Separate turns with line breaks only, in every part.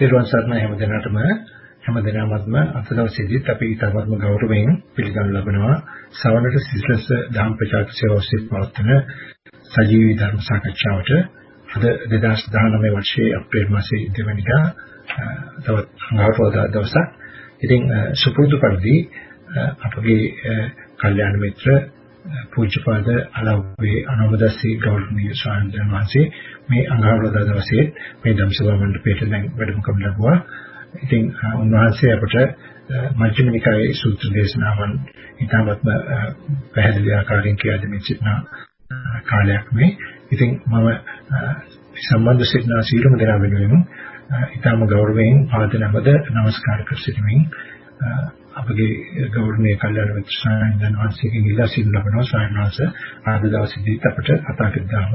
තෙරුවන් සරණයි හැම දිනකටම හැම දිනමත්ම අද දවසේදීත් අපි ඊටවත්ම ගෞරවයෙන් පිළිගනු ලබනවා සවනට සිස්ලස් දහම් ප්‍රචාර සේවාවේ පවත්වන සජීවී ධර්ම සාකච්ඡාවට අද 2019 වර්ෂයේ අප්‍රේල් මාසයේ දෙවනිදා තවත් අඟහරුවාදා දවසක්. ඉතින් සුපුරුදු පරිදි අපගේ කල්යාණ මිත්‍ර පූජ්‍යපාද අලව්වේ අනුමදස්සී ගෞරවනීය ස්වාමීන් වහන්සේ මේ අඟහරුවාදා දවසේ මේ ධම්සභා මණ්ඩපයට දැන් වැඩම කරන ලබුවා. ඉතින් උන්වහන්සේ අපට මජ්ක්‍ධිම නිකායේ සූත්‍ර දේශනාවන් ඉතාමත්ම පැහැදිලි ආකාරයෙන් කියලා දෙමින් සිටින කාලයක් මේ. ඉතින් මම සම්බන්ධ සිටින සීලම දෙනා වෙනුවෙන් ඉතාම ගෞරවයෙන් පාද නමද নমස්කාර කර සිටිමින් අපගේ ගෞරවනීය කල්යාණ මිත්‍ර සායනන් වහන්සේගෙන් ඉල්ලා සිටින ලබනවා සායනවාස ආද දවසේදීත් අපට කතා කරද්දාම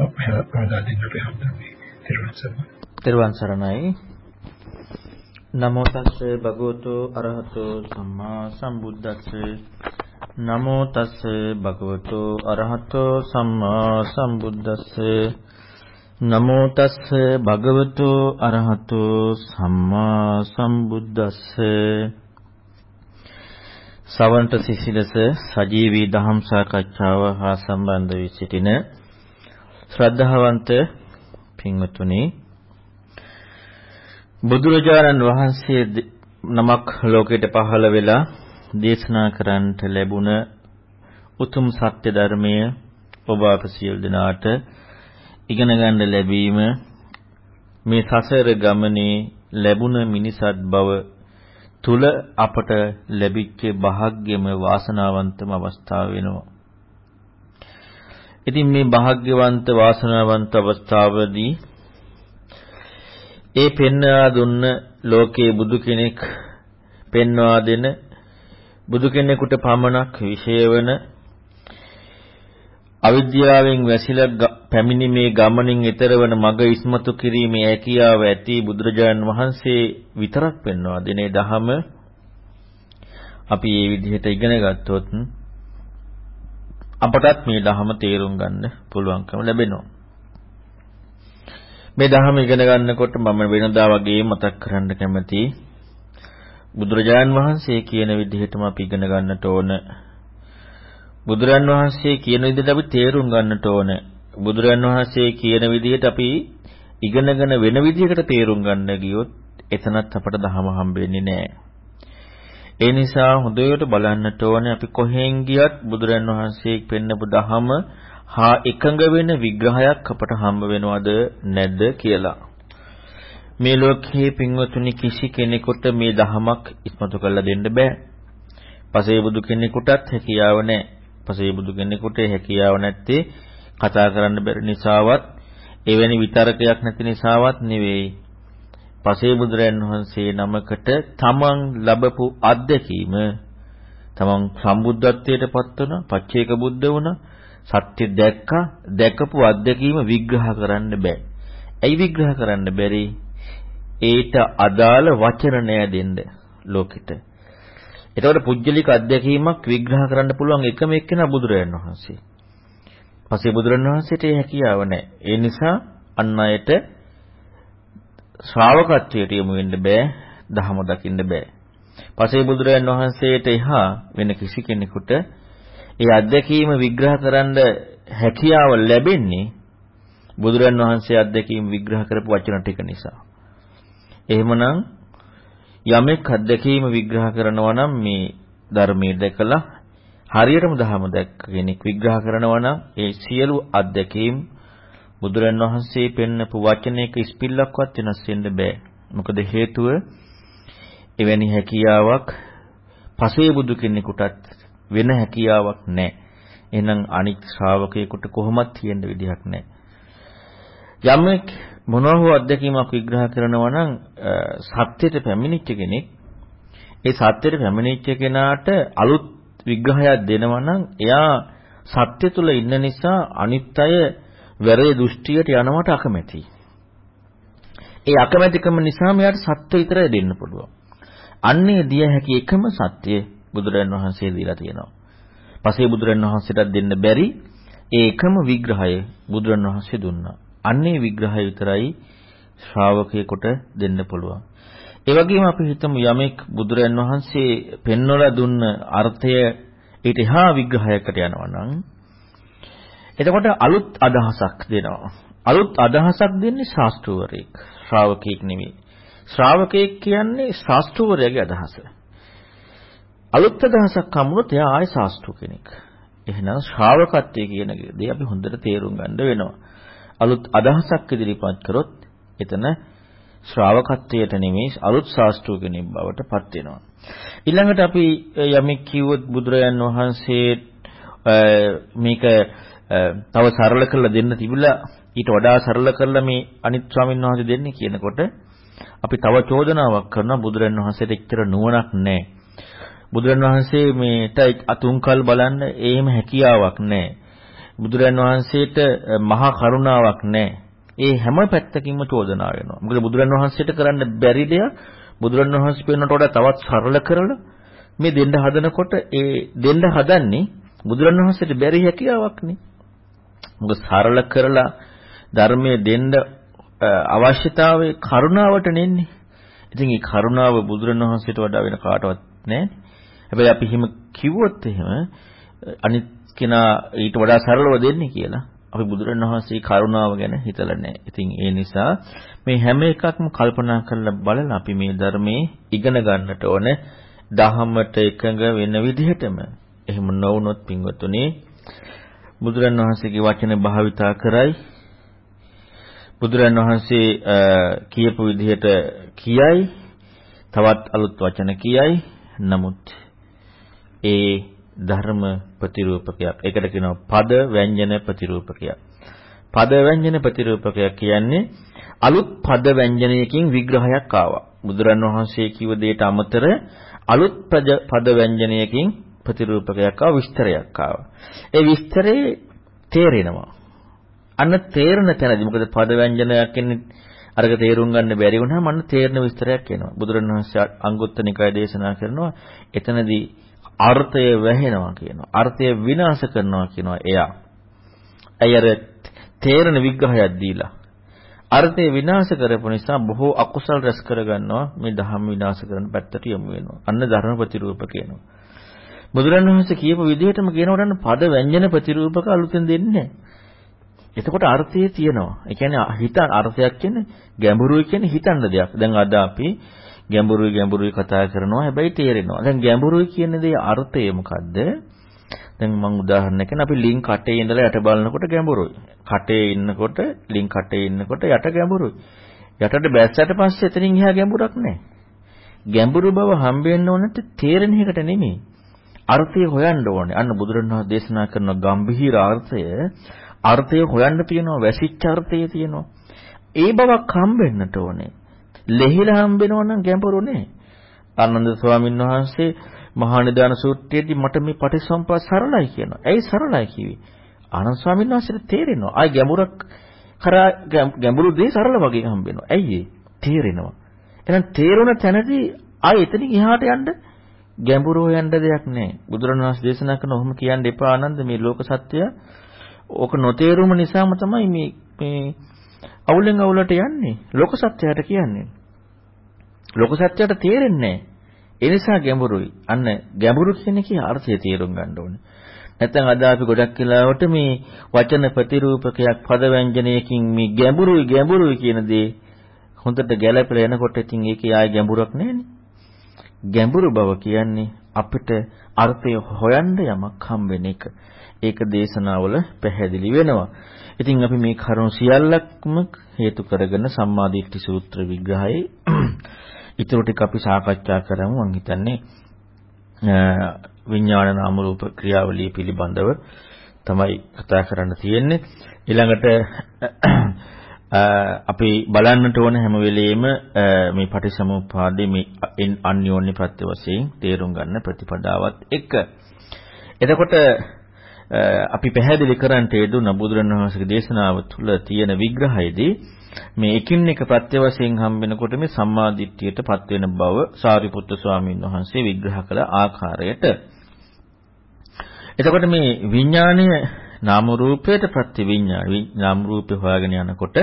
පහදා දෙන්න අපි හම්බුනේ.
තෙරුවන් සරණයි. නමෝ තස්ස භගවතු අරහතෝ සම්මා සම්බුද්දස්ස නමෝ තස්ස භගවතු අරහතෝ සම්මා සම්බුද්දස්ස නමෝ තස්ස භගවතු අරහතෝ සම්මා සම්බුද්දස්ස සවන්ත සිසිලස සජීවී දහම් සාකච්ඡාව හා සම්බන්ධ වී සිටින ශ්‍රද්ධාවන්ත පින්වතුනි බුදුරජාණන් වහන්සේ නමක් ලෝකයට පහළ වෙලා දේශනා කරන්නට ලැබුණ උතුම් සත්‍ය ධර්මය ඔබ අප සියලු දෙනාට ඉගෙන ගන්න ලැබීම මේ සසර ගමනේ ලැබුණ මිනිසත් බව තුල අපට ලැබිච්ච වාග්යම වාසනාවන්තම අවස්ථාව වෙනවා. ඉතින් මේ වාග්යවන්ත වාසනාවන්ත අවස්ථාවදී ඒ පෙන්වා දුන්න ලෝකේ බුදු කෙනෙක් පෙන්වා දෙන බුදු කෙනෙකුට පමණක් විශේෂ වන අවිද්‍යාවෙන් වැසිලා පැමිණි මේ ගමනින් ඈතර වන මඟ ඉස්මතු කිරීමේ හැකියාව ඇති බුදුරජාණන් වහන්සේ විතරක් පෙන්වා දෙනේ දහම අපි මේ විදිහට ඉගෙන ගත්තොත් අපටත් මේ දහම තේරුම් ගන්න පුළුවන්කම ලැබෙනවා. මේ දහම ඉගෙන ගන්නකොට මම වෙනදා වගේ මතක් කරන්න කැමතියි බුදුරජාණන් වහන්සේ කියන විදිහටම අපි ඉගෙන ගන්නට ඕන බුදුරන් වහන්සේ කියන විදිහට අපි තේරුම් ගන්නට ඕන. බුදුරන් වහන්සේ කියන විදිහට අපි ඉගෙනගෙන වෙන විදිහකට තේරුම් ගන්න ගියොත් එතනත් අපට ධහම හම්බෙන්නේ නැහැ. ඒ නිසා හොඳට බලන්නට ඕනේ අපි කොහෙන් ගියත් බුදුරන් වහන්සේ පෙන්නපු ධහම හා එකඟ වෙන විග්‍රහයක් අපට හම්බ වෙනවද නැද්ද කියලා. මේ ලෝකයේ පින්වතුනි කිසි කෙනෙකුට මේ ධහමක් ඉස්මතු කරලා දෙන්න බෑ. පසේ බුදු කෙනෙකුටත් හැකියාව නැහැ. පසේ බුදු කෙනෙකුට හැකියාව නැත්තේ කතා කරන්න බැරි නිසාවත් එවැනි විතරකයක් නැති නිසාවත් නෙවෙයි. පසේ බුදුරයන් වහන්සේ නමකට තමන් ලැබපු අත්දැකීම තමන් සම්බුද්ධත්වයට පත් වුණා, පච්චේක බුද්ධ වුණා, සත්‍ය දැක්කා, දැකපු අත්දැකීම විග්‍රහ කරන්න බෑ. ඇයි විග්‍රහ කරන්න බැරි? ඒට අදාළ වචන නෑ දෙන්න ලෝකෙට. එතකොට පුජ්‍යලික අධ්‍යක්ීමක් විග්‍රහ කරන්න පුළුවන් එකම එක්කෙනා බුදුරජාණන් වහන්සේ. පස්සේ බුදුරජාණන් වහන්සේට ඒ හැකියාව නැහැ. ඒ නිසා අන් අයට ශ්‍රාවකත්වයට යොමු වෙන්න බෑ, ධහම දකින්න බෑ. පස්සේ බුදුරජාණන් වහන්සේට එහා වෙන කිසි කෙනෙකුට ඒ අධ්‍යක්ීම විග්‍රහ කරන්න හැකියාව ලැබෙන්නේ බුදුරජාණන් වහන්සේ අධ්‍යක්ීම විග්‍රහ කරපු වචන ටික නිසා. එහෙමනම් යමෙක් අත්දැකීම විග්‍රහ කරනවා නම් මේ ධර්මයේ දැකලා හරියටම ධහම දැක්ක කෙනෙක් විග්‍රහ කරනවා නම් ඒ සියලු අත්දැකීම් බුදුරන් වහන්සේ පෙන්නපු වචනයක ස්පිල්ලක්වත් වෙනස් වෙන්න බෑ. මොකද හේතුව එවැනි හැකියාවක් පසේ බුදු කෙනෙකුටත් වෙන හැකියාවක් නැහැ. එහෙනම් අනික් ශ්‍රාවකයෙකුට කොහොමත් තියෙන්න විදිහක් නැහැ. යමෙක් මොනවා හෝ අත්දැකීමක් විග්‍රහ කරනවා නම් සත්‍යයට පැමිණිච්ච කෙනෙක් ඒ සත්‍යයට පැමිණිච්ච කෙනාට අලුත් විග්‍රහයක් දෙනවා නම් එයා සත්‍ය තුල ඉන්න නිසා අනිත් අය වැරදි දෘෂ්ටියට යනවට අකමැතියි. ඒ අකමැතිකම නිසා මෙයාට සත්‍ය විතරයි දෙන්න පුළුවන්. අන්නේ දිය හැකි එකම සත්‍ය බුදුරජාණන් වහන්සේ දීලා තියෙනවා. පසේ බුදුරජාණන් වහන්සේට දෙන්න බැරි ඒ එකම විග්‍රහය බුදුරජාණන් වහන්සේ දුන්නා. අන්නේ විග්‍රහය විතරයි ශ්‍රාවකයෙකුට දෙන්න පුළුවන්. ඒ වගේම අපි හිතමු යමෙක් බුදුරයන් වහන්සේ පෙන්වලා දුන්න අර්ථය ඊට එහා විග්‍රහයකට යනවා නම් එතකොට අලුත් අදහසක් දෙනවා. අලුත් අදහසක් දෙන්නේ ශාස්ත්‍රවරයෙක්, ශ්‍රාවකෙක් නෙවෙයි. ශ්‍රාවකයෙක් කියන්නේ ශාස්ත්‍රවරයාගේ අදහස. අලුත් අදහසක් හමුනොත් එයා ආය ශාස්ත්‍රු කෙනෙක්. එහෙනම් ශ්‍රාවකත්වයේ කියන දේ අපි හොඳට තේරුම් ගන්න වෙනවා. අලුත් අදහසක් ඉදිරිපත් කරොත් එතන ශ්‍රාවකත්වයට නෙමෙයි අලුත් ශාස්ත්‍රු කෙනෙක් බවට පත් වෙනවා. ඊළඟට අපි යමෙක් කිව්වොත් බුදුරයන් වහන්සේ මේක තව සරල කරලා දෙන්න තිබිලා ඊට වඩා සරල කරලා මේ අනිත් ස්වාමීන් වහන්සේ දෙන්නේ කියනකොට අපි තව චෝදනාවක් කරනවා බුදුරන් වහන්සේට එච්චර නුවණක් නැහැ. බුදුරන් වහන්සේ මේට අතුන්කල් බලන්න එහෙම හැකියාවක් නැහැ. බුදුරන් වහන්සේට මහා කරුණාවක් නැහැ. ඒ හැම පැත්තකින්ම චෝදනා වෙනවා. මොකද බුදුරන් වහන්සේට කරන්න බැරි දෙයක් බුදුරන් වහන්සේ පෙන්නට වඩා තවත් සරල කරලා මේ දෙන්න හදනකොට ඒ දෙන්න හදන්නේ බුදුරන් වහන්සේට බැරි හැකියාවක්නේ. මොකද සරල කරලා ධර්මයේ දෙන්න අවශ්‍යතාවයේ කරුණාවට නෙන්නේ. ඉතින් මේ කරුණාව බුදුරණවහන්සේට වඩා වෙන කාටවත් නැහැ. හැබැයි අපි හිම කිව්වොත් එහෙම අනිත් කෙනා ඊට වඩා සරලව දෙන්නේ කියලා. අපි බුදුරණවහන්සේ කරුණාව ගැන හිතලා නැහැ. ඉතින් ඒ නිසා මේ හැම එකක්ම කල්පනා කරලා බලලා අපි මේ ධර්මයේ ඉගෙන ගන්නට ඕන දහමට එකඟ වෙන විදිහටම. එහෙම නොවුනොත් පින්වතුනි බුදුරණවහන්සේගේ වචන භාවිතා කරයි බුදුරන් වහන්සේ කියපු විදිහට කියයි තවත් අලුත් වචන කියයි නමුත් ඒ ධර්ම ප්‍රතිරූපකයක්. ඒකට කියනවා පද ව්‍යංජන ප්‍රතිරූපකයක්. පද ව්‍යංජන ප්‍රතිරූපකයක් කියන්නේ අලුත් පද ව්‍යංජනයකින් විග්‍රහයක් ආවා. බුදුරන් වහන්සේ කිව්ව දෙයට අමතර අලුත් පද ව්‍යංජනයකින් ප්‍රතිරූපකයක් ආවා විස්තරයක් ආවා. ඒ විස්තරේ තේරෙනවා. අන්න තේරෙන තැනදී මොකද පද ව්‍යංජනයක් කියන්නේ? අරක තේරුම් ගන්න බැරි වුණාම අන්න තේරෙන විස්තරයක් එනවා. බුදුරණවහන්සේ අංගුත්තර නිකාය දේශනා කරනවා එතනදී අර්ථය වැහෙනවා කියනවා. අර්ථය විනාශ කරනවා කියනවා එයා. අයර තේරෙන විග්‍රහයක් දීලා අර්ථය විනාශ කරපු නිසා බොහෝ අකුසල් රැස් කරගන්නවා මේ ධර්ම විනාශ කරන පැත්තට යොමු වෙනවා. අන්න ධර්ම ප්‍රතිරූප කියනවා. බුදුරණවහන්සේ කියපු විදිහටම කියනකොට පද ව්‍යංජන ප්‍රතිරූපක අලුතෙන් දෙන්නේ නැහැ. එතකොට අර්ථය තියෙනවා. ඒ කියන්නේ හිත අර්ථයක් කියන්නේ ගැඹුරුයි කියන්නේ හිතන්න දෙයක්. දැන් අද අපි ගැඹුරුයි ගැඹුරුයි කතා කරනවා හැබැයි තේරෙනවා. දැන් ගැඹුරුයි කියන දේ අර්ථය මොකද්ද? දැන් මම උදාහරණයක් කියන අපි ලින් කටේ ඉඳලා යට බලනකොට ගැඹුරුයි. කටේ ඉන්නකොට ලින් කටේ ඉන්නකොට යට ගැඹුරුයි. යටට බැස්සට පස්සේ එතනින් එහා ගැඹුරක් නැහැ. ගැඹුරු බව හම්බෙන්න ඕනට තේරෙන එකට නෙමෙයි. අර්ථය හොයන්න ඕනේ. අන්න බුදුරණවහන්සේ දේශනා කරන ගම්භීර අර්ථය අර්ථය හොයන්න තියෙනවා වැසිච්ච අර්ථය තියෙනවා. ඒ බවක් හම්බෙන්නට ඕනේ. ලෙහිලා හම්බෙනවා නම් ගැඹුරු නෑ. ආනන්ද ස්වාමීන් වහන්සේ මහා නිදාන සූත්‍රයේදී මට මේ පටිසම්පද සරලයි කියනවා. ඇයි සරලයි කිව්වේ? ආනන්ද ස්වාමීන් වහන්සේට තේරෙනවා. ආයි ගැඹුරක් කරා ගැඹුරු දේ සරල වගේ හම්බෙනවා. ඇයි තේරෙනවා. එහෙනම් තේරුණ තැනදී ආයි එතනින් එහාට යන්න ගැඹුරු හොයන්න දෙයක් නැහැ. බුදුරණවහන්සේ දේශනා කරන ඔහොම කියන්න එපා ආනන්ද මේ ලෝක සත්‍යය ඕක නොතේරුම නිසාම තමයි මේ මේ අවුලෙන් අවුලට යන්නේ. ලෝක සත්‍යයට කියන්නේ. ලෝක සත්‍යයට තේරෙන්නේ ඒ නිසා ගැඹුරුයි. අන්න ගැඹුරු කියන එකේ අර්ථය තේරුම් ගන්න ඕනේ. නැත්නම් අද අපි ගොඩක් වෙලාවට මේ වචන ප්‍රතිරූපකයක් පද ව්‍යංජනයකින් මේ ගැඹුරුයි ගැඹුරුයි කියන දේ හොඳට ගැළපෙලා එනකොට ඉතින් ඒකේ ආය ගැඹුරක් නැහැනේ. ගැඹුරු බව කියන්නේ අපිට අර්ථය හොයන්න යමක් හම්බ වෙන එක. ඒක දේශනාවල පැහැදිලි වෙනවා. ඉතින් අපි මේ කරුණු සියල්ලක්ම හේතු කරගෙන සම්මාදිට්ඨි සූත්‍ර විග්‍රහයේ ඊටු ටික අපි සාකච්ඡා කරමු මම හිතන්නේ විඥාන නාම රූප ක්‍රියාවලිය පිළිබඳව තමයි කතා කරන්න තියෙන්නේ ඊළඟට අපි බලන්නට ඕන හැම වෙලෙම මේ පටිසමුප්පාදේ මේ අන්‍යෝන්‍ය ප්‍රත්‍ය වශයෙන් තේරුම් ගන්න ප්‍රතිපදාවත් එක. එතකොට අපි පැහැදිලි කරන්නට යෙදුන බුදුරණවහන්සේගේ දේශනාව තුළ තියෙන විග්‍රහයේදී මේ එකින් එක ප්‍රත්‍ය වශයෙන් හම්බෙනකොට මේ සම්මාදිට්ඨියටපත් වෙන බව සාරිපුත්‍ර ස්වාමීන් වහන්සේ විග්‍රහ කළ ආකාරයට. එතකොට මේ විඥාණය නාම රූපයට ප්‍රත්‍ය විඥාන නාම රූපේ හොයාගෙන යනකොට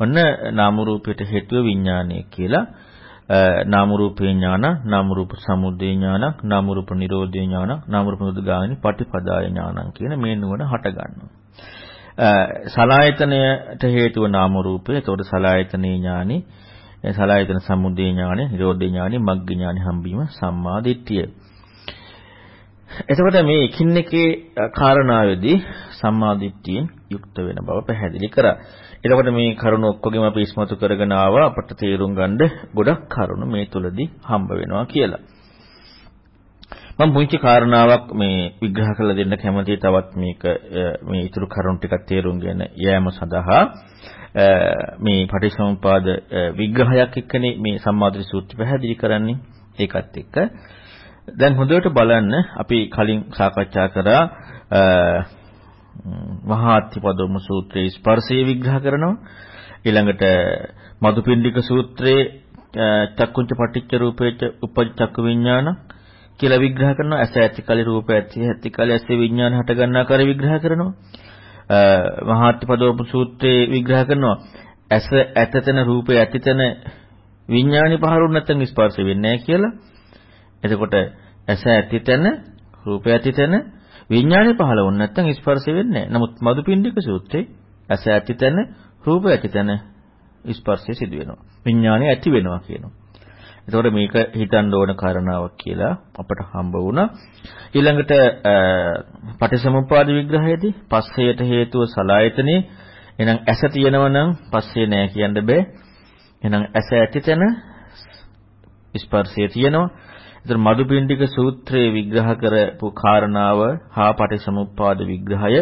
ඔන්න නාම රූපයට හේතුව විඥානය කියලා නාම රූපේ ඥාන, නාම රූප සමුදය ඥාන, නාම රූප නිරෝධය ඥාන, නාම රූප නිරෝධගාමී පටිපදාය ඥානං කියන මේ නුවණ හට ගන්නවා. සලායතනයට හේතුව නාම රූපය. එතකොට සලායතනේ ඥානෙ, සලායතන සමුදය ඥානෙ, නිරෝධ ඥානෙ, මග්ග ඥානෙ හම්බීම සම්මා දිට්ඨිය. එතකොට මේ එකින් එකේ කාරණාවේදී සම්මා දිට්ඨියෙන් යුක්ත වෙන බව පැහැදිලි කරා. එතකොට මේ කරුණ ඔක්කොගෙම අපි ඉස්මතු කරගෙන ආවා. අපට තේරුම් ගන්න ගොඩක් කරුණු මේ තුලදී හම්බ වෙනවා කියලා. මම පුංචි කාරණාවක් මේ විග්‍රහ කරලා දෙන්න කැමතියි. තවත් මේක මේ ඊතුරු කරුණු ටිකක් තේරුම් ගන්න යෑම සඳහා. මේ පටිච්චසමුපාද විග්‍රහයක් එක්කනේ මේ සම්මාදිරි සූත්‍රය පැහැදිලි කරන්නේ. ඒකත් එක්ක. දැන් හොඳට බලන්න අපි කලින් සාකච්ඡා කරා මහාත්තිපදෝම සූත්‍රයේ ස්පර්ශය විග්‍රහ කරනවා. ඊළඟට මදුපිණ්ඩික සූත්‍රයේ චක්කුංච පටිච්ච රූපේච උපජ් චක්කු විඥාන කියලා විග්‍රහ කරනවා. ඇස ඇති කලි රූප ඇති ඇති කලි ඇස විඥාන හට ගන්නා කර විග්‍රහ කරනවා. මහාත්තිපදෝම සූත්‍රයේ විග්‍රහ කරනවා. ඇස ඇතතන රූපේ ඇතිතන විඥානි පහරුන් නැත්නම් ස්පර්ශ වෙන්නේ නැහැ කියලා. එතකොට ඇස ඇතිතන රූපය ඇතිතන විඥානේ පහළ වුණ නැත්නම් ස්පර්ශ වෙන්නේ නැහැ. නමුත් මදුපිණ්ඩික සූත්‍රයේ ඇස ඇති තැන රූප ඇති තැන ස්පර්ශය සිදු වෙනවා. විඥානේ ඇති වෙනවා කියනවා. එතකොට මේක හිතන්න ඕන කාරණාවක් කියලා අපට හම්බ වුණා. ඊළඟට පටිසමුප්පාද විග්‍රහයේදී පස්සයට හේතුව සලායතනේ එහෙනම් ඇස තියෙනව නම් පස්සේ නෑ කියන්න බෑ. එහෙනම් ඇස ඇති තැන ස්පර්ශය තියෙනවා. ඒතර මදුපිණ්ඩික සූත්‍රයේ විග්‍රහ කරපු කාරණාව හා පටිසමුප්පාද විග්‍රහය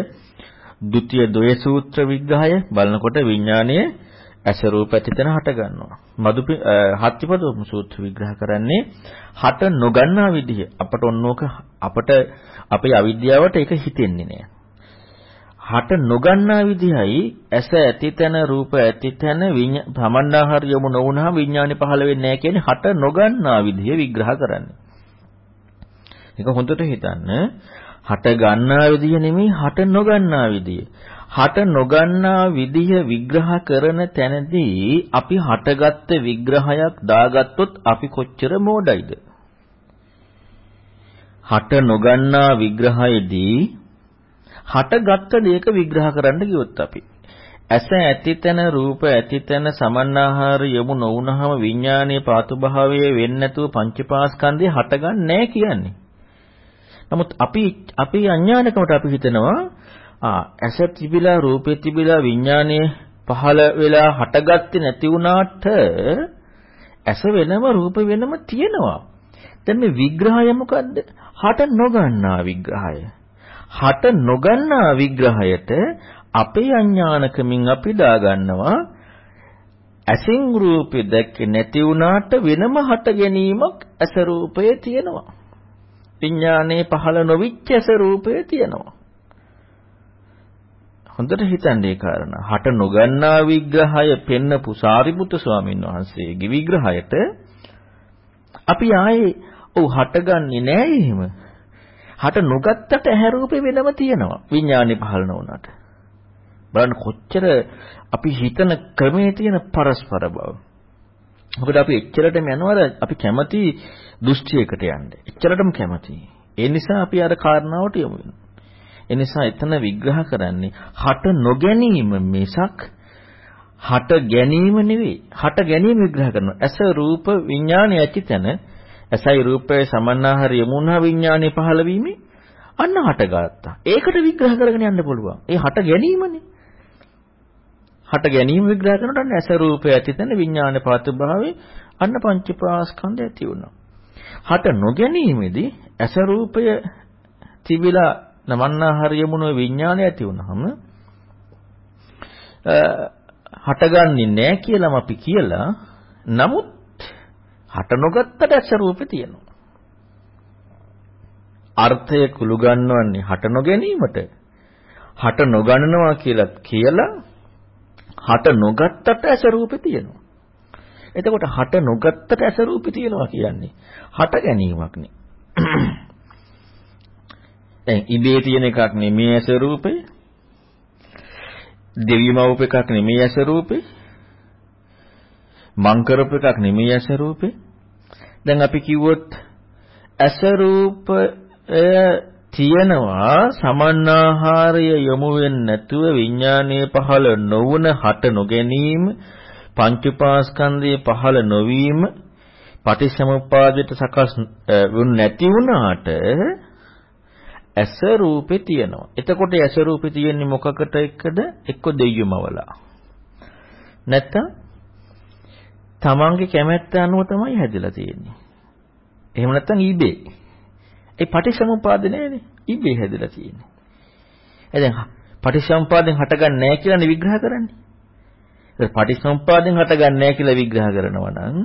ဒုတိ ය ද්වය සූත්‍ර විග්‍රහය බලනකොට විඥානයේ ඇස රූප ඇතිතන හට ගන්නවා. මදු හත්තිපදෝම සූත්‍ර විග්‍රහ කරන්නේ හට නොගන්නා විදිහ. අපට ඔන්නෝක අපට අපේ අවිද්‍යාවට ඒක හිතෙන්නේ නෑ. හට නොගන්නා විදිහයි ඇස ඇතිතන රූප ඇතිතන සමන්නාහාර යොමු නොවුනහම විඥානේ පහළ වෙන්නේ නැහැ කියන්නේ හට නොගන්නා විදිහ විග්‍රහ කරන්නේ. ඒක හොඳට හිතන්න. හට ගන්නා විදිහ නෙමෙයි හට නොගන්නා විදිහ. හට නොගන්නා විදිහ විග්‍රහ කරන තැනදී අපි හටගත්ත විග්‍රහයක් දාගත්තොත් අපි කොච්චර මෝඩයිද? හට නොගන්නා විග්‍රහයේදී හටගත්ත දෙයක විග්‍රහ කරන්න ගියොත් අපි ඇස ඇතිතන රූප ඇතිතන සමන්නාහාර යමු නොවුනහම විඥානයේ පාතු භාවයේ වෙන්නේ නැතුව පංචපාස්කන්ධය හටගන්නේ නැහැ කියන්නේ. නමුත් අපි අපි අඥානකමට අපි හිතනවා ආ ඇස තිබිලා රූපේ තිබිලා විඥානයේ පහළ වෙලා හටගත්තේ නැති වුණාට ඇස වෙනම රූප වෙනම තියෙනවා. දැන් මේ විග්‍රහය මොකද්ද? හට නොගන්නා විග්‍රහය. හට නොගන්නා විග්‍රහයට අපේ අඥානකමින් අපි දාගන්නවා ඇසින් රූපේ දැක්කේ නැති වුණාට වෙනම හට ගැනීමක් ඇස රූපයේ තියෙනවා. විඥානයේ පහළ නොවිච්ච ඇස රූපයේ තියෙනවා. හොඳට හිතන්න ඒ කාරණා. හට නොගන්නා විග්‍රහය පෙන්නපු සාරිපුත්‍ර ස්වාමීන් වහන්සේගේ විග්‍රහයට අපි ආයේ ඔව් හටගන්නේ නෑ එහෙම. හට නොගත්තට ඇහැ රූපේ වෙනම තියෙනවා විඥානේ පහළ නොවුනට. බලන්න කොච්චර අපි හිතන ක්‍රමයේ තියෙන පරස්පර බව. මොකද අපි එච්චරටම යනවද අපි කැමති දෘෂ්ටියකට යන්න. එච්චරටම කැමති. ඒ නිසා අපි අර කාරණාවට යමු වෙනවා. ඒ නිසා එතන විග්‍රහ කරන්නේ හට නොගැනීම මිසක් හට ගැනීම නෙවෙයි. හට ගැනීම විග්‍රහ කරනවා. ඇස රූප විඥානය ඇති තැන ඇසයි රූපය සමන්නාහාර යමුනා විඥානේ පහළ වීමේ අන්න හටගත්තා. ඒකට විග්‍රහ කරගෙන යන්න පුළුවන්. ඒ හට ගැනීමනේ. හට ගැනීම විග්‍රහ කරනකොට අන්න ඇස රූපය ඇතිතන විඥානේ පාතු භාවේ අන්න පංචපාස්කන්ධය ඇති වුණා. හට නොගැනීමේදී ඇස රූපය තිබිලා නමන්නාහාර යමුන විඥානය ඇති වුනහම හටගන්නේ නැහැ කියලාම අපි කියලා නමුත් හට නොගත්තට ඇස රූපේ තියෙනවා. අර්ථය කුළු ගන්නවන්නේ හට නොගැනීමට. හට නොගන්නනවා කියලා කියලා හට නොගත්තට ඇස රූපේ තියෙනවා. එතකොට හට නොගත්තට ඇස රූපේ තියෙනවා කියන්නේ හට ගැනීමක් නේ. දැන් ඉබේ තියෙන එකක් නෙමේ ඇස රූපේ. දෙවියමවුප එකක් නෙමේ ඇස රූපේ. මං කරපු එකක් නෙමෙයි ඇස රූපේ. දැන් අපි කිව්වොත් ඇස රූපය තියෙනවා සමන්නාහාරය යොමු වෙන්නේ නැතුව විඥානයේ පහළ නොවුන හට නොගැනීම පංචපාස්කන්ධයේ පහළ නොවීම පටිච්චසමුප්පාදයට සකස් වුන් නැති වුණාට ඇස රූපේ තියෙනවා. එතකොට ඇස රූපේ තියෙන්නේ මොකකට එක්කද? එක්ක දෙයියමවලා. නැත්තම් තමන්ගේ කැමැත්ත අනුව තමයි හැදලා තියෙන්නේ. එහෙම නැත්තම් ඊබේ. ඒ පටිච්චසමුප්පාද නෑනේ. ඊබේ හැදලා තියෙන්නේ. එදැන් පටිච්චසමුප්පාදෙන් හටගන්නේ නැහැ කියලානේ විග්‍රහ කරන්නේ. ඒක පටිච්චසමුප්පාදෙන් හටගන්නේ නැහැ කියලා විග්‍රහ කරනවා නම්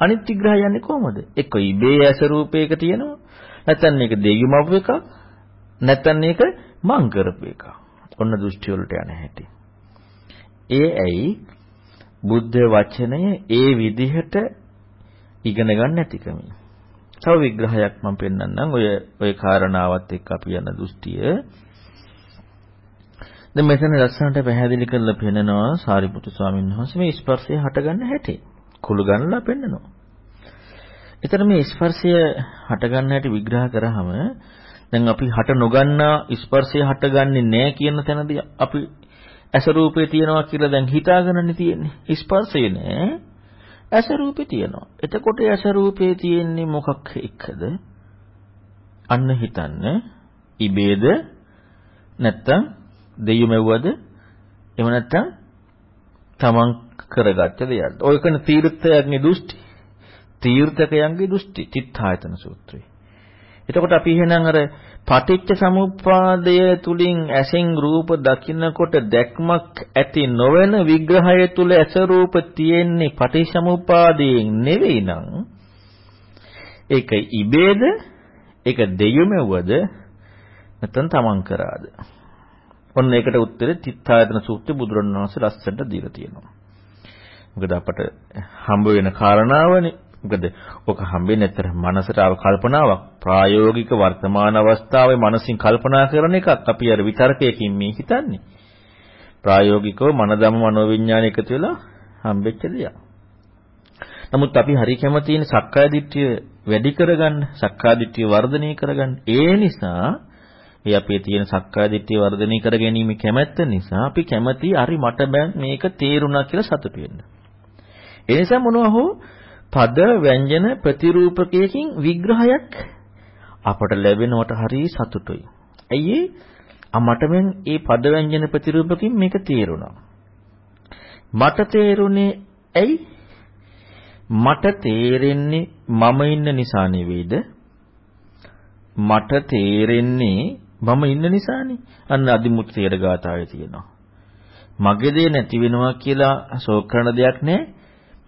අනිත් විග්‍රහය යන්නේ කොහොමද? එක්ක ඊබේ ඇස රූපයක තියෙනවා. නැත්නම් මේක දෙයියමව එකක්. නැත්නම් මේක මං කරපු එකක්. ඔන්න දෘෂ්ටි වලට යන හැටි. ඒ ඇයි බුද්ධ වචනය ඒ විදිහට ඉගෙන ගන්න නැතිකමින්. තව විග්‍රහයක් මම පෙන්නන්නම් ඔය ඔය කාරණාවත් එක්ක අපි යන දෘෂ්ටිය. දැන් මෙතන ලස්සනට පැහැදිලි කරලා පෙන්නනවා සාරිපුත්තු ස්වාමීන් වහන්සේ මේ ස්පර්ශය හටගන්න හැටි. කුළු ගන්නලා පෙන්නනවා. එතන මේ ස්පර්ශය හටගන්න හැටි විග්‍රහ කරාම දැන් අපි හට නොගන්නා ස්පර්ශය හටගන්නේ නැහැ කියන තැනදී අපි ඇස රූපේ තියනවා කියලා දැන් හිතාගෙනනේ තියෙන්නේ. ස්පර්ශය නෑ. ඇස රූපේ තියනවා. එතකොට ඇස රූපේ තියෙන්නේ මොකක් එක්කද? අන්න හිතන්න. ඉබේද නැත්තම් දෙයියෝ මෙව්වද? එහෙම නැත්තම් තමන් කරගත්ත දෙයක්ද? ඔයකන තීර්ථයන්ගේ දෘෂ්ටි. තීර්ථකයන්ගේ දෘෂ්ටි. චිත්තායතන සූත්‍රය. එතකොට අපි එහෙනම් අර පටිච්ච සමුප්පාදය තුලින් ඇසෙන් රූප දකින්නකොට දැක්මක් ඇති නොවන විග්‍රහය තුල ඇස රූප තියෙන්නේ පටිච්චසමුප්පාදයෙන් නෙවෙයි නම් ඒක ඉබේද? ඒක දෙයුමෙව්වද නැත්නම් තමන් කරාද? ඔන්න ඒකට උත්තරේ තිත්තායතන සූත්‍රයේ බුදුරණවහන්සේ ලස්සනට දීලා තියෙනවා. මොකද අපට හම්බ වෙන කාරණාවනේ. මොකද ඔක හම්බෙන්නේ නැතර මනසට ආව කල්පනාවක් ප්‍රායෝගික වර්තමාන අවස්ථාවේ මනසින් කල්පනා කරන එකක් අපි අර විතර්කයකින් මේ හිතන්නේ ප්‍රායෝගිකව මනදම මනෝවිඤ්ඤාණ එකතු වෙලා හම්බෙච්ච දෙයක්. නමුත් අපි හරි කැමතිනේ සක්කාය දිට්ඨිය වැඩි කරගන්න, සක්කාය දිට්ඨිය වර්ධනය කරගන්න. ඒ නිසා ඒ අපේ තියෙන සක්කාය දිට්ඨිය වර්ධනය කර ගැනීම කැමැත්ත නිසා අපි කැමති හරි මට මේක තේරුණා කියලා සතුටු වෙන්න. ඒ නිසා මොනවා හෝ පද ව්‍යංජන ප්‍රතිරූපකයකින් විග්‍රහයක් අපට ලැබෙනවට හරිය සතුටුයි. ඇයි මට මෙන් ඒ පද ව්‍යංජන ප්‍රතිරූපකින් මේක තේරුණා. මට තේරුනේ ඇයි? මට තේරෙන්නේ මම ඉන්න නිසා නෙවෙයිද? මට තේරෙන්නේ මම ඉන්න නිසානේ. අන්න අදිමුත් තේර ගාතාවේ තියෙනවා. මගේ දේ නැති වෙනවා කියලා ශෝක කරන දෙයක් නැහැ.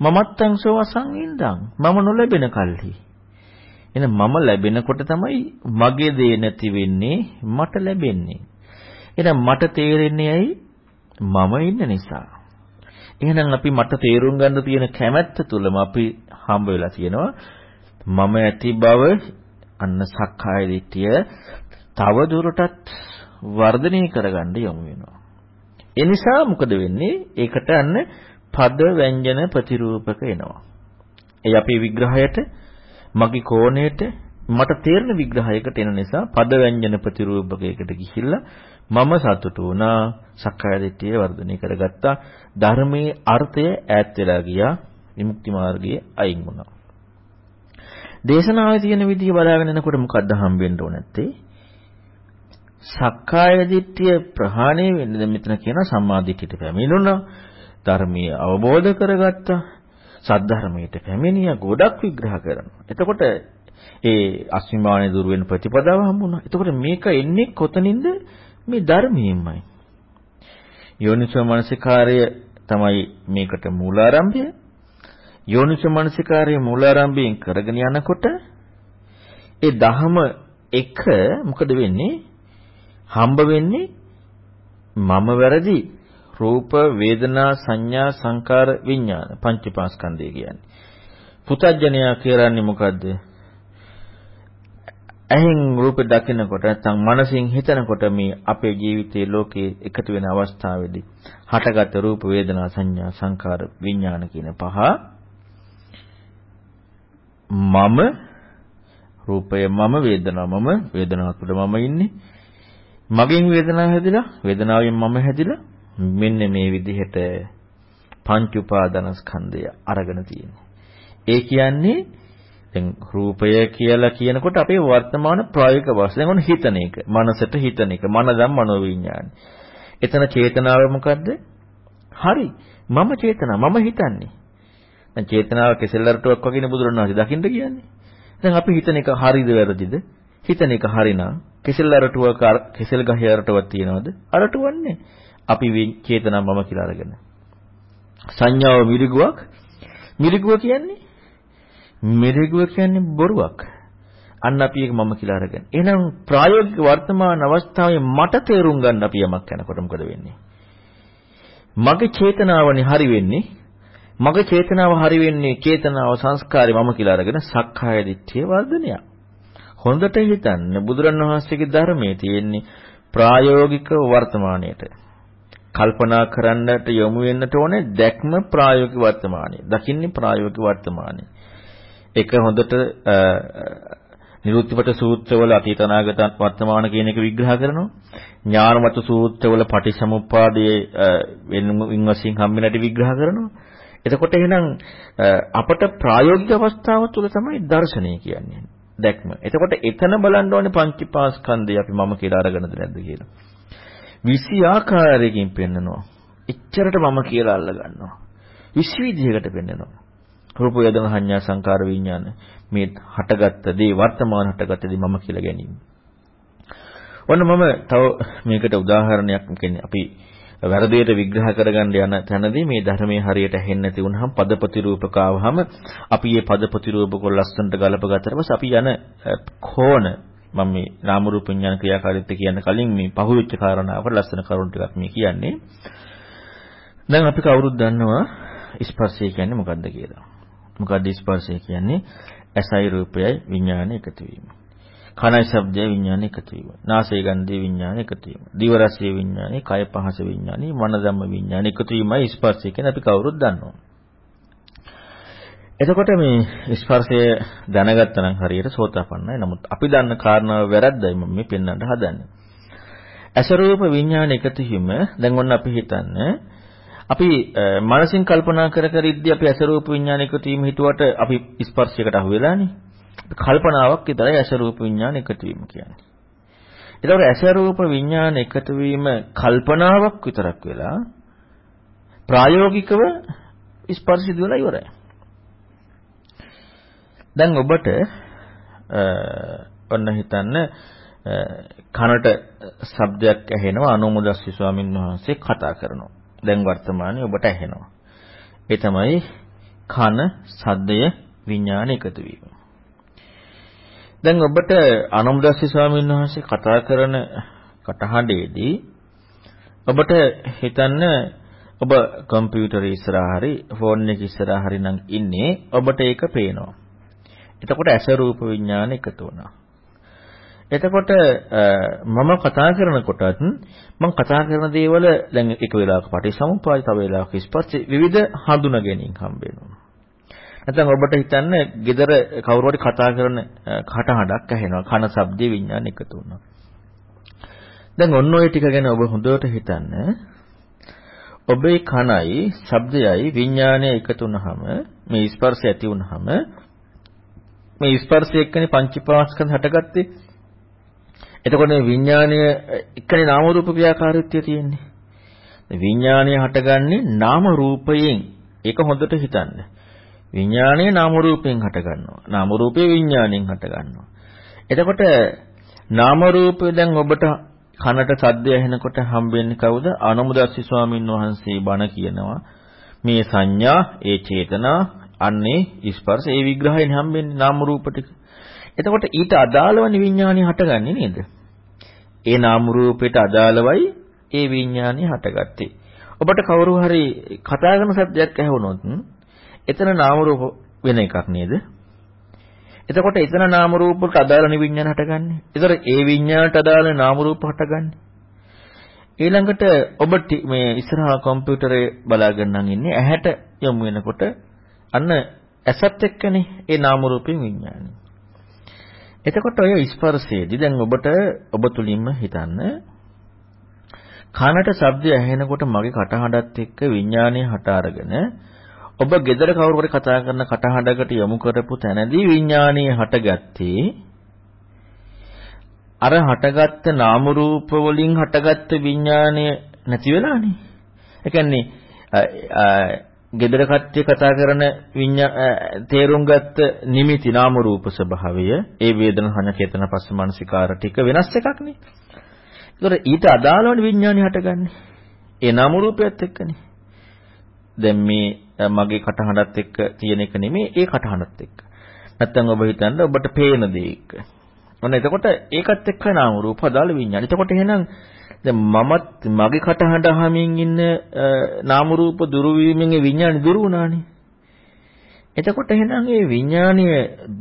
මමත්තං සෝ අසංවින්දං මම නොලැබෙන කල්හි. එන මම ලැබෙනකොට තමයි මගේ දේ නැති වෙන්නේ මට ලැබෙන්නේ. එහෙනම් මට තේරෙන්නේ ඇයි? මම ඉන්න නිසා. එහෙනම් අපි මට තේරුම් ගන්න තියෙන කැමැත්ත තුලම අපි හම්බ වෙලා තියෙනවා. මම ඇති බව අන්න සක්කාය දිට්ඨිය තව දුරටත් වර්ධනය කරගන්න යොමු වෙනවා. ඒ නිසා මොකද වෙන්නේ? ඒකට අන්න පද ව්‍යංජන ප්‍රතිරූපක එනවා. ඒ අපේ විග්‍රහයට මගේ කෝණයට මට තේරෙන විග්‍රහයකට එන නිසා පද ව්‍යංජන ප්‍රතිරූපකයකට ගිහිල්ලා මම සතුටු වුණා සක්කාය දිට්ඨිය වර්ධනය කරගත්තා ධර්මයේ අර්ථය ඈත් වෙලා ගියා විමුක්ති මාර්ගයේ අයින් වුණා. දේශනාවේ තියෙන විදිහ බලාගෙන යනකොට මොකද්ද හම්බෙන්න ඕන නැත්තේ සක්කාය දිට්ඨිය ප්‍රහාණය වෙන්නේ දැන් මෙතන කියන සම්මා දිට්ඨියට පැමිණුණා. ධර්මීය අවබෝධ කරගත්තා. සද්ධර්මයට පැමිණියා ගොඩක් විග්‍රහ කරනවා. එතකොට ඒ අස්මිමානේ දුර වෙන ප්‍රතිපදාව හම්බුණා. එතකොට මේක එන්නේ කොතනින්ද? මේ ධර්මයෙන්මයි. යෝනිසෝ මනසිකාර්ය තමයි මේකට මූලාරම්භය. යෝනිසෝ මනසිකාර්ය මූලාරම්භයෙන් කරගෙන යනකොට ඒ දහම එක මොකද වෙන්නේ? හම්බ වෙන්නේ මම වැරදි රූප වේදනා සංඥා සංකාර විඥාන පංචපාස්කන්ධය කියන්නේ. පුතඥයා කරන්නේ මොකද්ද? ඇහෙන් රූප දකිනකොට නැත්නම් මනසින් හිතනකොට මේ අපේ ජීවිතයේ ලෝකයේ එකතු වෙන අවස්ථාවේදී හටගත් රූප වේදනා සංඥා සංකාර විඥාන කියන පහ මම රූපය මම වේදනාව මම වේදනාව තුළ මම ඉන්නේ මගෙන් වේදනාව හැදිලා වේදනාවෙන් මම හැදිලා මෙන්න මේ විදිහට පංච උපාදානස්කන්ධය අරගෙන තියෙනවා. ඒ කියන්නේ දැන් රූපය කියලා කියනකොට අපේ වර්තමාන ප්‍රායෝගික වශයෙන් දැන් ඔන්න හිතන එක. මනසට හිතන එක. මනදම් මනෝවිඤ්ඤාණය. එතන චේතනාව මොකද්ද? හරි. මම චේතනා මම හිතන්නේ. දැන් චේතනාව කෙසෙල් අරටුවක් වගේනේ බුදුරණවහන්සේ දකින්න කියන්නේ. දැන් අපි හිතන එක හරිද වැරදිද? හිතන එක හරිනම් කෙසෙල් අරටුවක කෙසෙල් ගහේ අරටුවක් තියනවද? අරටුවන්නේ. අපි චේතනා මම කියලා අරගෙන. සංඥාව මිරිගුවක්. මිරිගුව කියන්නේ මිරිගුව කියන්නේ බොරුවක්. අන්න අපි ඒක මම කියලා අරගෙන. එහෙනම් ප්‍රායෝගික වර්තමාන අවස්ථාවේ මට තේරුම් ගන්න අපි යමක් කරනකොට මොකද වෙන්නේ? මගේ චේතනාවනේ හරි වෙන්නේ. මගේ චේතනාව හරි වෙන්නේ චේතනාව සංස්කාරي මම කියලා අරගෙන සක්කාය දිට්ඨිය වර්ධනය. හොඳට හිතන්න බුදුරණවහන්සේගේ ධර්මයේ තියෙන්නේ ප්‍රායෝගික වර්තමානයේට. කල්පනා කරන්නට යොමු වෙන්නට ඕනේ දැක්ම ප්‍රායෝගික වර්තමානයේ. දකින්නේ ප්‍රායෝගික වර්තමානයේ. ඒක හොඳට නිරුත්තිපට සූත්‍රවල අතීත අනාගත වර්තමාන කියන එක විග්‍රහ කරනවා. ඥානමත සූත්‍රවල පටිසමුප්පාදයේ වෙනින් වශයෙන් හම්බෙන්නට විග්‍රහ කරනවා. එතකොට එහෙනම් අපට ප්‍රායෝගික අවස්ථාව තුළ තමයි දර්ශනය කියන්නේ. දැක්ම. එතකොට එතන බලන්න ඕනේ පංචීපාස්කන්ධය අපි මම කියලා අරගෙනද නැද්ද කියලා. විසි ආකාරයකින් පෙන්නනවා. එච්චරට මම කියලා අල්ල ගන්නවා. විසි විදිහකට පෙන්නනවා. රූප වේදනා සංඥා සංකාර විඥාන මේ හටගත්ත දේ වර්තමාන හටගත්ත දේ මම කියලා ගැනීම. ඔන්න මම තව මේකට උදාහරණයක් කියන්නේ අපි වැරදියට විග්‍රහ කරගන්න යන තැනදී මේ ධර්මයේ හරියට ඇහෙන්නේ නැති වුනහම පදපති රූපක ආවහම අපි මේ පදපති රූපක ලස්සනට ගලප ගත්තට පස්සේ අපි යන කෝණ මම මේ නාම රූප විඥාන ක්‍රියාකාරීත්වය කියන කලින් මේ පහුවෙච්ච කාරණාවට ලස්සන කරුණු ටිකක් මේ කියන්නේ. දැන් අපි කවුරුත් දන්නවා ස්පර්ශය කියන්නේ මොකක්ද කියලා. මොකක්ද ස්පර්ශය කියන්නේ? ඇසයි රූපයයි විඥානය එකතු වීම. කනයි ශබ්දය විඥානය එකතු වීම. නාසය ගන්ධය විඥානය එකතු වීම. දිව රසය විඥානය, කය පහස විඥානය, මන ධම්ම විඥානය එකතු වීමයි ස්පර්ශය කියන්නේ අපි කවුරුත් දන්නවා. එතකොට මේ ස්පර්ශය දැනගත්තා නම් හරියට සෝතාපන්නයි. නමුත් අපි දන්න කාරණාව වැරද්දයි මම මේ පෙන්වන්න හදන්නේ. අසරූප විඥාන එකතු වීම දැන් ඔන්න අපි හිතන්නේ අපි මනසින් කල්පනා කර කර ඉද්දී අපි අසරූප විඥාන එකතු වීම හිතුවට අපි ස්පර්ශයකට අහු වෙලානේ. කල්පනාවක් විතරයි අසරූප විඥාන එකතු වීම කියන්නේ. ඒතකොට අසරූප විඥාන එකතු වීම කල්පනාවක් විතරක් වෙලා ප්‍රායෝගිකව ස්පර්ශ සිදුවලා ඉවරයි. දැන් ඔබට ඔන්න හිතන්න කනට ශබ්දයක් ඇහෙනවා අනුමුදස්සි ස්වාමීන් වහන්සේ කතා කරනවා. දැන් වර්තමානයේ ඔබට ඇහෙනවා. ඒ තමයි කන සද්දය විඥාන එකතු වීම. දැන් ඔබට අනුමුදස්සි ස්වාමීන් වහන්සේ කතා කරන කටහඬේදී ඔබට හිතන්න ඔබ කම්පියුටර් ඉස්සරහා හරි ෆෝන් එක ඉස්සරහා හරි නම් ඉන්නේ ඔබට ඒක පේනවා. එතකොට ඇස රූප විඥාන එකතු වුණා. එතකොට මම කතා කරනකොටත් මම කතා කරන දේවල දැන් එක වෙලාවක පටිසමුප්පාද තව වෙලාවක ස්පර්ශ විවිධ හඳුනා ගැනීම හම්බ වෙනවා. නැත්නම් ඔබට හිතන්න gedara කවුරු හරි කතා කරන කටහඬක් ඇහෙනවා කන ශබ්දේ විඥාන එකතු වුණා. දැන් ඔන්න ඔය ටික ගැන ඔබ හොඳට හිතන්න. ඔබේ කනයි ශබ්දයයි විඥානය එකතු වුනහම මේ ස්පර්ශය ඇති වුනහම මේ ස්පර්ශය එක්කනේ පංචීපාස්කන්ධ හටගත්තේ. එතකොට මේ විඥානය එක්කනේ නාම රූප ක්‍රියාකාරීත්වය තියෙන්නේ. විඥානය හටගන්නේ නාම රූපයෙන්. ඒක හොඳට හිතන්න. විඥානය නාම රූපයෙන් හටගන්නවා. නාම රූපේ විඥාණයෙන් හටගන්නවා. එතකොට නාම රූපය දැන් ඔබට කනට සද්දය ඇහෙනකොට හම්බෙන්නේ කවුද? අනුමුදස්සි ස්වාමීන් වහන්සේ බණ කියනවා. මේ සංඥා, ඒ චේතනා, අන්නේ ස්පර්ශ ඒ විග්‍රහයෙන් හම්බෙන්නේ නාම රූප ටික. එතකොට ඊට අදාළවනි විඥානය හටගන්නේ නේද? ඒ නාම රූපයට අදාළවයි ඒ විඥානය හටගත්තේ. ඔබට කවුරු හරි කතා කරන සත්‍යයක් ඇහුනොත් එතන නාම රූප වෙන එකක් නේද? එතකොට එතන නාම රූප වලට අදාළ නිවිඥාන හටගන්නේ. ඒතර ඒ විඥානට අදාළ නාම රූප හටගන්නේ. ඊළඟට ඔබ මේ ඉස්සරහා කම්පියුටරේ බලාගෙන නම් ඉන්නේ ඇහැට යමු වෙනකොට අන්න ඇසත් එක්කනේ ඒ නාම රූපයෙන් විඥානය. එතකොට ඔය ස්පර්ශයේදී දැන් ඔබට ඔබ තුලින්ම හිතන්න කනට ශබ්දය ඇහෙනකොට මගේ කටහඬත් එක්ක විඥානය හට අරගෙන ඔබ gedara කවුරු හරි කතා කරන කටහඬකට යොමු කරපු තැනදී විඥානය හටගත්තේ අර හටගත්ත නාම රූප වලින් හටගත්ත විඥානය නැති වෙලානේ. ඒ කියන්නේ gedara කට්ටිය කතා කරන තේරුම් ගත්ත නිමිති නාම රූප ස්වභාවය ඒ වේදන සංඥා චේතන පස්ස මානසිකාර ටික වෙනස් එකක්නේ. ඒතර ඊට අදාළවනේ විඥානය හටගන්නේ. ඒ නාම රූපයත් එක්කනේ. දැන් මේ මගේ කටහඬත් එක්ක තියෙන එක නෙමෙයි ඒ කටහඬත් එක්ක. නැත්තම් ඔබ හිතන්න ඔබට පේන දේ එක්ක. ඔන්න එතකොට ඒකත් එක්ක නාම රූප අදාළ විඥාන. එතකොට එහෙනම් දැන් මමත් මගේ කටහඬ අහමින් ඉන්න නාම රූප දුරු වීමෙන් ඒ විඥානි දුරු වුණානේ. එතකොට එහෙනම් ඒ විඥානය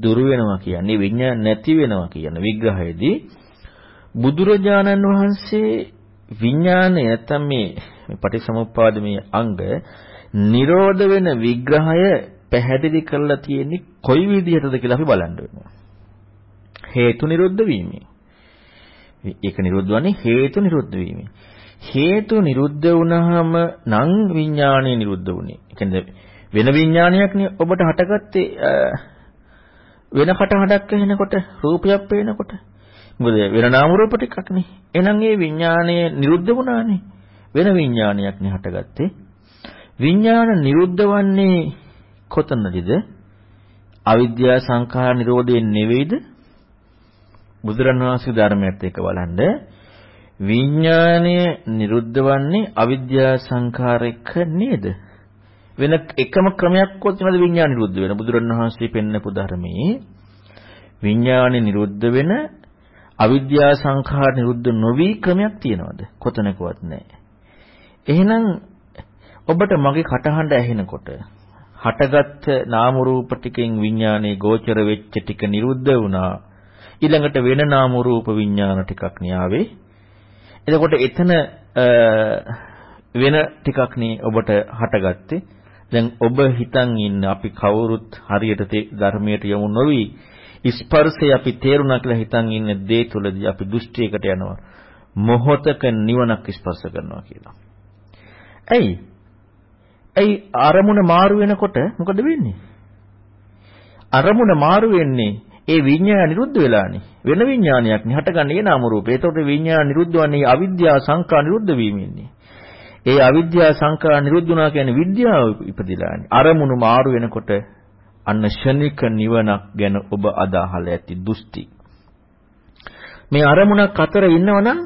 දුරු වෙනවා කියන්නේ විඥාන නැති වෙනවා කියන විග්‍රහයේදී බුදුරජාණන් වහන්සේ විඥානය නැත්තම් මේ පටිසමුප්පාද මේ අංග නිරෝධ වෙන විග්‍රහය පැහැදිලි කරලා තියෙන්නේ කොයි විදිහටද කියලා අපි බලන්න වෙනවා. හේතු නිරුද්ධ වීමෙන්. ඒක නිරුද්ධ වන්නේ හේතු නිරුද්ධ වීමෙන්. හේතු නිරුද්ධ වුණාම නම් විඥාණය නිරුද්ධ වුණේ. ඒ කියන්නේ වෙන විඥානයක් නේ ඔබට හටගත්තේ වෙන කටහඬක් ඇහෙනකොට රූපයක් පේනකොට. මොකද වෙන නාම රූප ටිකක් නේ. එහෙනම් ඒ විඥාණය නිරුද්ධ වුණානේ. වෙන විඥානයක් නේ හටගත්තේ. විඥාන නිරුද්ධ වන්නේ කොතනදද? අවිද්‍යා සංඛාර නිරෝධයෙන් නෙවෙයිද? බුදුරණවහන්සේ ධර්මයත් එක්ක බලන්න විඥාණය නිරුද්ධ වන්නේ අවිද්‍යා සංඛාර එක්ක නේද? වෙන එකම ක්‍රමයක් කොහොමද විඥාන නිරුද්ධ වෙන? බුදුරණවහන්සේ පෙන්නපු ධර්මයේ විඥාණය නිරුද්ධ වෙන අවිද්‍යා සංඛාර නිරුද්ධ නොවි ක්‍රමයක් තියනවද? කොතනකවත් නැහැ. එහෙනම් ඔබට මගේ කටහඬ ඇහෙනකොට හටගත්ත නාම රූප ටිකෙන් විඥානයේ ගෝචර වෙච්ච ටික නිරුද්ධ වුණා. ඊළඟට වෙන නාම රූප විඥාන ටිකක් න්යාවේ. එතකොට එතන වෙන ටිකක් නේ ඔබට හටගත්තේ. දැන් ඔබ හිතන් ඉන්න අපි කවුරුත් හරියට ධර්මයට යමු නොවි ස්පර්ශය අපි තේරුණා කියලා හිතන් ඉන්න දේ තුලදී අපි දෘෂ්ටියකට යනවා. මොහොතක නිවනක් ස්පර්ශ කරනවා කියලා. ඇයි? ඇයි අරමුණ මාරු වෙනකොට මොකද වෙන්නේ? අරමුණ මාරු වෙන්නේ ඒ විඤ්ඤාණ නිරුද්ධ වෙලානේ. වෙන විඤ්ඤාණයක් නේ හටගන්නේ ඒ නාම රූපේ. ඒතකොට විඤ්ඤාණ නිරුද්ධ වන්නේ අවිද්‍යාව සංකා නිරුද්ධ වීමෙන්නේ. ඒ අවිද්‍යාව සංකා නිරුද්ධ වුණා කියන්නේ විද්‍යාව ඉපදිලානේ. අරමුණු මාරු වෙනකොට අන්න ෂණික නිවනක් ගැන ඔබ අදාහල ඇති දෘෂ්ටි. මේ අරමුණක් අතර ඉන්නවනම්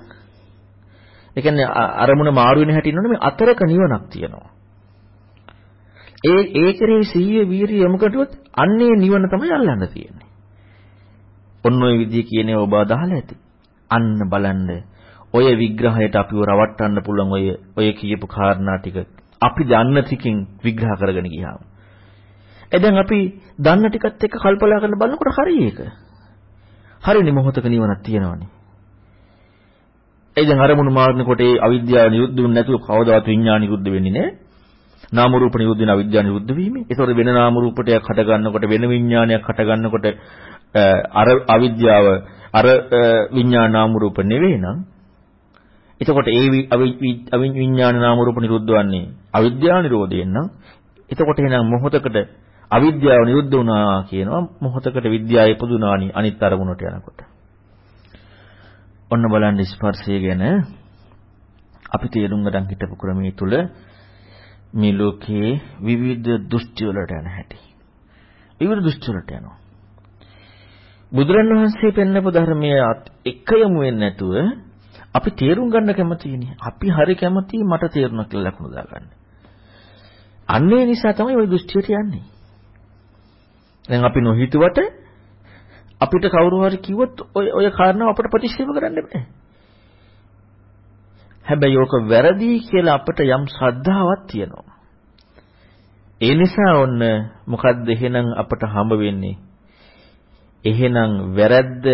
ඒ කියන්නේ අරමුණ මාරු වෙන හැටි ඉන්නවනේ මේ අතරක නිවනක් තියෙනවා. ඒ ඒ කෙරෙහි සිහිය වීරිය යොමු කටුවොත් අන්නේ නිවන තමයි අල්ලන්න තියෙන්නේ. ඔන්න ඔය විදිය කියන්නේ ඔබ අදහලා ඇති. අන්න බලන්න ඔය විග්‍රහයට අපිව රවට්ටන්න පුළුවන් ඔය ඔය කියපු කාරණා ටික අපි දන්න ටිකෙන් විග්‍රහ කරගෙන ගියාම. එදැන් අපි දන්න ටිකත් එක්ක කල්පනා කරලා බලනකොට හරි ඒක. හරිනේ මොහොතක නිවනක් තියෙනවනේ. ඒ දැන් අරමුණු මාර්නකොට ඒ අවිද්‍යාව නිරුද්ධ වෙන්නේ නැතුව කවදාවත් විඥාන නිරුද්ධ වෙන්නේ නැහැ. නාම රූප නිරුද්ධ වෙන අවිද්‍යාව නිරුද්ධ වීම. ඒතකොට වෙන නාම රූපටයක් හට ගන්නකොට වෙන විඥානයක් හට ගන්නකොට අර අවිද්‍යාව අර විඥාන නාම රූප නෙවෙයි නම් එතකොට ඒ විඥාන නාම රූප නිරුද්ධ වන්නේ අවිද්‍යාව නිරෝධයෙන් නම් එතකොට එහෙනම් මොහොතකට අවිද්‍යාව නිරුද්ධ වුණා කියනවා මොහොතකට විද්‍යාව ඉපදුනානි අනිත් අරමුණට යනකොට ඔන්න බලන්න ස්පර්ශය ගැන අපි තේරුම් ගන්න හිටපු ක්‍රමයේ තුල මේ ලෝකයේ විවිධ දෘෂ්ටි වලට යන හැටි. විවිධ දෘෂ්ටි වලට යනවා. බුදුරණවහන්සේ පෙන්නපු ධර්මයේ එක යමු වෙන්නේ නැතුව අපි තේරුම් ගන්න කැමතිනේ. අපි හරි කැමති මට තේරුණා කියලා ලකුණු දාගන්න. අන්නේ නිසා තමයි ওই දෘෂ්ටියට යන්නේ. දැන් අපි නොහිතුවට අපිට කවුරු හරි කිව්වොත් ඔය ඔය කාරණාව අපිට ප්‍රතික්ෂේප කරන්න බෑ. හැබැයි ඕක වැරදි කියලා අපිට යම් ශ්‍රද්ධාවක් තියෙනවා. ඒ නිසා ඔන්න මොකද්ද එහෙනම් අපට හම්බ වෙන්නේ? එහෙනම් වැරද්ද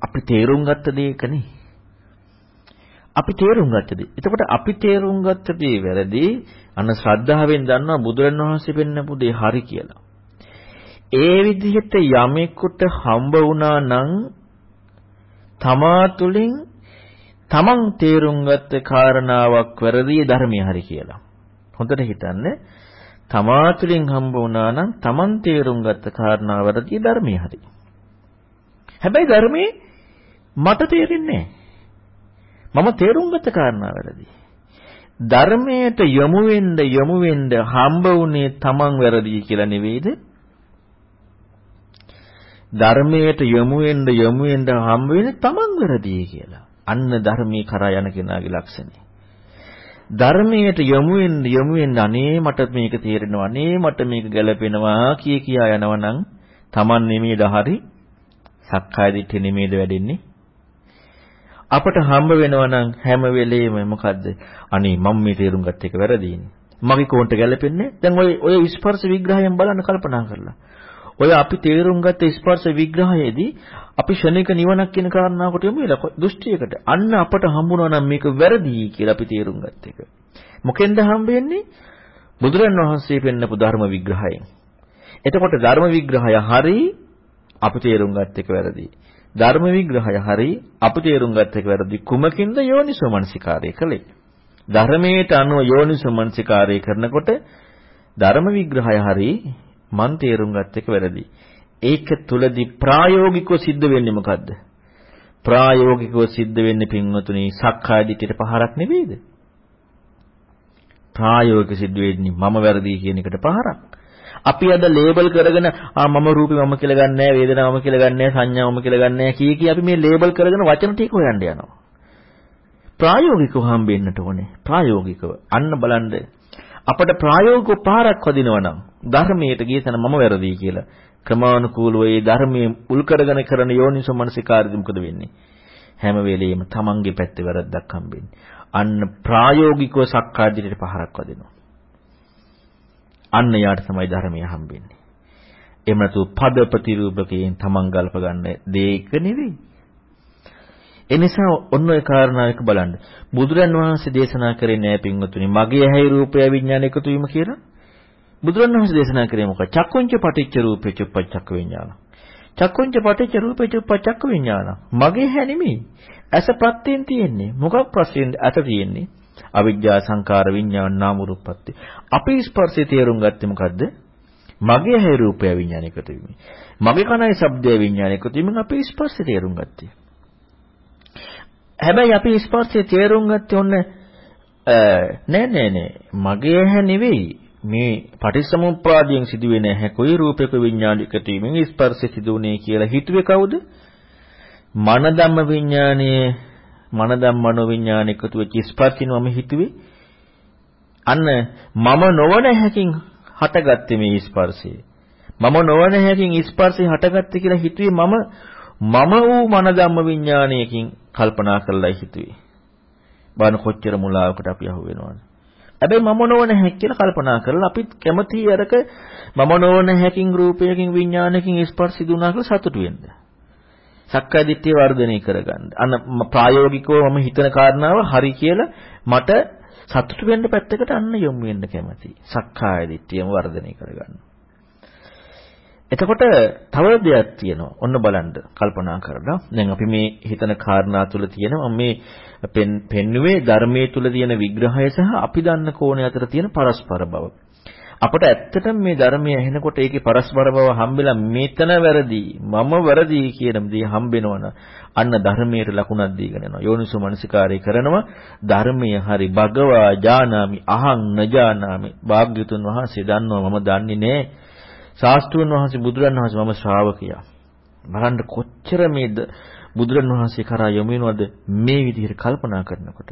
අපි තේරුම් ගත්ත දෙයකනේ. අපි තේරුම් ගත්ත දේ. එතකොට අපි තේරුම් ගත්ත දේ වැරදි. අන්න ශ්‍රද්ධාවෙන් දන්නවා බුදුරණවහන්සේ පෙන්නපු දේ හරි කියලා. ඒ විදිහට යමෙකුට හම්බ වුණා නම් තමා තුළින් තමන් තේරුම් ගත්ත කාරණාවක් වැරදි ධර්මය හරි කියලා. හොඳට හිතන්න. තමා තුළින් හම්බ වුණා නම් තමන් තේරුම් ගත්ත කාරණාව වැරදි ධර්මය හරි. හැබැයි ධර්මයේ මට තේරෙන්නේ මම තේරුම් ගත්ත කාරණාව වැරදි. ධර්මයට යොමු වෙන්න යොමු වෙන්න හම්බ වුණේ තමන් වැරදි කියලා නෙවෙයිද? ධර්මයට යොමු වෙන්න යොමු වෙන්න හම්බ වෙන්නේ තමන් වැරදි කියලා. අන්න ධර්මී කරා යන කෙනාගේ ලක්ෂණය. ධර්මයට යොමු වෙන්න යොමු වෙන්න අනේ මට මේක තේරෙනවා අනේ මට මේක ගැලපෙනවා කිය කියා යනවා නම් Taman නෙමෙයිද හරි සක්කාය දිට්ඨිය නෙමෙයිද වැඩෙන්නේ අපට හම්බ වෙනවා නම් හැම වෙලේම මොකද්ද අනේ මම මේ තේරුම් ගත්ත එක වැරදීනේ මගේ කෝන්ට ගැලපෙන්නේ දැන් ඔය ඔය ස්පර්ශ විග්‍රහයෙන් බලන්න කල්පනා කරලා ඔය අපි තේරුම් ගත්ත ස්පර්ශ විග්‍රහයේදී අපි ෂණික නිවනක් කියන කාරණාවකට යමු වෙලා දෘෂ්ටියකට. අන්න අපට හම්බුණා නම් මේක වැරදි කියලා අපි තේරුම් ගත්ත එක. මොකෙන්ද හම්බෙන්නේ? බුදුරන් වහන්සේ පෙන්නපු ධර්ම විග්‍රහයෙන්. එතකොට ධර්ම විග්‍රහය හරි අපි තේරුම් ගත්ත එක වැරදි. ධර්ම විග්‍රහය හරි අපි තේරුම් ගත්ත එක වැරදි. කුමකින්ද යෝනිසෝ මනසිකාරය කළේ? ධර්මයට අනුව යෝනිසෝ මනසිකාරය කරනකොට ධර්ම විග්‍රහය හරි මන් තේරුම් ගත්ත එක වැරදි. ඒක තුලදී ප්‍රායෝගිකව සිද්ධ වෙන්නේ මොකද්ද? ප්‍රායෝගිකව සිද්ධ වෙන්නේ පින්වතුනි සක්කාය දිට්ඨියට පහරක් නෙවෙයිද? ප්‍රායෝගික සිද්ධ වෙන්නේ මම වැරදි කියන එකට පහරක්. අපි අද ලේබල් කරගෙන ආ මම රූපේ මම කියලා ගන්නෑ වේදනාව මම කියලා ගන්නෑ සංඥා මම කියලා ගන්නෑ කී කී අපි මේ ලේබල් කරගෙන වචන ටික හොයන්න යනවා. ප්‍රායෝගිකව හම්බෙන්නට ඕනේ. ප්‍රායෝගිකව. අන්න බලන්න අපට ප්‍රායෝගිකව පාරක් වදිනවා නම් ධර්මයට ගිය තැන මම වැරදි කියලා ක්‍රමානුකූලව ඒ ධර්මයේ උල් කරගෙන කරන යෝනිසෝ මනසිකාරදි මොකද වෙන්නේ හැම වෙලෙම තමන්ගේ පැත්තේ වැරද්දක් හම්බෙන්නේ අන්න ප්‍රායෝගිකව සක්කාදිට පහරක් වදිනවා අන්න යාට තමයි ධර්මය හම්බෙන්නේ එහෙම නැතු පද ප්‍රතිරූපකයෙන් තමන් ගල්ප ගන්න දෙයක නෙවෙයි එනිසා ඔන්න ඔය කාරණාවක බලන්න. බුදුරන් වහන්සේ දේශනා කරේ නෑ පින්වතුනි මගේ ඇහි රූපය විඥාන එකතු වීම කියලා. බුදුරන් වහන්සේ දේශනා කරේ මොකක්ද? චක්කුංච පටිච්ච රූපේ චුප්පච්චක්ක විඥාන. චක්කුංච පටිච්ච රූපේ චුප්පච්චක්ක විඥාන. මගේ හැ නෙමෙයි. ඇස ප්‍රත්‍යයෙන් තියෙන්නේ. මොකක් ප්‍රත්‍යයෙන් ඇත තියෙන්නේ? අවිජ්ජා සංකාර විඥාන නාම රූපපත්ති. අපි ස්පර්ශය තේරුම් ගත්තේ මොකද්ද? මගේ ඇහි රූපය විඥාන එකතු වීම. මගේ කනයි ශබ්දය විඥාන එකතු වීමෙන් අපි ස්පර්ශය තේරුම් ගත්තේ. හැබැයි අපි ස්පර්ශය තේරුම් ගත්තේ ඔන්න නෑ නෑ නෑ මගේ ඇහැ නෙවෙයි මේ පටිච්චසමුප්පාදයෙන් සිදුවෙන හැකුයි රූපයක විඥානික තීමෙන් ස්පර්ශය සිදුුනේ කියලා හිතුවේ කවුද? මන ධම්ම විඥානයේ මන ධම්මනෝ විඥානිකතු වෙච්ච ස්පර්ශිනවම හිතුවේ. අන්න මම නොවන හැකින් හටගත්තේ මේ ස්පර්ශය. මම නොවන හැකින් ස්පර්ශය හටගත්තේ කියලා හිතුවේ මම මම වූ මන ධම්ම විඥානයකින් කල්පනා කරලා හිතුවේ. බලන්න කොච්චර මුලාවකට අපි අහු වෙනවද? හැබැයි මම නොවන හැක් කියලා කල්පනා කරලා අපිත් කැමති අරක මම නොවන හැකින් රූපයකින් විඥානයකින් ස්පර්ශ දුනා කියලා සතුටු වෙන්න. සක්කාය දිට්ඨිය වර්ධනය කරගන්න. අන්න ප්‍රායෝගිකව මම හිතන කාරණාව හරි කියලා මට සතුටු වෙන්න පැත්තකට අන්න යොමු වෙන්න කැමතියි. සක්කාය දිට්ඨියම වර්ධනය කරගන්න. එතකොට තව දෙයක් තියෙනවා. ඔන්න බලන්න කල්පනා කරලා. දැන් අපි මේ හිතන කාරණා තුල තියෙනවා මේ පෙන්නුවේ ධර්මයේ තුල තියෙන විග්‍රහය සහ අපි දන්න කෝණය අතර තියෙන පරස්පර බව. අපට ඇත්තටම මේ ධර්මය ඇහෙනකොට ඒකේ පරස්පර බව හම්බෙලා මෙතන වැරදි මම වැරදි කියන දේ හම්බෙනවනම් අන්න ධර්මයට ලකුණක් දීගෙන යනවා යෝනිසෝ මනසිකාරය කරනවා ධර්මය හරි භගවා ජානාමි අහං නජානාමි භාග්‍යතුන් වහන්සේ දන්නවා මම දන්නේ නෑ ශාස්ත්‍රඥ වහන්සේ බුදුරන් වහන්සේ මම ශ්‍රාවකයා. බලන්න කොච්චර මේ බුදුරන් වහන්සේ කරා යොමු වෙනවද මේ විදිහට කල්පනා කරනකොට.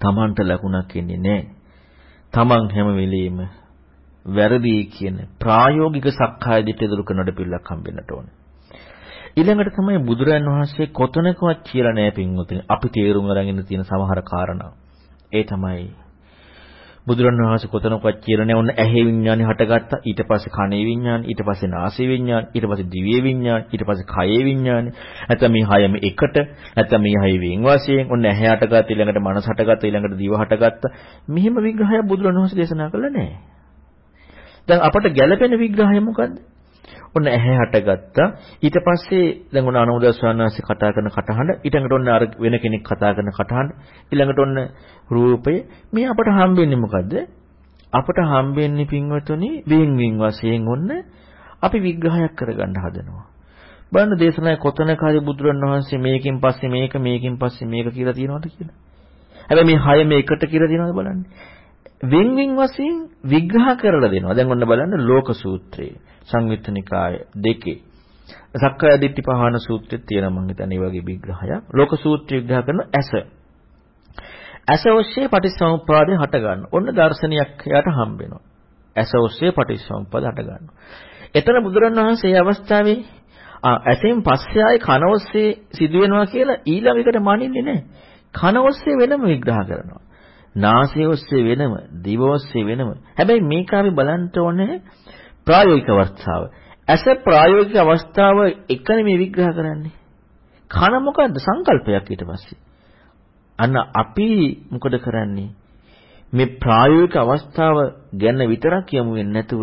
Tamanට ලකුණක් එන්නේ නැහැ. Taman හැම වෙලෙම වැරදි කියන ප්‍රායෝගික සක්කාය දිට්ඨිය දුරු කරනට පිළිලක් හම්බෙන්නට ඕනේ. ඊළඟට තමයි බුදුරන් වහන්සේ කොතනකවත් කියලා නැහැ පින්වතුනි. අපි තේරුම් අරගෙන තියෙන සමහර කාරණා. ඒ තමයි බුදුරණවහන්සේ කොතනකවත් කියලා නැහැ. ඔන්න ඇහි විඥානෙ හටගත්තා. ඊට පස්සේ කනේ විඥානෙ, ඊට පස්සේ නාසයේ විඥානෙ, ඊට පස්සේ දිවේ විඥානෙ, ඊට පස්සේ කයේ විඥානෙ. නැත්නම් මේ හයම එකට, නැත්නම් මේ හය වෙන් වශයෙන් ඔන්න ඇහැ හටගත්තා, ඊළඟට මනස හටගත්තා, ඊළඟට දිව හටගත්තා. මෙහිම විග්‍රහයක් බුදුරණවහන්සේ දේශනා කළා නැහැ. දැන් අපට ගැළපෙන විග්‍රහය මොකද්ද? ඔන්න ඇහැ හටගත්තා. ඊට පස්සේ දැන් ඔන්න අනුමුදා ස්වාමීන් කතා කරන කටහඬ ඊටඟට ඔන්න අර වෙන කෙනෙක් කතා කරන කටහඬ ඊළඟට ඔන්න රූපය මේ අපට හම්බෙන්නේ මොකද්ද? අපට හම්බෙන්නේ පින්වතුනි වින් වින් වශයෙන් ඔන්න අපි විග්‍රහයක් කරගන්න හදනවා. බලන්න දේශනාවේ කොතනක හරි බුදුරණවහන්සේ මේකෙන් පස්සේ මේක මේකෙන් පස්සේ මේක කියලා තියෙනවද කියලා. හැබැයි මේ හය මේකට කියලා තියෙනවද බලන්න. වෙන් වෙන් වශයෙන් විග්‍රහ කරලා දෙනවා. දැන් ඔන්න බලන්න ලෝක සූත්‍රයේ සංයුත්ත නිකාය දෙකේ සක්කාය දිට්ඨි පහන සූත්‍රයේ තියෙනවා මම හිතන්නේ මේ වගේ විග්‍රහයක්. ලෝක සූත්‍රය විග්‍රහ කරන ඇස. ඇස ඔස්සේ පටිච්චසමුප්පාදය හට ගන්න. ඔන්න දර්ශනයක් යාට හම්බ වෙනවා. ඇස ඔස්සේ පටිච්චසමුප්පාද හට ගන්නවා. එතන බුදුරණවහන්සේ මේ අවස්ථාවේ ඇසෙන් පස්සේ ආයේ කන ඔස්සේ සිදුවෙනවා කියලා ඊළඟකට මනින්නේ නැහැ. කන ඔස්සේ වෙනම විග්‍රහ කරනවා. නාසය ඔස්සේ වෙනම, දිව ඔස්සේ වෙනම. හැබැයි මේක අපි බලන්න ඕනේ ප්‍රායෝගික අවස්ථාව. ඇස ප්‍රායෝගික අවස්ථාව එකනේ මේ විග්‍රහ කරන්නේ. කන මොකද්ද සංකල්පයක් ඊට පස්සේ. අන්න අපි මොකද කරන්නේ? මේ ප්‍රායෝගික අවස්ථාව ගැන විතරක් කියමු වෙන්නේ නැතුව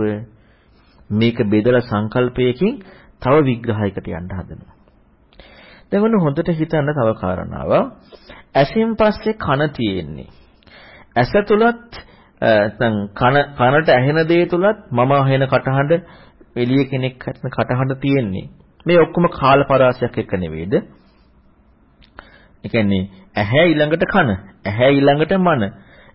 මේක බෙදලා සංකල්පයකින් තව විග්‍රහයකට යන්න හදනවා. දැන් ඔන්න හොඳට හිතන්න තව කාරණාවක්. ඇසෙන් පස්සේ කන තියෙන්නේ. ඇස තුලත් නැත්නම් කන කනට ඇහෙන දේ තුලත් මම අහෙන කටහඬ එළිය කෙනෙක් හටන කටහඬ තියෙන්නේ. මේ ඔක්කොම කාලපරාසයක් එක නෙවෙයිද? ඒ කියන්නේ ඇහැ ඊළඟට කන, ඇහැ ඊළඟට මන,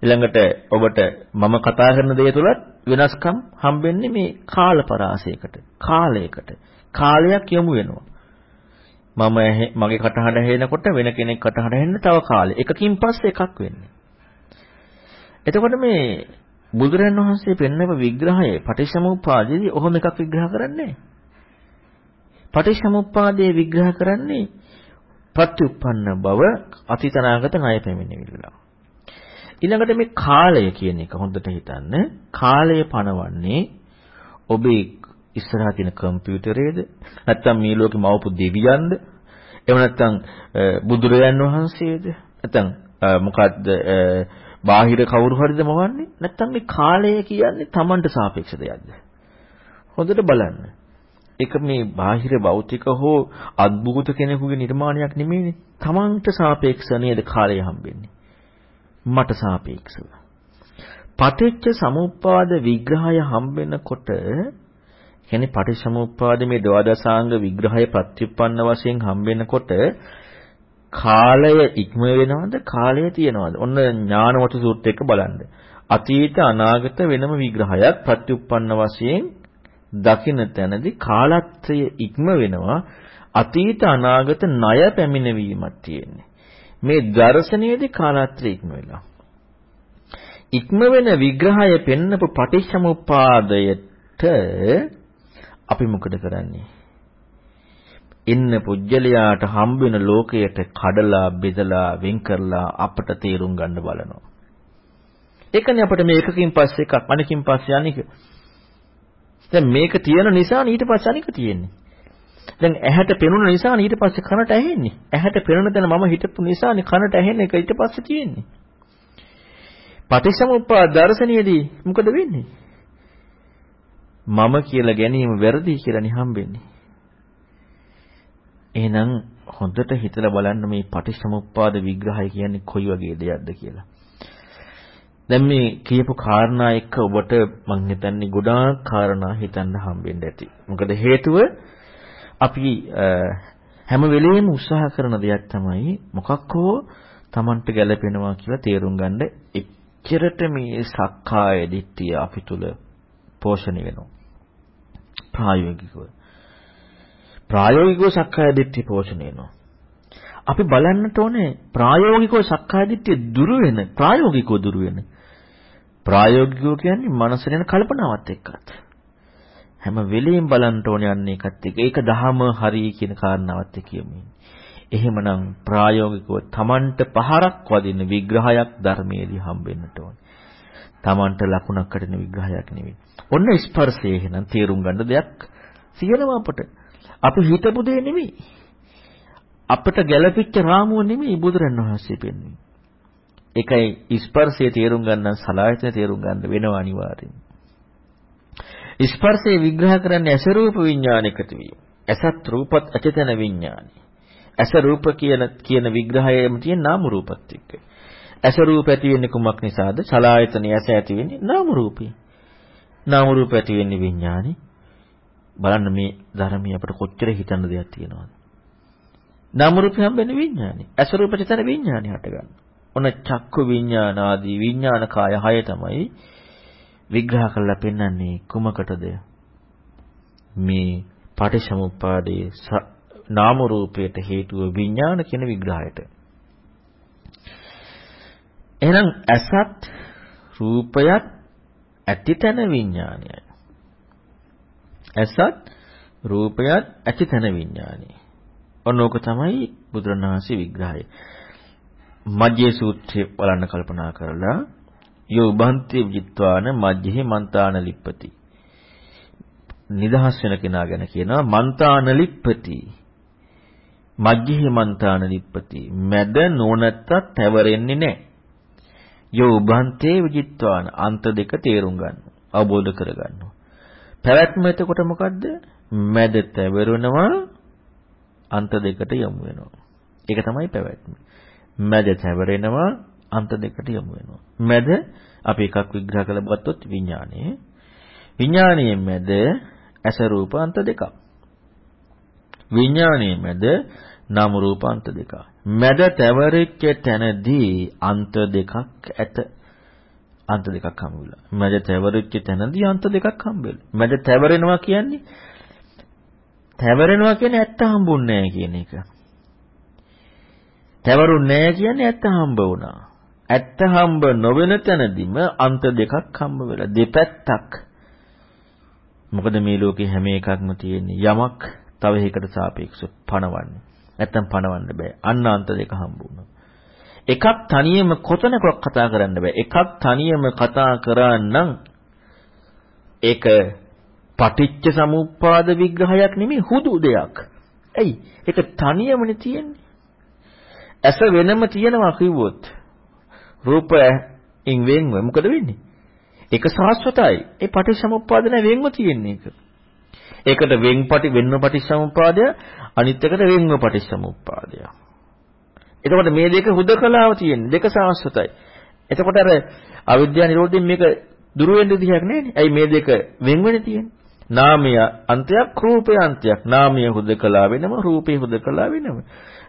ඊළඟට ඔබට මම කතා කරන දේ තුලත් වෙනස්කම් හම්බෙන්නේ මේ කාලපරාසයකට, කාලයකට. කාලයක් යමු වෙනවා. මම මගේ කටහඬ ඇහෙනකොට වෙන කෙනෙක් කටහඬ ඇහෙන්න තව කාලෙ. එකකින් පස්සේ එකක් වෙන්නේ. එතකොට මේ බුදුරන් වහන්සේ පෙන්වපු විග්‍රහය පටිච්චසමුප්පාදයේදී ඔහොම එකක් විග්‍රහ කරන්නේ පටිච්චසමුප්පාදයේ විග්‍රහ කරන්නේ ප්‍රත්‍යুৎপন্ন බව අතීතනාගත ණය පැමිණෙවිල්ල. ඊළඟට මේ කාලය කියන එක හොඳට හිතන්න. කාලය පනවන්නේ ඔබේ ඉස්සරහා තියෙන කම්පියුටරයේද නැත්නම් මේ ලෝකේ මවපු දෙවියන්ද එහෙම නැත්නම් බුදුරජාන් වහන්සේද නැත්නම් මොකද්ද බාහිර කවුරු හරිද මවන්නේ? නැත්නම් මේ කාලය කියන්නේ Tamanට සාපේක්ෂ දෙයක්ද? හොඳට බලන්න. ඒක මේ බාහිර භෞතික හෝ අද්භූත කෙනෙකුගේ නිර්මාණයක් නෙමෙයිනේ. Tamanට සාපේක්ෂ නේද කාලය හම්බෙන්නේ? මට සාපේක්ෂව. පටිච්ච සමුප්පාද විග්‍රහය හම්බෙනකොට කියන්නේ පටිච්ච සමුප්පාද මේ දවදසාංග විග්‍රහය ප්‍රතිඋප්පන්න වශයෙන් හම්බෙනකොට කාලය ඉක්ම වෙනවද? කාලය තියනවද? ඔන්න ඥානවත සූත්‍රය එක බලන්න. අතීත අනාගත වෙනම විග්‍රහයක් ප්‍රත්‍යুৎপন্ন වශයෙන් දකින තැනදී කාලත්‍රය ඉක්ම වෙනවා. අතීත අනාගත ණය පැමිණවීමක් තියෙන්නේ. මේ දර්ශනයේදී කාලත්‍රය ඉක්ම වෙනවා ඉක්ම වෙන විග්‍රහය පෙන්නපු පටිච්චසමුප්පාදයට අපි මොකද කරන්නේ? ඉන්න පුජ්‍යලයාට හම්බ වෙන ලෝකයට කඩලා බෙදලා වෙන් කරලා අපට තේරුම් ගන්න බලනවා. ඒකනේ අපිට මේකකින් පස්සේ එකක් අනිකින් පස්සේ අනික. දැන් මේක තියෙන නිසා ඊට පස්සේ අනික තියෙන්නේ. දැන් ඇහැට පෙනුන නිසා ඊට පස්සේ කනට ඇහෙන්නේ. ඇහැට පෙනුන තැන මම හිටපු නිසානේ කනට ඇහෙන එක ඊට පස්සේ තියෙන්නේ. පටිච්චසමුප්පාද දර්ශනයේදී මොකද වෙන්නේ? මම කියලා ගැනීම වැරදි කියලා නිහම්බෙන්නේ. එහෙනම් හොඳට හිතලා බලන්න මේ පටිච්චසමුප්පාද විග්‍රහය කියන්නේ කොයි වගේ දෙයක්ද කියලා. දැන් මේ කියපු කාරණා එක්ක ඔබට මම හිතන්නේ ගොඩාක් කාරණා හිතන්න හම්බෙන්න ඇති. මොකද හේතුව අපි හැම වෙලෙම උත්සාහ කරන දෙයක් තමයි මොකක් හෝ Tamanට ගැළපෙනවා කියලා තේරුම් ගන්න එච්චරට මේ සක්කාය දිට්ඨිය අපි තුල පෝෂණය වෙනවා. ප්‍රායෝගිකව. ප්‍රායෝගිකව සක්කාය දිට්ඨිය පෝෂණය වෙනවා. අපි බලන්නට ඕනේ ප්‍රායෝගිකව සක්කාය දිට්ඨිය දුරු වෙන ප්‍රායෝගිකව දුරු වෙන. ප්‍රායෝගිකව කියන්නේ මනසෙන් යන කල්පනාවත් එක්කත්. හැම වෙලෙම බලන්න ඕනේ යන්නේ එකත් එක්ක. ඒක දහම හරි කියන කාරණාවත් එක්ක කියමින්. එහෙමනම් ප්‍රායෝගිකව Tamanට පහරක් වදින විග්‍රහයක් ධර්මයේදී හම්බෙන්නට ඕනේ. Tamanට ලකුණක් කටින විග්‍රහයක් නෙවෙයි. ඔන්න ස්පර්ශය එහෙනම් තේරුම් ගන්න දෙයක් තියෙනවා අපට. අපි හිතපු දේ නෙමෙයි. අපට ගැළපිච්ච රාමුව නෙමෙයි බුදුරණවහන්සේ පෙන්වන්නේ. ඒකයි ස්පර්ශය තේරුම් ගන්න සලායතන තේරුම් ගන්න වෙනවා අනිවාර්යෙන්. ස්පර්ශය විග්‍රහ කරන්නේ ඇස රූප විඥානිකත වීම. ඇසත් රූපත් අචතන විඥානි. ඇස රූප කියන කියන විග්‍රහයේම තියෙන නාම රූපත් එක්ක. ඇස රූප ඇති වෙන්නේ කුමක් නිසාද? චලායතනය ඇස ඇති වෙන්නේ නාම රූපේ. නාම රූප ඇති වෙන්නේ විඥානි. බලන්න මේ ධර්මයේ අපිට කොච්චර හිතන්න දෙයක් තියෙනවද? නාම රූප හම්බෙන්නේ විඥානි. ඇස රූප චතන විඥානි හට ගන්න. ඔන්න චක්කු විඥාන ආදී විඥාන කාය හය තමයි විග්‍රහ කරලා පෙන්වන්නේ කුමකටද? මේ පටිච්චසමුප්පාදයේ නාම රූපයට හේතුව විඥාන කියන විග්‍රහයට. එහෙනම් ඇසත් රූපයත් ඇතිතන විඥානයයි. ඇසත් රූපයත් ඇතිතන විඥානයයි. ඔන්නෝක තමයි බුදුරණවහන්සේ විග්‍රහය. මජ්ජේ සූත්‍රය බලන්න කල්පනා කරලා යෝ උභන්ති විජිත්වාන මජ්ජෙහි මන්තාන ලිප්පති. නිදහස් වෙන කෙනා ගැන කියනවා මන්තාන ලිප්පති. මජ්ජෙහි මන්තාන ලිප්පති. මැද නොනත්ත තැවරෙන්නේ නැහැ. යෝ උභන්තේ විජිත්වාන අන්ත දෙක තේරුම් ගන්න. අවබෝධ කර ගන්නවා. පැවැත්ම එතකොට මොකද්ද? මැද තැවරෙනවා අන්ත දෙකට යමු වෙනවා. ඒක තමයි පැවැත්ම. මැද තැවරෙනවා අන්ත දෙකට යමු වෙනවා. මැද අපි එකක් විග්‍රහ කළ ගත්තොත් විඥානයේ විඥානයේ මැද ඇස රූප අන්ත දෙකක්. විඥානයේ මැද නාම රූප අන්ත දෙකක්. මැද තැවරිච්ච තැනදී අන්ත දෙකක් ඇත. අන්ත දෙකක් හම්බුලා. මැද තැවරිච්ච තැනදී අන්ත දෙකක් හම්බෙලා. මැද තැවරෙනවා කියන්නේ තැවරෙනවා කියන්නේ ඇත්ත හම්බුන්නේ නැහැ කියන එක. තැවරුන්නේ නැහැ කියන්නේ ඇත්ත හම්බ වුණා. ඇත්ත හම්බ නොවන තැනදීම අන්ත දෙකක් හම්බ වෙලා දෙපැත්තක්. මොකද මේ ලෝකේ හැම එකක්ම තියෙන්නේ යමක් තව එකකට සාපේක්ෂව පණවන්නේ. නැත්තම් පණවන්න බෑ. අන්න අන්ත දෙක හම්බ වුණා. එකක් තනියම කොතනකවත් කතා කරන්න බෑ. එකක් තනියම කතා කරානම් ඒක පටිච්ච සමුප්පාද විග්‍රහයක් නෙමෙයි හුදු දෙයක්. ඇයි? ඒක තනියමනේ තියෙන්නේ. ඇස වෙනම තියනවා කිව්වොත් රූපයෙන් වෙන්ව මොකද වෙන්නේ? ඒක සාස්වතයි. ඒ පටිච්චසමුප්පාද නැ වෙන්ව තියෙන්නේ ඒක. ඒකට වෙන්පටි වෙන්ව පටිච්චසමුප්පාදය අනිත් එකට වෙන්ව පටිච්චසමුප්පාදය. එතකොට මේ දෙක හුදකලාව තියෙන්නේ දෙක සාස්වතයි. එතකොට අර අවිද්‍යාව නිරෝධයෙන් මේක දුර වෙන්න විදිහක් නැහැ ඇයි මේ දෙක වෙන් වෙන්නේ තියෙන්නේ? නාමය අන්තයක් රූපය අන්තයක්. නාමය හුදකලා වෙනම රූපය හුදකලා වෙනම.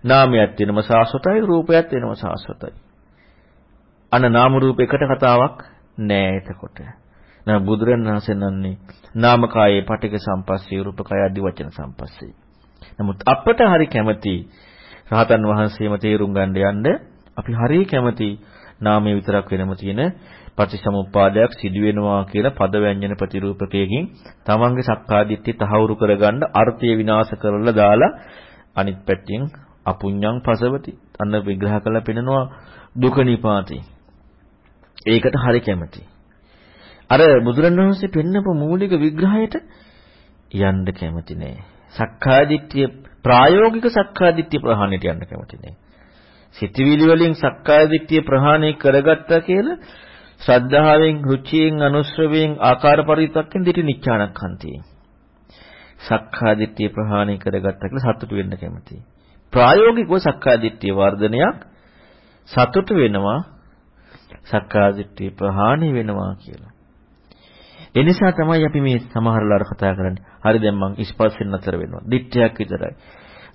නාමයක් වෙනම සාස්වතයි රූපයක් වෙනම සාස්වතයි. අන නාම රූප එකට කතාවක් නෑ එතකොට. නා බුදුරණවහන්සේ නන්නේ නාමකායේ පටික සම්පස්සේ රූපකය ආදි වචන සම්පස්සේ. නමුත් අපට හරි කැමති රහතන් වහන්සේම තේරුම් ගන්න යන්න අපි හරි කැමති නාමයේ විතරක් වෙනම තියෙන පටිසමුප්පාදයක් සිදු වෙනවා කියලා පද ව්‍යංජන ප්‍රතිරූපකයකින් තමන්ගේ සක්කාදිට්ඨිය තහවුරු කරගන්න අර්ථය විනාශ කරලා දාලා අනිත් පැත්තෙන් අපුඤ්ඤං පසවති. අන්න විග්‍රහ කරලා පෙන්නනවා දුක නිපාතේ. ඒකට හරි කැමති. අර බුදුරණවහන්සේ පෙන්නපු මූලික විග්‍රහයට යන්න කැමති නෑ. සක්කාදිට්ඨිය ප්‍රායෝගික සක්කාදිට්ඨිය ප්‍රහාණයට යන්න කැමති නෑ සිතවිලි වලින් සක්කාදිට්ඨිය ප්‍රහාණය කරගත්තා කියලා ශ්‍රද්ධාවෙන්, රුචියෙන්, අනුශ්‍රවයෙන්, ආකාර පරිවිතක්ෙන් දිටි නිච්ඡානක්ඛන්තියෙන්. සක්කාදිට්ඨිය ප්‍රහාණය කරගත්තා කියලා සතුටු වෙන්න කැමතියි. ප්‍රායෝගිකව සක්කාදිට්ඨිය වර්ධනයක් සතුටු වෙනවා සක්කාදිට්ඨිය ප්‍රහාණය වෙනවා කියලා. ඒ නිසා තමයි අපි මේ සමහරලාට කතා කරන්නේ. හරි දැන් මං ස්පර්ශයෙන් නතර වෙනවා. දිට්ඨියක් විතරයි.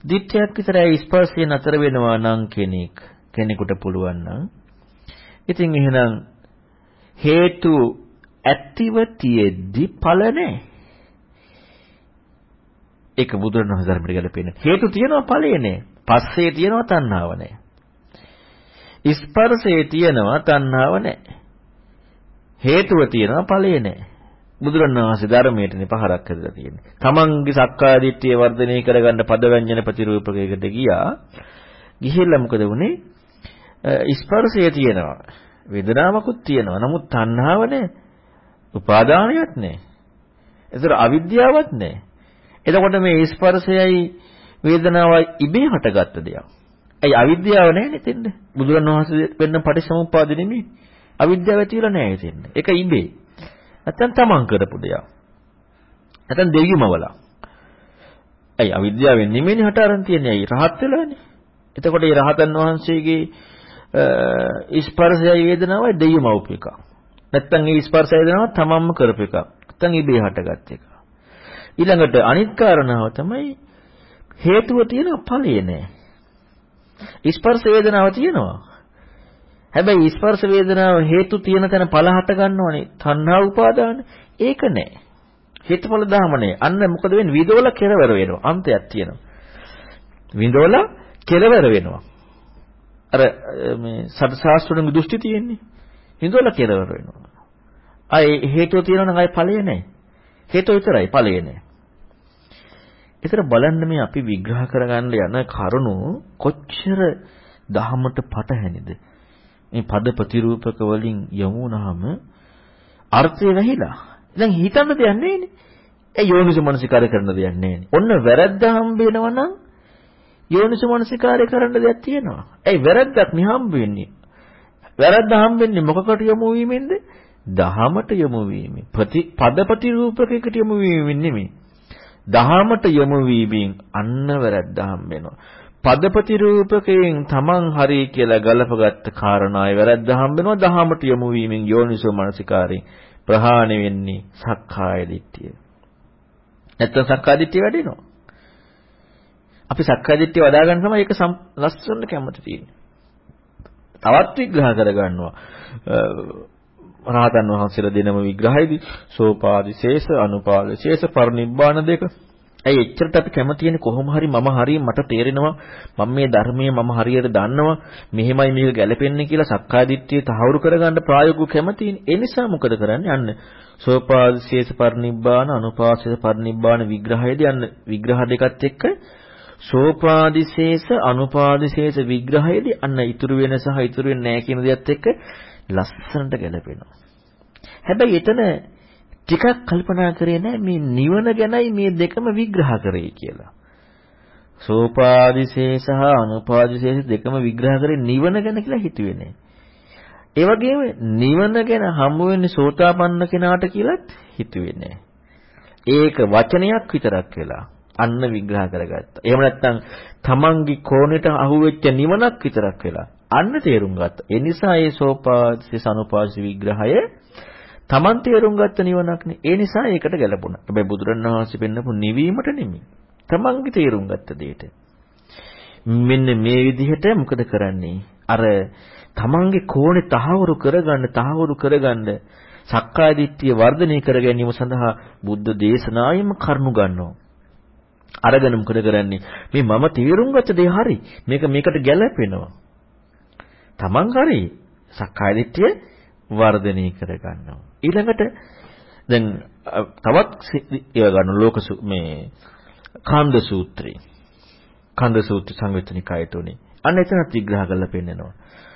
දිට්ඨියක් විතරයි ස්පර්ශයෙන් නතර වෙනවා නම් කෙනෙක් කෙනෙකුට පුළුවන් නම් ඉතින් එහෙනම් හේතු ඇතිව තියෙද්දි ඵල නැහැ. ඒක බුදුරණවහන්සේ ධර්මයට ගැලපෙන්නේ. හේතු තියෙනවා ඵලේ නැහැ. පස්සේ තියෙනවා තණ්හාව නැහැ. ස්පර්ශයේ තියෙනවා තණ්හාව නැහැ. හේතුව තියෙනවා ඵලේ නැහැ. බුදුරණවහන්සේ ධර්මයටනේ පහරක් හදලා තියෙන්නේ. තමන්ගේ සක්කාය දිට්ඨිය වර්ධනය කරගන්න පදව්‍යංජන ප්‍රතිරූපකයකට ගියා. ගිහිල්ලා මොකද වුනේ? ස්පර්ශය තියෙනවා. වේදනාවකුත් තියෙනවා. නමුත් තණ්හාව නැහැ. උපාදානයක් නැහැ. ඒතර අවිද්‍යාවක් නැහැ. එතකොට මේ ස්පර්ශයයි වේදනාවයි ඉබේ හටගත්ත දෙයක්. ඇයි අවිද්‍යාව නැහැ නෙතෙන්ද? බුදුරණවහන්සේ වෙන්න පටිසමුප්පාද නෙමෙයි. අවිද්‍යාව ඇතිවලා නැහැ නෙතෙන්ද. ඒක ඉබේ. නැත්තම් තමන් කරපු දෙයක්. නැත්නම් දෙවියමවලා. ඇයි අවිද්‍යාවෙන් නෙමෙයිනේ හට අරන් තියන්නේ. ඇයි රහත් වෙලානේ. එතකොට මේ රහතන් වහන්සේගේ ස්පර්ශය වේදනාවයි දෙවියමවපු එක. නැත්නම් මේ ස්පර්ශය වේදනාව තමන්ම කරපු එක. නැත්නම් ඉබේ හටගත් එක. ඊළඟට අනිත් කාරණාව තමයි හේතුව තියෙන ඵලය නෑ. ස්පර්ශ වේදනාව තියෙනවා. හැබැයි ස්පර්ශ වේදනාව හේතු තියෙන තැන ඵල හට ගන්නවනේ. තණ්හා උපාදාන. ඒක නෑ. හේතුඵල ධාම නෑ. අන්න මොකද වෙන්නේ? විදෝල කෙරවර වෙනවා. අන්තයක් තියෙනවා. විදෝල කෙරවර වෙනවා. අර මේ සත්‍ශාස්ත්‍රණගේ දෘෂ්ටි තියෙන්නේ. විදෝල කෙරවර වෙනවා. ආයේ හේතුව තියෙනවා නම් ආයේ ඵලය නෑ. හේතුව විතරයි ඵලය නෑ. ඒතර බලන්න මේ අපි විග්‍රහ කරගන්න යන කරුණු කොච්චර දහමට පටහැනිද මේ පද ප්‍රතිරූපක වලින් යමු වුණාම අර්ථය වැහිලා. දැන් හිතන්න දෙයක් නැහැනේ. ඒ යෝනිස මනසිකාරය කරන්න දෙයක් නැහැනේ. ඔන්න වැරද්ද හම්බ වෙනවා නම් යෝනිස මනසිකාරය කරන්න දෙයක් තියෙනවා. ඒ වැරද්දක් නේ හම්බ වෙන්නේ. වැරද්ද හම්බ වෙන්නේ මොකකට යමු වීමෙන්ද? දහමට යමු වීමෙන්. ප්‍රති පද ප්‍රතිරූපකයකට යමු වීමෙන් නෙමෙයි. දහමට යොමු වීමෙන් අන්න වැරද්ද හම්බ වෙනවා. පදපති රූපකයෙන් තමන් හරි කියලා ගලපගත්ත කාරණායි වැරද්ද හම්බ වෙනවා දහමට යොමු වීමෙන් යෝනිසෝ මනසිකාරයෙන් ප්‍රහාණය වෙන්නේ සක්කාය දිට්ඨිය. නැත්තම් සක්කාය දිට්ඨිය වැඩෙනවා. අපි සක්කාය දිට්ඨිය වඩා ගන්න තමයි ඒක ලස්සනට කැමති තියෙන්නේ. තවත් විග්‍රහ කරගන්නවා. රහතන් වහන්සේලා දෙනම විග්‍රහයේදී සෝපාදිශේෂ අනුපාදිශේෂ පරිනිබ්බාන දෙක. ඇයි එච්චරට අපි කැමතියනේ කොහොම හරි මම හරිය මට තේරෙනවා මම මේ ධර්මයේ මම හරියට දන්නවා මෙහෙමයි මේක ගැලපෙන්නේ කියලා සක්කාය දිට්ඨිය තහවුරු කරගන්න ප්‍රායෝගිකව කැමතිනේ. ඒ නිසා මොකද කරන්නේ? අන්න සෝපාදිශේෂ පරිනිබ්බාන අනුපාදිශේෂ පරිනිබ්බාන විග්‍රහයේදී අන්න විග්‍රහ දෙකත් එක්ක සෝපාදිශේෂ අනුපාදිශේෂ විග්‍රහයේදී අන්න ඉතුරු වෙන සහ ඉතුරු වෙන්නේ නැහැ කියන දේත් එක්ක ලස්සනට ගැලපෙනවා. හැබැයි එතන ටිකක් කල්පනා කරේ නැහැ මේ නිවන ගැනයි මේ දෙකම විග්‍රහ කරේ කියලා. සෝපාදිශේෂ සහ අනුපාදිශේෂ දෙකම විග්‍රහ කරේ නිවන ගැන කියලා හිතුවේ නැහැ. ඒ වගේම නිවන ගැන හමු වෙන්නේ සෝතාපන්න කෙනාට කියලාත් හිතුවේ නැහැ. ඒක වචනයක් විතරක් වෙලා අන්න විග්‍රහ කරගත්තා. එහෙම නැත්නම් තමන්ගේ කෝණයට අහුවෙච්ච නිවනක් විතරක් වෙලා අන්න තේරුම් ගත්තා. ඒ නිසා මේ සෝපාසි සනුපාසි විග්‍රහය Taman තේරුම් ගත්ත නිවනක්නේ. ඒ නිසා ඒකට ගැලපුණා. හැබැයි බුදුරණවහන්සේ පෙන්නපු නිවීමට නෙමෙයි. Tamanගේ තේරුම් ගත්ත දෙයට. මෙන්න මේ විදිහට මොකද කරන්නේ? අර Tamanගේ කෝණේ තහවුරු කරගන්න තහවුරු කරගන්න සක්කාය දිට්ඨිය වර්ධනය කර ගැනීම සඳහා බුද්ධ දේශනාවෙම කරුණු ගන්නවා. අරගෙන මොකද කරන්නේ? මේ මම තේරුම් ගත්ත දේ හරි. මේක මේකට ගැලපෙනවා. තමන් හරි සක්කාය දිට්ඨිය වර්ධනය කර ගන්නවා. ඊළඟට දැන් තවත් ඒව ගන්න ලෝක මේ කන්ද සූත්‍රය. කන්ද සූත්‍ර සංයුත්නිකාය තුනේ. අන්න එතනත් විග්‍රහ කරලා පෙන්නනවා.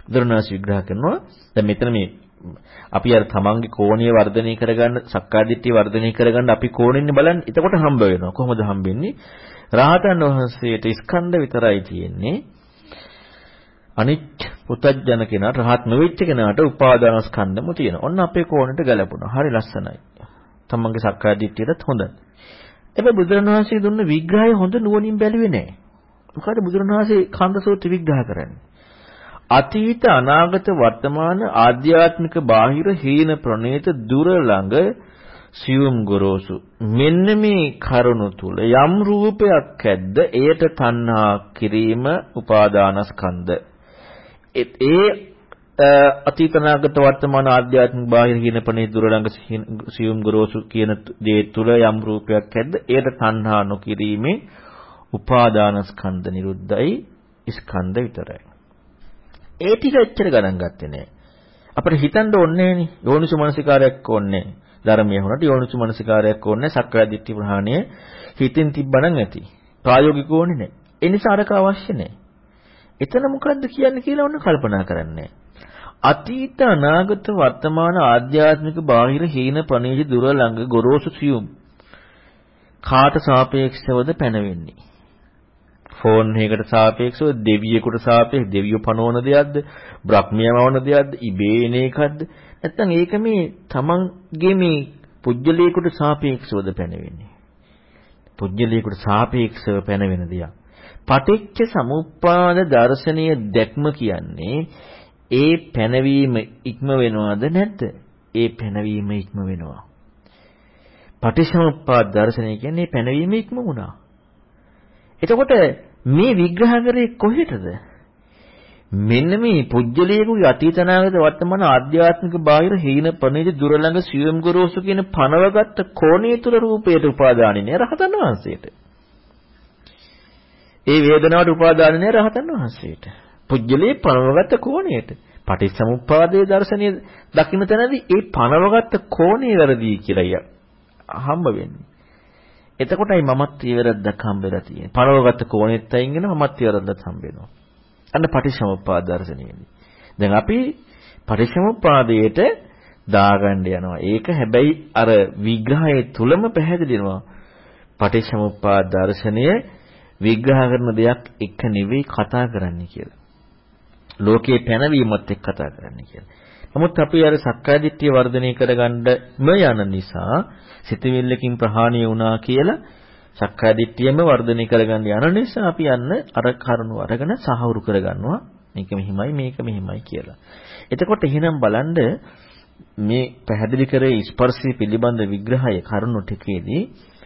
බුදුරණාහි විග්‍රහ කරනවා. දැන් මෙතන මේ අපි අර තමන්ගේ කෝණීය වර්ධනය කරගන්න සක්කාදිට්ඨිය වර්ධනය කරගන්න අපි කෝණෙන්නේ බලන්න. එතකොට හම්බ වෙනවා. කොහොමද හම්බෙන්නේ? රාහතන් වහන්සේට ස්කන්ධ විතරයි තියෙන්නේ. අනිත් පුතජන කෙනා රහත් නොවෙච්ච කෙනාට උපාදානස්කන්ධම තියෙනවා. ඔන්න අපේ කෝණයට ගැලපුණා. හරි ලස්සනයි. තමන්ගේ සක්කාය දිට්ඨියටත් හොඳයි. හැබැයි බුදුරණවහන්සේ දුන්න විග්‍රහය හොඳ නුවණින් බැලුවේ නෑ. මොකද බුදුරණවහන්සේ කන්ද සූත්‍ර විග්‍රහ කරන්නේ. අතීත අනාගත වර්තමාන ආධ්‍යාත්මික බාහිර හීන ප්‍රණේත දුර ළඟ සියුම් ගොරෝසු මෙන්න මේ කරුණු තුල යම් රූපයක් ඇද්ද එයට තණ්හා කිරීම උපාදානස්කන්ධ ඒ අතීතනාගත වර්තමාන ආධ්‍යාත්මික බාහිර කියන පණේ දුර ළඟ සියුම් ගොරෝසු කියන දේ තුල යම් රූපයක් ඇද්ද ඒට තණ්හා නොකිරීමේ උපාදාන ස්කන්ධ නිරුද්ධයි ස්කන්ධ විතරයි. ඒ ටික එච්චර ගණන් ගත්තේ නෑ. අපිට හිතන්න ඕනේ නෑනේ යෝනිසු මනසිකාරයක් ඕනේ. ධර්මයේ හොනට යෝනිසු මනසිකාරයක් ඕනේ සක්කාය දිට්ඨි ප්‍රහාණය හිතින් තිබ්බනම් ඇති. ප්‍රායෝගිකව ඕනේ නෑ. ඒ නිසා අරක අවශ්‍ය නෑ. එතන මොකද්ද කියන්නේ කියලා ඔන්න කල්පනා කරන්නේ. අතීත අනාගත වර්තමාන ආධ්‍යාත්මික බාහිර හීන ප්‍රනීත දුර ළඟ ගොරෝසු සියුම් කාට සාපේක්ෂවද පැනවෙන්නේ? ෆෝන් එකකට සාපේක්ෂව දෙවියෙකුට සාපේක්ෂ දෙවියෝ පනවන දෙයක්ද? බ්‍රහ්මියමවන දෙයක්ද? ඉබේ එන එකක්ද? නැත්නම් ඒක මේ තමන්ගේ මේ පුජ්‍යලයකට සාපේක්ෂවද පැනවෙන්නේ? පුජ්‍යලයකට සාපේක්ෂව පැනවෙන දෙයක්. පටිච්ච සමුප්පාද දර්ශනීය දැක්ම කියන්නේ ඒ පැනවීම ඉක්ම වෙනවද නැද්ද? ඒ පැනවීම ඉක්ම වෙනවා. පටිච්චසමුප්පාද දර්ශනය කියන්නේ පැනවීම ඉක්ම වුණා. එතකොට මේ විග්‍රහ කරේ කොහෙටද? මෙන්න මේ පුජ්‍යලයේකුගේ අතීත අනාගත වර්තමාන ආධ්‍යාත්මික බාහිර හීන පණිවිඩ දුරළඟ සියම් ගොරෝසු කියන පනවගත්ත කෝණය තුල රූපයට උපාදානිනේ නෑ රහතන් වහන්සේට. ඒ වේදනාවට උපාදාන නෑ රහතන් වහන්සේට. පුජ්‍යලයේ පනවගත්ත කෝණයට. පටිච්චසමුප්පාදයේ දර්ශනීය දකින්න තැනදී ඒ පනවගත්ත කෝණේ වැරදි කියලා හම්බ වෙන්නේ. එතකොටයි මමත් ඊවරද්දක් හම්බෙලා තියෙන්නේ. පනවගත්ත කෝණෙත් අයින් වෙනවා මමත් ඊවරද්දක් හම්බ වෙනවා. අන්න පටිච්චසමුප්පාද දර්ශනයේදී. දැන් අපි පටිච්චසමුප්පාදයට දාගන්න යනවා. ඒක හැබැයි අර විග්‍රහයේ තුලම පැහැදිලි වෙනවා. පටිච්චසමුප්පාද දර්ශනය විග්‍රහ කරන දෙයක් එක නෙවෙයි කතා කරන්නේ කියලා. ලෝකේ පැනවීමත් එක්ක කතා කරන්නේ කියලා. නමුත් අපි අර සක්කාය දිට්ඨිය වර්ධනය කරගන්නම යන නිසා සිතවිල්ලකින් ප්‍රහාණය වුණා කියලා සක්කාය දිට්ඨියම වර්ධනය කරගන්න යන නිසා අපි යන්න අර කරුණු අරගෙන සාහවුරු කරගන්නවා. මේක මෙහිමයි මේක මෙහිමයි කියලා. එතකොට එහෙනම් බලන්න මේ පැහැදිලි කරේ ස්පර්ශය පිළිබඳ විග්‍රහය කරුණු ටිකේදී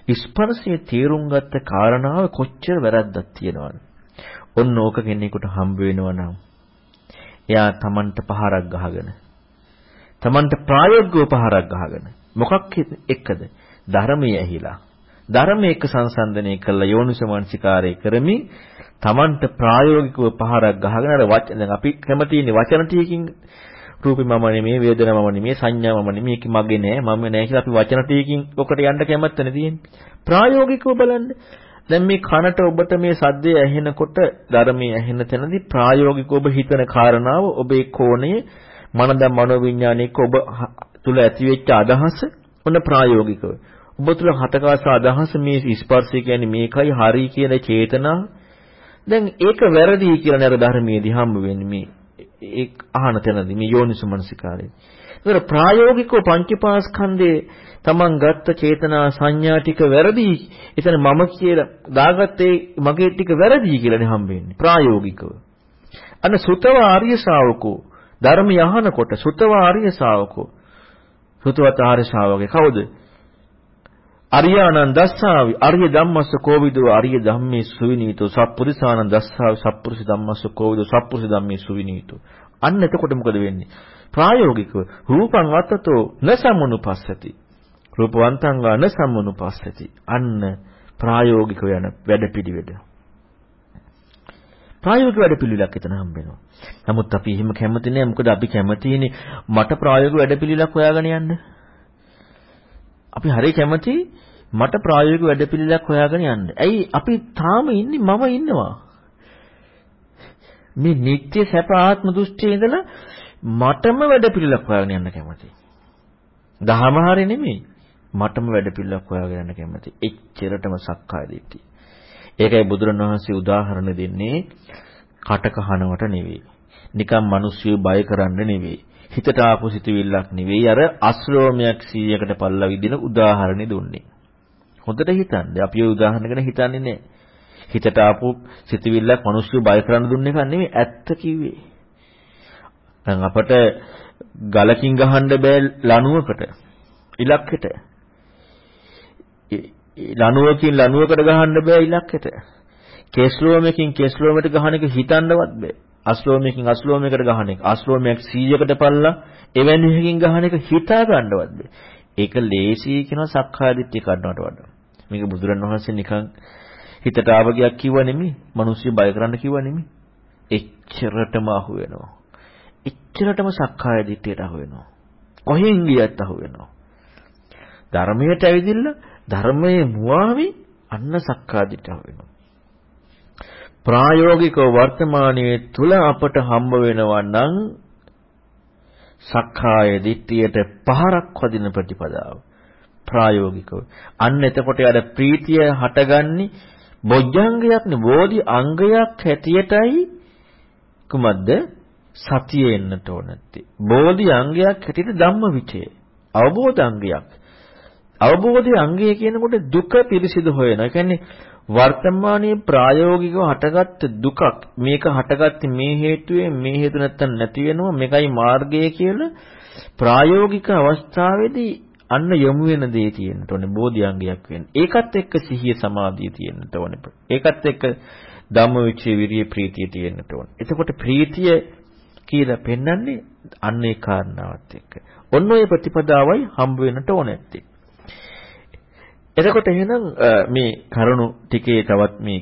ස්පර්ශයේ තේරුම් ගත්ත කාරණාව කොච්චර වැරද්දක් තියෙනවද? ඔන්න ඕක කෙනෙකුට හම්බ වෙනවා නම් එයා Tamanට පහරක් ගහගෙන Tamanට ප්‍රායෝගිකව පහරක් ගහගෙන මොකක් එක්කද? ධර්මයේ ඇහිලා. ධර්මයේ එක්ක සංසන්දනය කළ යෝනිසමනසිකාරය කරමින් Tamanට ප්‍රායෝගිකව පහරක් ගහගෙන අර වචන දැන් අපි කැමතිනේ වචන ටිකකින් රූපේ මම නෙමෙයි වේදනා මම නෙමෙයි සංඥා මම නෙමෙයි මේක මගේ නෑ මම නෑ කියලා අපි වචන ටිකකින් ඔකට යන්න කැමැත්තනේ තියෙන්නේ. ප්‍රායෝගිකව බලන්න. දැන් මේ කනට ඔබට මේ සද්දය ඇහෙනකොට ධර්මයේ ඇහෙන තැනදී ප්‍රායෝගිකව ඔබ හිතන කාරණාව ඔබේ කෝණය මනද මනෝවිඤ්ඤාණයක ඔබ තුල ඇතිවෙච්ච අදහස ඔන්න ප්‍රායෝගිකව. ඔබ තුල හතකාස අදහස මේ ස්පර්ශය කියන්නේ මේකයි හරි කියන චේතනා. දැන් ඒක වැරදි කියලා නේද ධර්මයේදී හම්බ වෙන්නේ මේ ඒ අහන තැනදී මේ යෝනිසමනසිකාරය. ඒතර ප්‍රායෝගිකව පංචපාස්කන්ධේ Taman ගත්ත චේතනා සංඥා ටික වැරදි. එතන මම කියලා දාගත්තේ මගේ ටික වැරදි කියලානේ හම්බෙන්නේ ප්‍රායෝගිකව. අන්න සුතව ආර්ය ශාවකෝ ධර්මය අහනකොට සුතව ආර්ය ශාවකෝ සුතවත් ආර්ය ශාවකේ කවුද? අරියානන් දස්සාවි අරිය ධම්මස්ස කෝවිදෝ අරිය ධම්මේ සුවිනීතෝ සප්පුරිසානන් දස්සාවි සප්පුරිස ධම්මස්ස කෝවිදෝ සප්පුරිස ධම්මේ සුවිනීතෝ. අන්න එතකොට මොකද වෙන්නේ? ප්‍රායෝගිකව රූපං වත්තතෝ නසමුනුපස්සති රූපවන්තං වා නසමුනුපස්සති අන්න ප්‍රායෝගිකව යන වැඩපිළිවෙල. ප්‍රායෝගික වැඩපිළිවෙලක් එතන හම්බ වෙනවා නමුත් අපි එහෙම කැමති නෑ. මොකද අපි කැමතිනේ මට ප්‍රායෝගික වැඩපිළිවෙලක් හොයාගෙන යන්න. අපි හරි කැමති මට ප්‍රායෝගික වැඩපිළිවෙලක් හොයාගෙන යන්න. ඇයි අපි තාම ඉන්නේ මම ඉන්නවා. මේ නිත්‍ය සැප ආත්ම දෘෂ්ටියේ ඉඳලා මටම වැඩපිළිවෙලක් හොයාගෙන යන්න කැමති. දහම හරි නෙමෙයි. මටම වැඩපිළිවෙලක් හොයාගෙන යන්න කැමති. එච්චරටම සක්කාය දිට්ඨිය. ඒකයි බුදුරණවහන්සේ උදාහරණ දෙන්නේ කට කහනවට නෙවෙයි. නිකම් මිනිස්සු බය කරන්න නෙවෙයි. හිතට ආපු සිතුවිල්ලක් නෙවෙයි අර අශ්‍රෝමයක් 100කට පල්ලා විදින උදාහරණෙ දුන්නේ. හොඳට හිතන්න. අපි ওই උදාහරණ ගැන හිතන්නේ නැහැ. හිතට ආපු සිතුවිල්ලක් මිනිස්සු බය කරන්න දුන්න එක නෙවෙයි ඇත්ත කිව්වේ. දැන් අපට ගලකින් ගහන්න බෑ ලණුවකට ඉලක්කෙට. ලණුවකින් ලණුවකට ගහන්න බෑ ඉලක්කෙට. කේස්ලෝමකින් කේස්ලෝමයට ගහන එක හිතන්නවත් බෑ. අශ්ලෝමයකින් අශ්ලෝමයකට ගහන එක. අශ්ලෝමයක් 100කට පල්ලා එවැනි එකකින් ගහන එක හිතා ගන්නවත් බෑ. ඒක ලේසි කියන සක්කාය දිට්ඨිය කඩනවට වඩා. මේක බුදුරණවහන්සේ නිකන් හිතට ආවගයක් කිව්ව නෙමෙයි. මිනිස්සු බය කරන්න කිව්ව නෙමෙයි. එච්චරටම අහු වෙනවා. එච්චරටම සක්කාය දිට්ඨියට අහු වෙනවා. කොහෙන් ගියත් අහු වෙනවා. ධර්මයට ඇවිදින්න ධර්මයේ මුවාවි අන්න සක්කාය දිට්ඨිය අහු වෙනවා. ප්‍රායෝගිකව වර්තමානයේ තුල අපට හම්බ වෙනවා නම් සක්කාය දිට්ඨියට පහරක් වදින ප්‍රතිපදාව. ප්‍රායෝගිකව. අන්න එතකොට යාර ප්‍රීතිය හටගන්නේ බොජ්ජංගයක් නේ බෝධි අංගයක් හැටියටයි. කුමද්ද සතිය එන්නට ඕන නැත්තේ බෝධි අංගයක් හැටියට ධම්ම විචය අවබෝධ අංගයක්. අවබෝධයේ අංගය කියනකොට දුක පිරිසිදු හොයනවා. ඒ කියන්නේ වර්තමානයේ ප්‍රායෝගිකව හටගත්ත දුකක් මේක හටගත්තේ මේ හේතුවෙන් මේ හේතු නැත්තම් නැති වෙනවා මේකයි මාර්ගය කියලා ප්‍රායෝගික අවස්ථාවේදී අන්න යොමු වෙන දේ තියෙන්න ඕනේ බෝධිඅංගයක් වෙන්න. ඒකත් එක්ක සිහිය සමාධිය තියෙන්න ඕනේ. ඒකත් එක්ක ධම්මවිචේ විරිය ප්‍රීතිය තියෙන්න ඕනේ. එතකොට ප්‍රීතිය කියලා පෙන්වන්නේ අන්න ඒ කාරණාවත් එක්ක. ඔන්න ඔය ප්‍රතිපදාවයි හම්බ වෙන්නට ඕනේ නැත්තේ. එතකොට එහෙනම් මේ කරුණු ටිකේ තවත් මේ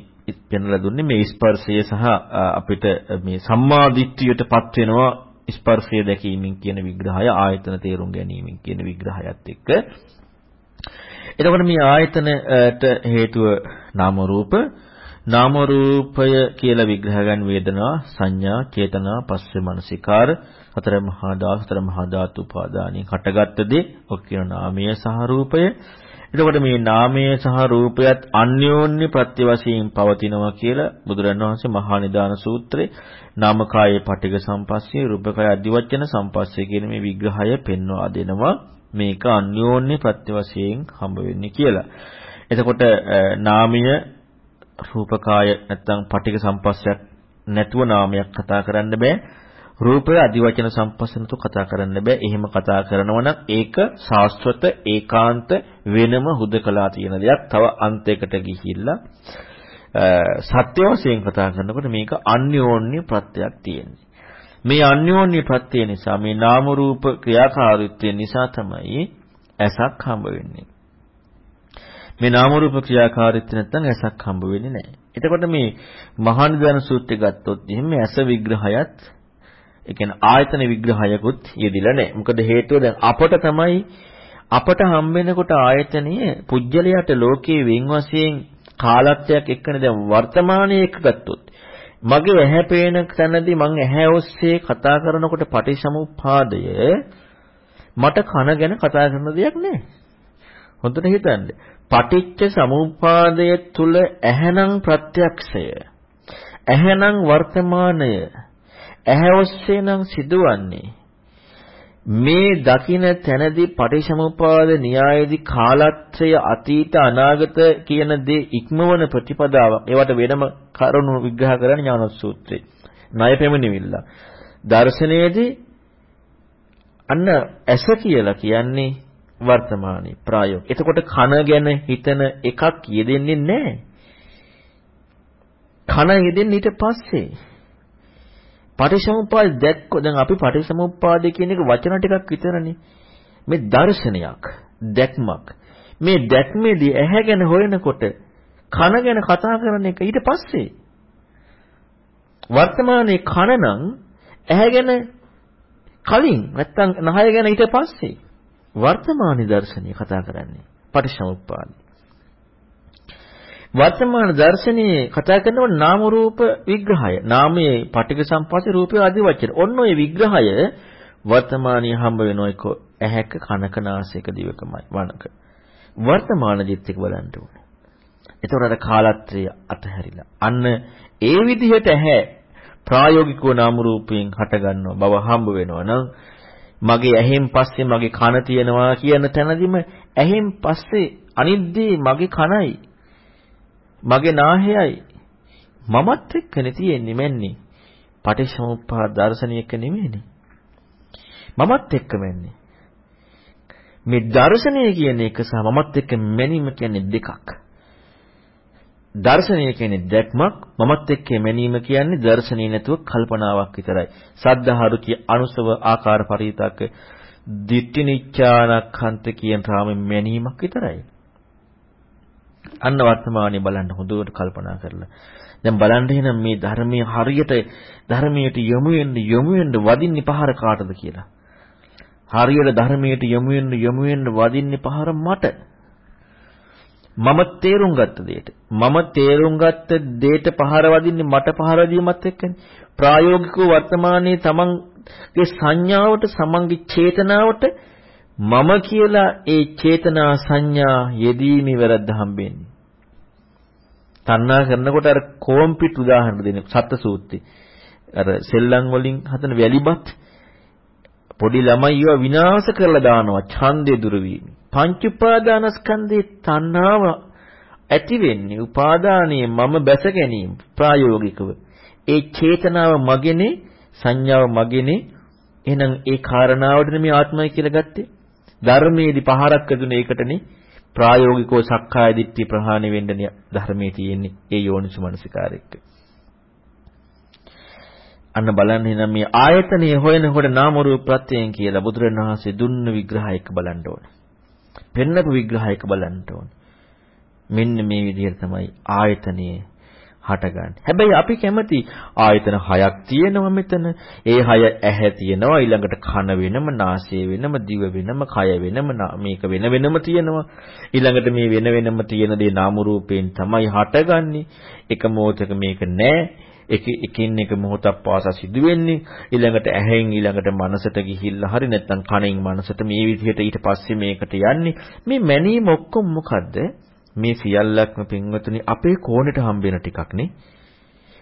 පෙන්වලා දුන්නේ මේ ස්පර්ශය සහ අපිට මේ සම්මාදිට්ඨියටපත් වෙනවා ස්පර්ශය දැකීමෙන් කියන විග්‍රහය ආයතන තේරුම් ගැනීමෙන් කියන විග්‍රහයත් එක්ක. එතකොට මේ ආයතනට හේතුව නාම රූප නාම රූපය කියලා විග්‍රහ ගන්න වේදනා සංඥා චේතනා පස්සේ මනසිකාර හතර මහා ධාතු හතර මහා ධාතු උපාදානිය හටගත්ත දේ ඔක් කියන නාමය සහ රූපය. එතකොට මේ නාමය සහ රූපයත් අන්‍යෝන්‍ය ප්‍රත්‍ය වශයෙන් පවතිනවා කියලා බුදුරණන් වහන්සේ මහා නිදාන සූත්‍රයේ නාමකායේ පටිඝ සම්පස්සේ රූපකය අධිවචන සම්පස්සේ කියන මේ විග්‍රහය පෙන්වා දෙනවා මේක අන්‍යෝන්‍ය ප්‍රත්‍ය වශයෙන් හම්බ වෙන්නේ කියලා. එතකොට නාමය රූපකාය නැත්නම් පටිඝ සම්පස්සයක් නැතුව නාමයක් කතා කරන්න බෑ. රූපය අදිවචන සම්පස්සනතු කතා කරන්න බෑ. එහෙම කතා කරනවා නම් ඒක ශාස්ත්‍රත ඒකාන්ත වෙනම හුදකලා තියෙන දෙයක්. තව අන්තයකට ගිහිල්ලා සත්‍ය වශයෙන් කතා කරනකොට මේක අන්‍යෝන්‍ය ප්‍රත්‍යක් තියෙන්නේ. මේ අන්‍යෝන්‍ය ප්‍රත්‍ය නිසා මේ නාම රූප ක්‍රියාකාරීත්වය නිසා තමයි ඇසක් හම්බ වෙන්නේ. මේ නාම රූප ක්‍රියාකාරීත්වය නැත්නම් ඇසක් හම්බ වෙන්නේ නැහැ. එතකොට මේ මහානිදාන සූත්‍රය ගත්තොත් එහෙම ඇස විග්‍රහයත් ඒ කියන්නේ ආයතන විග්‍රහයකුත් යෙදිලා නැහැ. මොකද හේතුව දැන් අපට තමයි අපට හම්බෙනකොට ආයතනීය පුජ්‍යලයට ලෝකයේ වෙන් වශයෙන් කාලත්වයක් එක්කනේ දැන් වර්තමානයේ එක ගත්තොත් මගේ ඇහැ පේන තැනදී මං ඇහැ ඔස්සේ කතා කරනකොට පටිසමුප්පාදය මට කන ගැන කතා කරන දෙයක් නෑ. හොඳට හිතන්න. පටිච්ච සමුප්පාදය තුල ඇහැනම් ප්‍රත්‍යක්ෂය. ඇහැනම් වර්තමානය. ඇහැ ඔස්සේ නම් සිදුවන්නේ මේ දකින තැනදී පටිච්චසමුප්පාද න්‍යායේදී කාලත්‍රය අතීත අනාගත කියන දේ ඉක්මවන ප්‍රතිපදාවක්. ඒවට වෙනම කරුණු විග්‍රහ කරන ඥානසූත්‍රේ. ණය පෙමනිවිල්ල. දර්ශනයේදී අන්න ඇස කියලා කියන්නේ වර්තමානයේ ප්‍රායෝගික. එතකොට කන ගැන හිතන එකක් යෙදෙන්නේ නැහැ. කන යෙදෙන්නේ ඊට පස්සේ. පටිසමුප්පාද දැක්කො දැන් අපි පටිසමුප්පාද කියන එක වචන ටිකක් විතරනේ. මේ දර්ශනයක්, දැක්මක්. මේ දැක්මේදී ඇහැ ගැන හොයනකොට කන ගැන කතා කරන එක ඊට පස්සේ වර්තමානයේ කන නම් ඇහැ ගැන කලින් නැත්තම් නහය ගැන ඊට පස්සේ වර්තමාන දර්ශනය කතා කරන්නේ පටිච්චසමුප්පාද. වර්තමාන දර්ශනයේ කතා කරනකොට නාම රූප විග්‍රහය. නාමයේ පටික සම්පස්සේ රූපය ආදී වචන. ඔන්න ඔය විග්‍රහය වර්තමානයේ හම්බ වෙන එක ඇහැක කනක නාසයක දිවකමයි වණක. වර්තමාන දිත් එක බලන්න ඕනේ. ඒතකොට අර කාලත්‍රය අතහැරිලා. අන්න ඒ විදිහට ඇහැ ප්‍රායෝගිකව නාම රූපයෙන් හට ගන්නව බව හම්බ වෙනවා නම් මගේ ඇහෙන් පස්සේ මගේ කන තියෙනවා කියන තැනදීම ඇහෙන් පස්සේ අනිද්දී මගේ කනයි මගේ නාහයයි. මමත් එක්කනේ තියෙන්නේ මැන්නේ. පටිච්චසමුප්පාද දර්ශනයක නෙමෙයිනේ. මමත් එක්කම එන්නේ මේ දර්ශනය කියන එක සහ මමත් එක්ක මැනීම කියන්නේ දෙකක්. දර්ශනය කියන්නේ දැක්මක් මමත් එක්ක මැනීම කියන්නේ දර්ශනීය නැතුව කල්පනාවක් විතරයි. සද්ධාරුචි අනුසව ආකාර පරිිතක දිට්ඨි නිච්ඡානක්ඛන්ත කියන රාමෙන් මැනීමක් විතරයි. අන්න වර්තමානයේ බලන්න හොඳට කල්පනා කරලා. දැන් බලන්න එහෙනම් මේ ධර්මයේ හරියට ධර්මයට යොමු වෙන්න යොමු වෙන්න වදින්නේ පහර කාටද කියලා. හරියට ධර්මයට යොමු වෙන්න යොමු වෙන්න වදින්නේ පහර මට. මම තේරුම් ගත්ත දෙයට මම තේරුම් ගත්ත දෙයට පහර වදින්නේ මට පහර දීමත් එක්කනේ ප්‍රායෝගිකව වර්තමානයේ තමන්ගේ සංඥාවට සමන්ගේ චේතනාවට මම කියලා ඒ චේතනා සංඥා යෙදීමේ වැරද්ද හම්බෙන්නේ තණ්හා කරනකොට අර කෝම්පිට උදාහරණ දෙන්නේ සත්ත්ව සූත්‍රේ අර සෙල්ලම් වලින් හදන වැලිබත් පොඩි ළමයිව විනාශ කරලා දානවා ඡන්දේ දුර වීම. පංච උපාදානස්කන්ධේ තණ්හාව ඇති වෙන්නේ උපාදානයේ මම බැස ගැනීම ප්‍රායෝගිකව. ඒ චේතනාව මගේනේ සංඥාව මගේනේ එහෙනම් ඒ කාරණාවට මේ ආත්මය කියලා ගත්තේ. ධර්මයේදී පහරක් දුන්නේ ඒකටනේ ප්‍රායෝගිකව සක්කාය දිට්ඨිය ප්‍රහාණය වෙන්න ධර්මයේ තියෙන්නේ ඒ යෝනිසු මනසිකාරෙක්ක. අන්න බලන්න එහෙනම් මේ ආයතනය හොයනකොට නාම රූප ප්‍රත්‍යයෙන් කියලා බුදුරණවහන්සේ දුන්න විග්‍රහයක බලන්න ඕනේ. පෙන්නපු විග්‍රහයක බලන්න ඕනේ. මෙන්න මේ විදිහට තමයි ආයතනයේ හටගන්නේ. හැබැයි අපි කැමති ආයතන හයක් තියෙනවා මෙතන. ඒ හය ඇහැ තියෙනවා, ඊළඟට කන වෙනම, නාසය වෙනම, දිව වෙනම, කය වෙනම, මේක වෙන වෙනම තියෙනවා. ඊළඟට මේ වෙන වෙනම තියෙන දේ නාම රූපයෙන් තමයි හටගන්නේ. එක මොහොතක මේක නැහැ. එක එකින් එක මොහොතක් පාසා සිදු වෙන්නේ ඊළඟට ඇහෙන් ඊළඟට මනසට ගිහිල්ලා හරි නැත්නම් කනෙන් මනසට මේ විදිහට ඊට පස්සේ මේකට යන්නේ මේ මැනීම ඔක්කොම මොකද්ද මේ සියල්ලක්ම පින්වතුනි අපේ කෝණයට හම්බෙන ටිකක් නේ.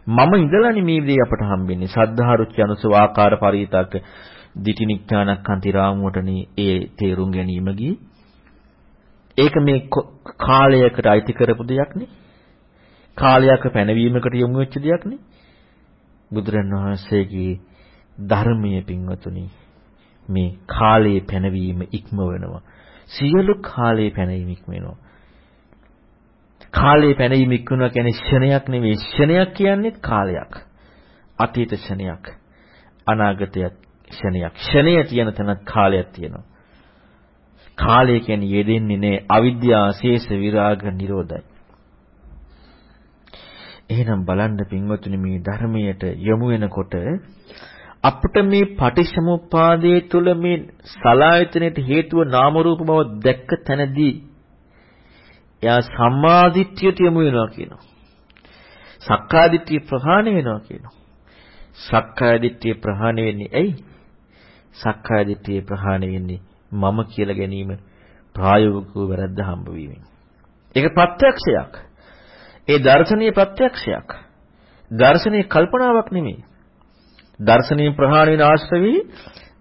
මම ඉඳලානේ මේ දේ අපට හම්බෙන්නේ. සද්ධා රුචි අනුසව ආකාර පරිිතක දිටිනිඥානක්ඛන්ති රාමුවටනේ ඒ තේරුම් ගැනීම ගියේ. ඒක මේ කාලයකට අයිති කරපු දෙයක් නේ. කාලයක පැනවීමකට යොමු වෙච්ච දෙයක් නේ. බුදුරන් වහන්සේගේ ධර්මයේ පින්වතුනි මේ කාලයේ පැනවීම ඉක්මවනවා. සියලු කාලයේ පැනවීම ඉක්මවෙනවා. කාලයේ පැනවීම ඉක්මනවා කියන්නේ ක්ෂණයක් නෙවෙයි. ක්ෂණයක් කියන්නේ කාලයක්. අතීත ක්ෂණයක්. අනාගතයක් ක්ෂණයක්. ක්ෂණය තියෙන තැනත් කාලයක් තියෙනවා. කාලය කියන්නේ යෙදෙන්නේ නේ අවිද්‍යාව, ශේෂ විරාග නිරෝධයි. එහෙනම් බලන්න පින්වතුනි මේ ධර්මයට යොමු වෙනකොට අපිට මේ පටිච්චසමුප්පාදයේ තුල මේ සලායතනයේ හේතුව නාම රූප බව දැක්ක තැනදී එයා සම්මාදිට්ඨියට යොමු වෙනවා කියනවා. සක්කාදිට්ඨිය ප්‍රහාණය වෙනවා කියනවා. සක්කාදිට්ඨිය ප්‍රහාණය වෙන්නේ ඇයි? සක්කාදිට්ඨිය ප්‍රහාණය වෙන්නේ මම කියලා ගැනීම ප්‍රායෝගිකව වැරද්ද හම්බ වීමෙන්. ඒක ප්‍රත්‍යක්ෂයක්. ඒ දර්ශනීය ප්‍රත්‍යක්ෂයක්. දර්ශනීය කල්පනාවක් නෙමෙයි. දර්ශනීය ප්‍රහාණය වෙන ආශ්‍රවී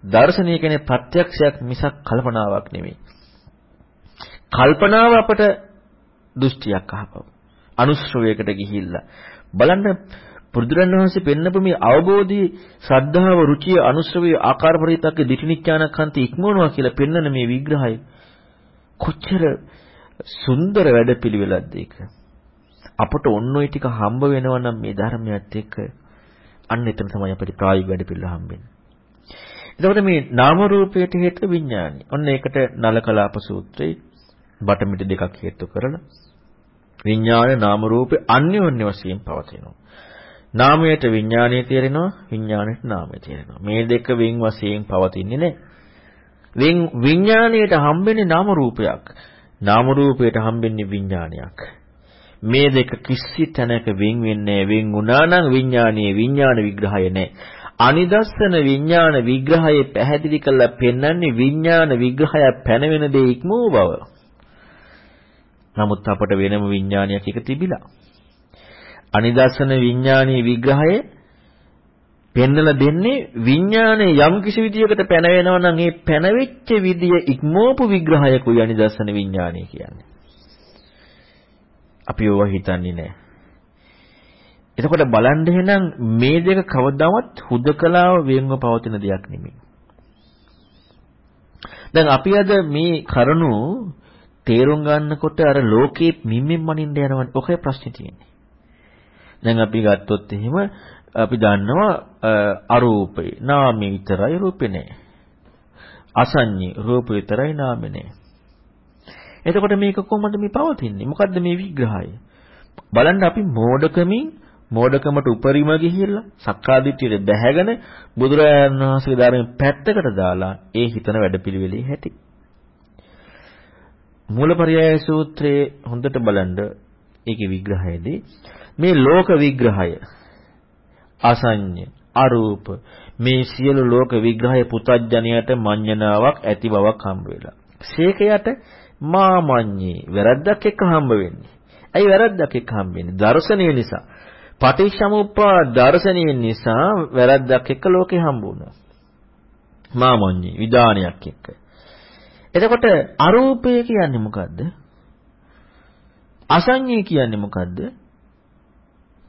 දර්ශනීය කියන්නේ ප්‍රත්‍යක්ෂයක් මිසක් කල්පනාවක් නෙමෙයි. කල්පනාව අපට දෘෂ්ටියක් අහපව. අනුශ්‍රවයකට ගිහිල්ලා බලන්න පුදුරණවහන්සේ පෙන්නපු මේ අවබෝධී ශ්‍රද්ධාව රුචිය අනුශ්‍රවී ආකාර පරිතක්ක දිටිනිඥානකන්ති ඉක්මවනවා කියලා පෙන්නන මේ විග්‍රහය කොච්චර සුන්දර වැඩපිළිවෙලක්ද ඒක අපට ඔන්න ඔය ටික හම්බ වෙනවා නම් මේ ධර්මයත් එක්ක අන්න එතන තමයි අපිට ප්‍රායෝගික වැඩ පිළිවෙල හම්බෙන්නේ. එතකොට මේ නාම රූපයට හේතු විඥානයි. ඔන්න ඒකට නලකලාප සූත්‍රයේ බටමිට දෙකක් හේතු කරලා විඥාන නාම රූපේ අන්‍යෝන්‍ය වශයෙන් පවතිනවා. නාමයට විඥානය තේරෙනවා විඥානයට නාමය තේරෙනවා. මේ දෙක වෙන් වශයෙන් පවතින්නේ නැහැ. වෙන් විඥාණයට හම්බෙන්නේ නාම රූපයක්. නාම රූපයට හම්බෙන්නේ විඥානයක්. මේ දෙක කිසි තැනක වෙන් වෙන්නේ වෙන් වුණා නම් විඥානීය විඥාන විග්‍රහය නැහැ. අනිදස්සන විඥාන විග්‍රහයේ පැහැදිලි කරලා පෙන්වන්නේ විඥාන විග්‍රහය පැනවෙන දේ ඉක්මවූ බව. නමුත් අපට වෙනම විඥානයක් එක තිබිලා. අනිදස්සන විඥානීය විග්‍රහය පෙන්නලා දෙන්නේ විඥානයේ යම් කිසි විදියකට පැන වෙනවා නම් ඒ පැනවෙච්ච විදිය ඉක්මවපු විග්‍රහයකුයි අනිදස්සන විඥානය කියන්නේ. අපි ඕවා හිතන්නේ නැහැ. එතකොට බලන්න එහෙනම් මේ දෙක කවදාවත් හුදකලාව වෙන්ව පවතින දෙයක් නෙමෙයි. දැන් අපි අද මේ කරුණු තේරුම් ගන්නකොට අර ලෝකේ මිම්මෙන් මනින්න යනවනේ. ඔකේ ප්‍රශ්නේ තියෙන්නේ. දැන් අපි ගත්තොත් එහෙම අපි දන්නවා අරූපේ නාමේ විතරයි රූපේ නෑ. අසඤ්ඤේ රූප විතරයි නාමේ නෑ. එතකොට මේක කොහොමද මේ පවතින්නේ? මොකද්ද මේ විග්‍රහය? බලන්න අපි මෝඩකමින් මෝඩකමට උපරිම ගිහිල්ලා සක්කාදිට්ඨියට බැහැගෙන බුදුරජාණන් වහන්සේගේ ධර්මයෙන් පැත්තකට දාලා ඒ හිතන වැඩපිළිවෙලේ හැටි. මූලපරියාය සූත්‍රයේ හොඳට බලන්න ඒකේ විග්‍රහයේදී මේ ලෝක විග්‍රහය අසඤ්ඤ අරූප මේ සියලු ලෝක විග්‍රහය පුතඥයට මඤ්ඤණාවක් ඇති බවක් හම්බ වෙලා. ශේකයට මාමඤ්ඤේ වැරද්දක් එක්ක හම්බ වෙන්නේ. ඇයි වැරද්දක් එක්ක හම්බ වෙන්නේ? දර්ශනීය නිසා. පටිච්චසමුප්පාද දර්ශනීය නිසා වැරද්දක් එක්ක ලෝකේ හම්බ වුණා. මාමඤ්ඤී විදානයක් එක්ක. එතකොට අරූපය කියන්නේ මොකද්ද? අසඤ්ඤී කියන්නේ මොකද්ද?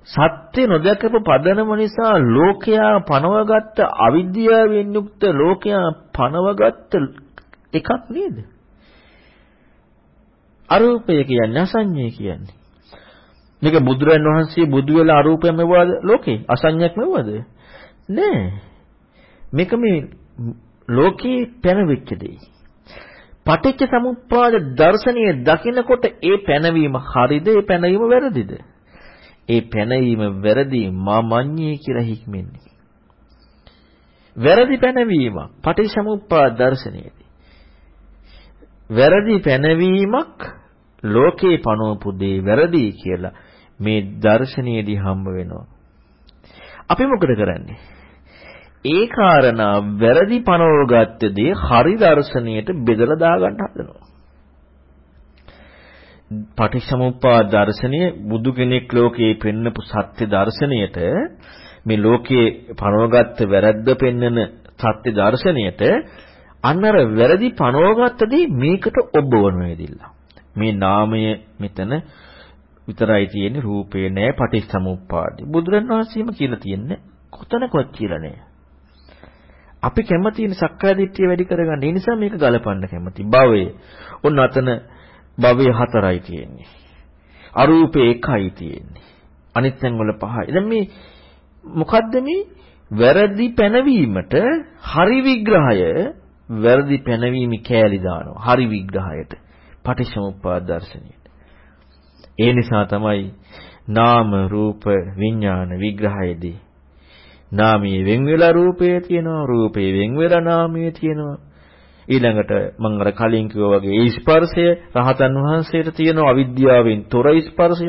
සත්‍ය නොදකපු පදනම නිසා ලෝකයා පනවගත්ත අවිද්‍යාවෙන් යුක්ත ලෝකයා පනවගත්ත එකක් නේද? අරූපය කියන්නේ අසඤ්ඤය කියන්නේ. මේක බුදුරන් වහන්සේ බුදු වෙලා අරූපයම මෙවද ලෝකේ අසඤ්ඤයක් මෙවද? නෑ. මේක මේ ලෝකේ පැනවෙච්ච දෙයක්. පටිච්ච සමුප්පාද දර්ශනීය දකිනකොට ඒ පැනවීම හරිද ඒ පැනවීම වැරදිද? ඒ පැනවීම වැරදි මාමඤ්ඤේ කියලා හික්මෙන්නේ. වැරදි පැනවීම පටිච්ච සමුප්පාද දර්ශනයේදී. වැරදි පැනවීමක් ලෝකේ පනවපු දේ වැරදි කියලා මේ දර්ශනයේදී හම්බ වෙනවා. අපි මොකද කරන්නේ? ඒ කාරණා වැරදි පනවගත්ත දේ හරි දර්ශනයට බෙදලා දාගන්න හදනවා. පටිච්චසමුප්පාද දර්ශනය බුදු කෙනෙක් ලෝකේ පෙන්නපු සත්‍ය දර්ශනයට මේ ලෝකයේ පනවගත්ත වැරද්ද පෙන්නන සත්‍ය දර්ශනයට අන්නර වැරදි පනවගත්ත දේ මේකට ඔබවන වේදිලා. මේ නාමය මෙතන විතරයි තියෙන්නේ රූපේ නෑ පටිච්චසමුප්පාදේ. බුදුරණවහන්සේම කියලා තියෙන්නේ කොතනකවත් කියලා නෑ. අපි කැමතිනේ සක්කාය දිට්ඨිය වැඩි කරගන්න. ඒ නිසා මේක ගලපන්න කැමති. භවය. ඔන්න අතන භවය හතරයි තියෙන්නේ. අරූපේ එකයි තියෙන්නේ. අනිත් තැන් වල පහයි. දැන් මේ මොකද්ද මේ වැරදි පැනවීමට හරි විග්‍රහය වැරදි පැනවීම කෑලි දානවා. හරි විග්‍රහයට. පටිච්චසමුප්පාද දර්ශනයට. ඒ නිසා තමයි නාම රූප විඥාන විග්‍රහයේදී නාමයේ වෙන් වෙලා රූපය තියෙනවා රූපේ වෙන් වෙලා නාමය තියෙනවා. ඊළඟට මම අර කලින් කිව්වා වගේ ඒ ස්පර්ශය රහතන් වහන්සේට තියෙන අවිද්‍යාවෙන් තොර ස්පර්ශය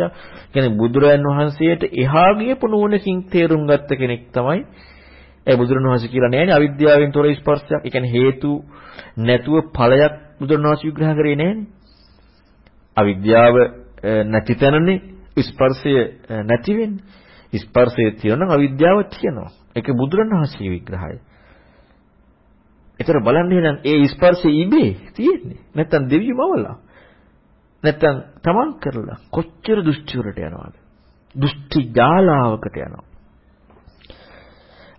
කියන්නේ බුදුරයන් වහන්සේට එහා ගියපු නුවණකින් තේරුම් ගත්ත කෙනෙක් තමයි. ඒ බුදුරන් වහන්සේ කියලා නෑනේ අවිද්‍යාවෙන් තොර ස්පර්ශයක්. ඒ කියන්නේ හේතු නැතුව ඵලයක් බුදුරන් වහන්සේ විග්‍රහ කරේ නෑනේ. අවිද්‍යාව නැති තැනනේ ස්පර්ශය නැති වෙන්නේ. ස්පර්ශය තියෙනවා අවිද්‍යාව තියෙනවා ඒක බුදුරන් වහන්සේ විග්‍රහය ඒතර බලන්න එහෙනම් ඒ ස්පර්ශය ඉබේ තියෙන්නේ. නැත්තම් දෙවියමවලා. නැත්තම් තමන් කරලා කොච්චර දුෂ්චුරට යනවද? දුෂ්ටි ජාලාවකට යනවා.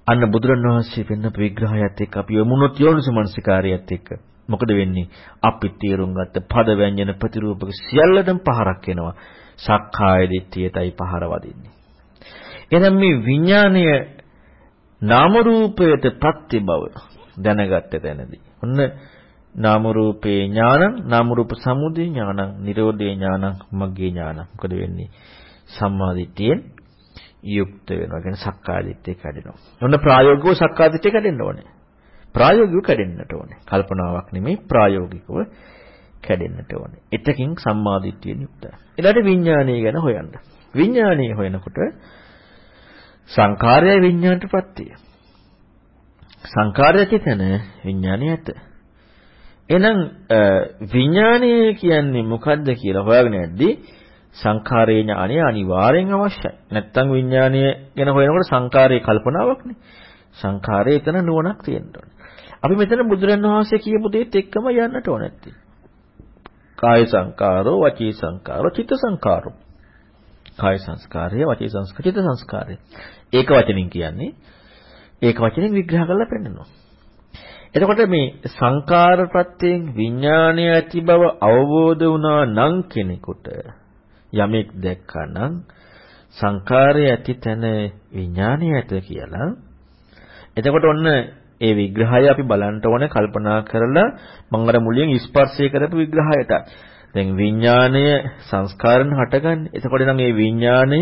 අන්න බුදුරණවහන්සේ පෙන්න විග්‍රහයත් එක්ක අපි යමුනොත් යෝනිසමනසිකාරයත් එක්ක මොකද වෙන්නේ? අපි තේරුම් ගත්ත පද ව්‍යංජන ප්‍රතිරූපක සියල්ලටම පහරක් එනවා. සක්කාය දිට්ඨියටයි පහර වදින්නේ. එහෙනම් මේ විඥාණය නාම රූපයට ප්‍රත්‍ය බව දැනගත්ත තැනදී. ඔන්න නාම රූපේ ඥානං නාම රූප සමුදය ඥානං නිරෝධේ ඥානං මග්ගේ ඥානං. මොකද වෙන්නේ? සම්මාදිට්ඨියෙන් යුක්ත වෙනවා. කියන්නේ සක්කාදිට්ඨිය කැඩෙනවා. ඔන්න ප්‍රායෝගිකව සක්කාදිට්ඨිය කැඩෙන්න ඕනේ. ප්‍රායෝගිකව කැඩෙන්නට ඕනේ. කල්පනාවක් නෙමෙයි ප්‍රායෝගිකව කැඩෙන්නට ඕනේ. එතකින් සම්මාදිට්ඨියෙන් යුක්තයි. ඊළඟට විඥානය ගැන හොයන්න. විඥානය හොයනකොට සංඛාරය විඥාණයට ප්‍රත්‍යය සංකාරය චේතන විඥානය ඇත. එහෙනම් විඥානය කියන්නේ මොකද්ද කියලා හොයාගෙන යද්දී සංඛාරේ ඥානය අනිවාර්යෙන් අවශ්‍යයි. නැත්තම් විඥානය ගැන හොයනකොට සංඛාරයේ කල්පනාවක්නේ. සංඛාරයේ එතන නුවණක් තියෙන්න ඕනේ. අපි මෙතන බුදුරන් වහන්සේ කියපු දේත් එක්කම යන්නට ඕන නැත්තේ. කාය සංකාරෝ, වචී සංකාරෝ, චිත්ත සංකාරෝ. කාය සංස්කාරය, වචී සංස්කාරය, චිත්ත සංස්කාරය. ඒක වචනින් කියන්නේ. ඒක වචනෙන් විග්‍රහ කරලා පෙන්නනවා. එතකොට මේ සංකාර ප්‍රත්‍යයෙන් විඥාණය ඇති බව අවබෝධ වුණා නම් කෙනෙකුට යමෙක් දැක්කා නම් සංකාරය ඇති තැන විඥාණය ඇත කියලා. එතකොට ඔන්න ඒ විග්‍රහය අපි බලන්න ඕනේ කල්පනා කරලා මම අර මුලින් ස්පර්ශය කරපු විග්‍රහයට දැන් විඥාණය සංස්කාරන හටගන්නේ. එතකොට නම් මේ විඥාණය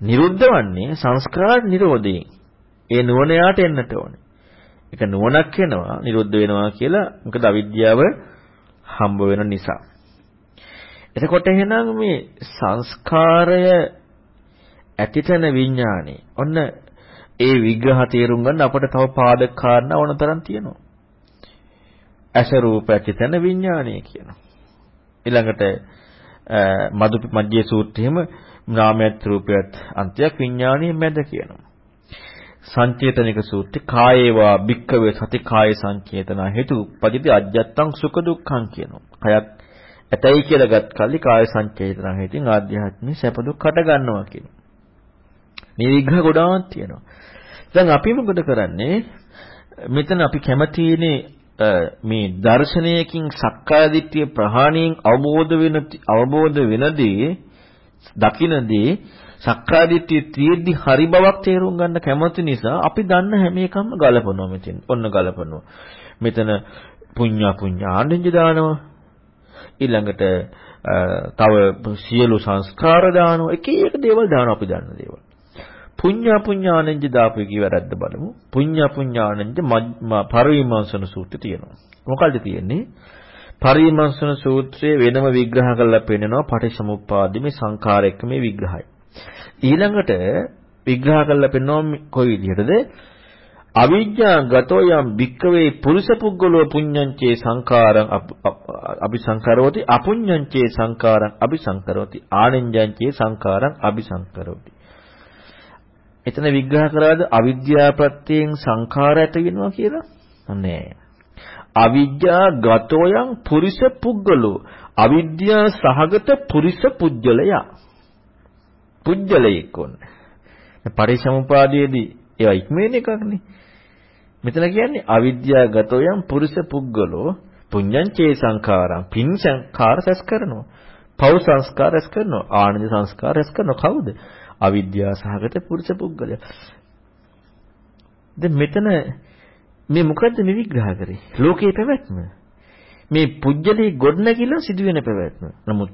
නිරුද්ධ වන්නේ සංස්කාර නිරෝධයෙන් ඒ නුවණ යාට එන්නට ඕනේ. ඒක නුවණක් වෙනවා, නිරුද්ධ වෙනවා කියලා මොකද අවිද්‍යාව හම්බ වෙන නිසා. එතකොට එහෙනම් මේ සංස්කාරය ඇතිතන විඥානේ. ඔන්න ඒ විග්‍රහ තේරුම් ගන්න අපට තව පාදක කාරණා ඕනතරම් තියෙනවා. ඇස රූප ඇතිතන විඥානය කියනවා. ඊළඟට මදු මධ්‍ය සූත්‍රයේම නාමයත් රූපයත් අන්තයක් විඥානීය මැද කියනවා. සංචේතනික සූත්‍රය කායේවා භික්කවේ සති කාය සංචේතන හේතු උපදිති අජ්ජත්තං සුඛ දුක්ඛං කියනවා. කයක් ඇතයි කියලා ගත් කල්ලි කාය සංචේතන හේතින් ආධ්‍යාත්මික සැප දුක් හට ගන්නවා කියනවා. මේ විග්‍රහ ගොඩාක් තියෙනවා. දැන් අපි මොකද කරන්නේ? මෙතන අපි කැමතිනේ මේ දර්ශනයකින් සක්කාය දිට්ඨිය ප්‍රහාණයෙන් අවබෝධ වෙන අවබෝධ වෙනදී දකින්නදී සක්කාය දිට්ඨිය තියෙද්දි හරි බවක් තේරුම් ගන්න කැමති නිසා අපි දන්න හැම එකක්ම ගලපනවා මෙතෙන්. ඔන්න ගලපනවා. මෙතන පුඤ්ඤා පුඤ්ඤාණෙන්ජ දානවා. ඊළඟට තව සියලු සංස්කාර දානවා. එක එක දේවල් දානවා අපි දන්න දේවල්. පුඤ්ඤා පුඤ්ඤානංජ දාපු එකේ වැරද්ද බලමු. පුඤ්ඤා පුඤ්ඤානංජ පරිවිමර්ශන සූත්‍රය තියෙනවා. මොකල්ද තියෙන්නේ? පරිමර්ශන සූත්‍රයේ වෙනම විග්‍රහ කරලා පෙන්නනවා පටිච්චසමුප්පාදෙ මේ සංඛාර එක්ක මේ විග්‍රහය. ඊළඟට විග්‍රහ කරලා පෙන්නනවා කොයි විදිහටද? අවිජ්ජා ගතෝ යම් භික්කවේ පුරුෂ පුද්ගලෝ පුඤ්ඤංචේ සංඛාරං අபிසංකරෝති අපුඤ්ඤංචේ සංඛාරං අபிසංකරෝති ආනෙන්ජංචේ සංඛාරං අபிසංකරෝති එතන විග්‍රහ කරාද අවිද්‍යා ප්‍රත්‍යයෙන් සංඛාර ඇති වෙනවා කියලා? නෑ. අවිද්‍යා ගතෝයන් පුරිස පුද්ගලෝ අවිද්‍යා සහගත පුරිස පුජ්‍යලයා. පුජ්‍යලයෙක් ඕනේ. පරිසමුපාදයේදී ඒවා ඉක්මෙන එකක්නේ. මෙතන කියන්නේ අවිද්‍යා ගතෝයන් පුරිස පුද්ගලෝ පුඤ්ඤං චේ සංඛාරං පින් සංඛාර රැස් කරනවා. පෞ සංස්කාර රැස් කරනවා. ආනන්ද සංස්කාර රැස් කරනවා. කවුද? අවිද්‍යාව සහගත පුරුෂ පුද්ගලයා. දැන් මෙතන මේ මොකද්ද මේ විග්‍රහ කරේ? ලෝකයේ පැවැත්ම. මේ පුජ්‍යලේ ගොඩනැගිලා සිදුවෙන පැවැත්ම. නමුත්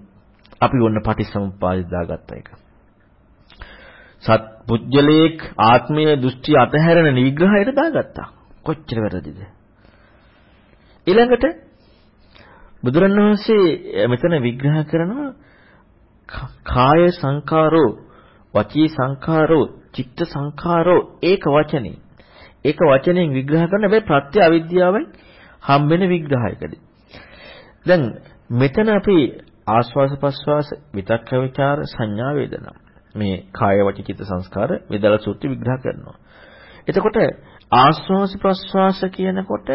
අපි ඔන්න පටිසමුප්පාදය දාගත්ත එක. සත් පුජ්‍යලේක් ආත්මීය දෘෂ්ටි අතහැරෙන නිග්‍රහයට දාගත්තා. කොච්චර වැරදිද? ඊළඟට බුදුරණවහන්සේ මෙතන විග්‍රහ කරනවා කාය සංකාරෝ වචී සංඛාරෝ චිත්ත සංඛාරෝ ඒක වචනේ. ඒක වචනෙන් විග්‍රහ කරන හැබැයි ප්‍රත්‍ය අවිද්‍යාවෙන් හම්බෙන විග්‍රහයකදී. දැන් මෙතන අපි ආස්වාස ප්‍රස්වාස විතක්ක ਵਿਚාර සංඥා වේදනා මේ කාය වචිකිත සංස්කාර වේදලා සූත්‍රය විග්‍රහ කරනවා. එතකොට ආස්වාස ප්‍රස්වාස කියනකොට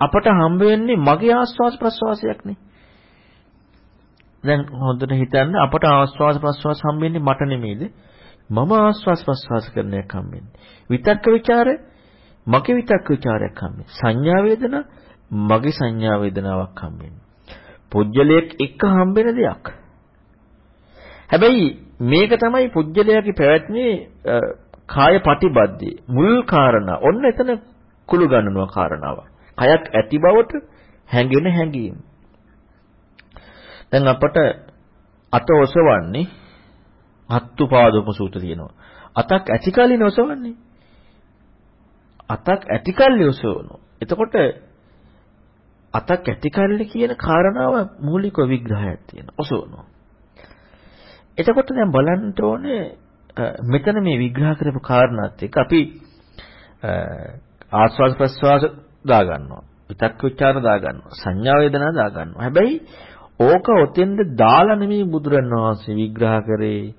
අපට හම්බ වෙන්නේ මගේ ආස්වාස ප්‍රස්වාසයක් නේ. දැන් හොඳට හිතන්න අපට ආස්වාස ප්‍රස්වාස හම්බෙන්නේ මට නෙමෙයිද? මම ආස්වාස් ප්‍රස්වාස කරන එක හම්බෙන්නේ. විතක්ක ਵਿਚාරේ මගේ විතක්ක ਵਿਚාරයක් හම්බෙන්නේ. සංඥා වේදනා මගේ සංඥා වේදනාවක් හම්බෙන්නේ. පුජ්‍යලයක් එක්ක හම්බෙන දෙයක්. හැබැයි මේක තමයි පුජ්‍යලයාගේ පැවැත්මේ කාය ප්‍රතිබද්ධි මුල් කාරණා. ඔන්න එතන කුළු ගන්නනවා කාරණාව. කයක් ඇති බවට හැඟෙන හැඟීම. දැන් අපට අත ඔසවන්නේ අත්තුපාදෝප සූත්‍ර තියෙනවා. අතක් ඇතිකල්ලි නොසවන්නේ. අතක් ඇතිකල්ලි ඔසවනවා. එතකොට අතක් ඇතිකල්ලි කියන කාරණාව මූලික විග්‍රහයක් තියෙනවා. ඔසවනවා. එතකොට දැන් බලන්න ඕනේ මෙතන මේ විග්‍රහ කරපු කාරණාත් එක්ක අපි ආස්වාද ප්‍රස්වාස දා ගන්නවා. විතක්ක ਵਿਚාර දා ගන්නවා. සංඥා වේදනා දා ගන්නවා. හැබැයි ඕක ඔතෙන්ද දාලා නෙමෙයි බුදුරණවහන්සේ විග්‍රහ කරේ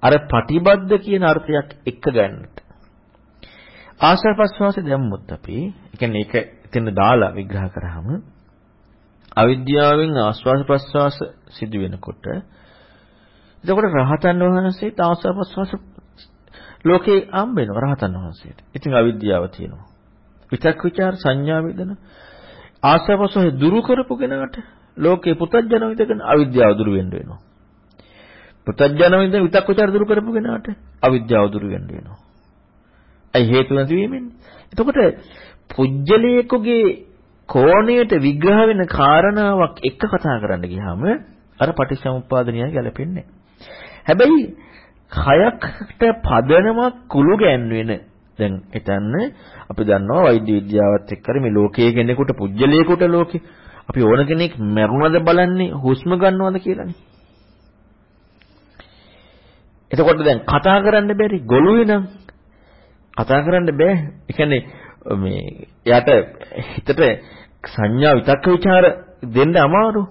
අර පටිබද්ද කියන අර්ථයක් එක්ක ගන්නට. ආශ්‍රව ප්‍රසවාසය දැම්මොත් අපි, ඒ කියන්නේ ඒක එතන දාලා විග්‍රහ කරාම අවිද්‍යාවෙන් ආශ්‍රව ප්‍රසවාස සිදු වෙනකොට එතකොට රහතන් වහන්සේ ආශ්‍රව ප්‍රසවාස ලෝකේ හම්බ වෙනවා රහතන් වහන්සේට. ඉතින් අවිද්‍යාව තියෙනවා. විතක් ਵਿਚාර සංඥා වේදනා ආශ්‍රව ප්‍රසවාස දුරු කරපු කෙනාට ලෝකේ පුතඥන විදගෙන අවිද්‍යාව දුරු වෙන්න වෙනවා. පුතඥන විදගෙන විතක් ਵਿਚාර දුරු කරපු කෙනාට අවිද්‍යාව දුරු වෙන්න වෙනවා. ඇයි හේතු නැති වෙන්නේ? එතකොට පුජ්‍යලයකගේ කෝණයට විග්‍රහ වෙන කාරණාවක් එක කතා කරන්න ගියාම අර පටිච්චසමුප්පාදනිය ගැලපෙන්නේ. හැබැයි කයකට පදනමක් කුළු ගැන්වෙන. දැන් හිතන්න අපි දන්නවා වෛද්‍ය විද්‍යාවත් එක්ක මේ ලෝකයේ කෙනෙකුට පුජ්‍යලයකට ලෝකේ අපි ඕන කෙනෙක් මරුණද බලන්නේ හුස්ම ගන්නවද කියලානේ. එතකොට දැන් කතා කරන්න බැරි ගොළුයි නම් කතා කරන්න බෑ. ඒ කියන්නේ මේ එයාට හිතට සංඥා විතක්ක ਵਿਚාර දෙන්න අමාරු.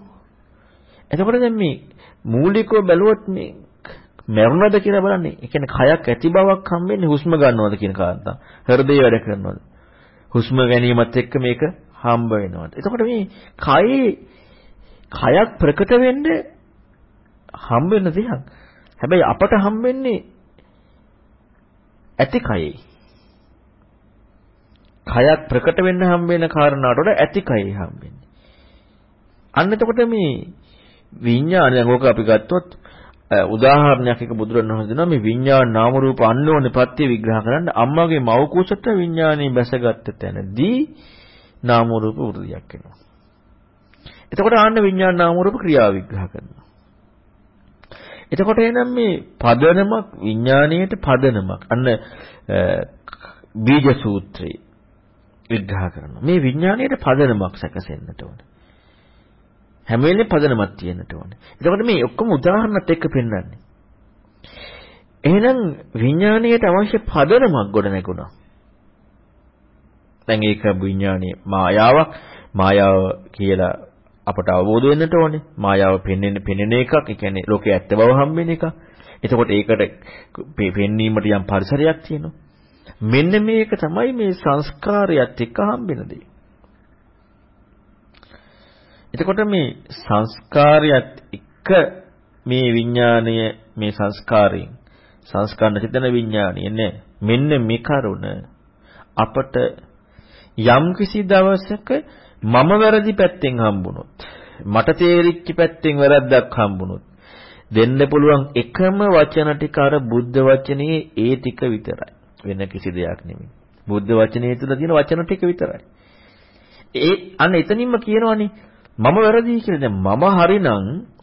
එතකොට දැන් මේ මූලිකව බැලුවොත් මේ මරුණද කියලා බලන්නේ. ඒ කියන්නේ කයක් ඇති බවක් හම්බෙන්නේ හුස්ම ගන්නවද කියන කාරණා. හෘදේ වැඩ කරනවද? හුස්ම ගැනීමත් එක්ක මේක හම්බ වෙනවද? එතකොට මේ කයේ කයක් ප්‍රකට වෙන්නේ හම්බ වෙන දෙයක්. හැබැයි අපට හම්බෙන්නේ ඇති කයේ. කයක් ප්‍රකට වෙන්න හම්බ වෙන කාරණාවට වඩා ඇති කයේ හම්බෙන්නේ. අන්න එතකොට මේ විඤ්ඤාණය ඕක අපි ගත්තොත් උදාහරණයක් එක බුදුරණවහන්සේ දෙනවා මේ විඤ්ඤාණ නාම රූප අන්නෝනේ ප්‍රත්‍ය විග්‍රහ කරන්න අම්මගේ මව කුසට විඤ්ඤාණය බැසගත්ත තැනදී නාම රූප වෘද්ධියක් වෙනවා. එතකොට ආන්න විඤ්ඤාණ නාම රූප ක්‍රියාව විග්‍රහ කරනවා. එතකොට එනම් මේ පදනමක් විඥාණයට පදනමක් අන්න බීජ සූත්‍රයේ විග්‍රහ කරනවා. මේ විඥාණයට පදනමක් සැකසෙන්නට ඕනේ. හැම වෙලේම පදනමක් තියෙන්නට ඕනේ. එතකොට මේ ඔක්කොම උදාහරණත් එක්ක පෙන්වන්නේ. එහෙනම් විඥාණයට අවශ්‍ය පදනමක් ගොඩ නැගුණා. දැන් ඒක විඥානීය මායාවක් මායාව කියලා අපට අවබෝධ වෙන්නට ඕනේ. මායාව පෙන්වෙන පෙනෙන එකක්. ඒ කියන්නේ ලෝකේ ඇත්ත බව හම්බෙන එකක්. එතකොට ඒකට පෙන්වීමට යම් පරිසරයක් තියෙනවා. මෙන්න මේක තමයි මේ සංස්කාරයත් එක්ක හම්බෙන දේ. එතකොට මේ සංස්කාරයත් එක්ක මේ විඥාණය මේ සංස්කාරයෙන් සංස්කාරන චිතන විඥාණය නේ මෙන්න මේ කරුණ අපට යම් කිසි දවසක මම වැරදි පැත්තෙන් හම්බුනොත් මට තේරිච්ච පැත්තෙන් වැරද්දක් හම්බුනොත් දෙන්න පුළුවන් එකම වචන ටික අර බුද්ධ වචනේ ඒ ටික විතරයි වෙන කිසි දෙයක් නෙමෙයි. බුද්ධ වචනේ තුල තියෙන වචන ටික විතරයි. ඒ අන්න එතනින්ම කියනවනේ මම වැරදි කියලා. දැන් මම හරිනම්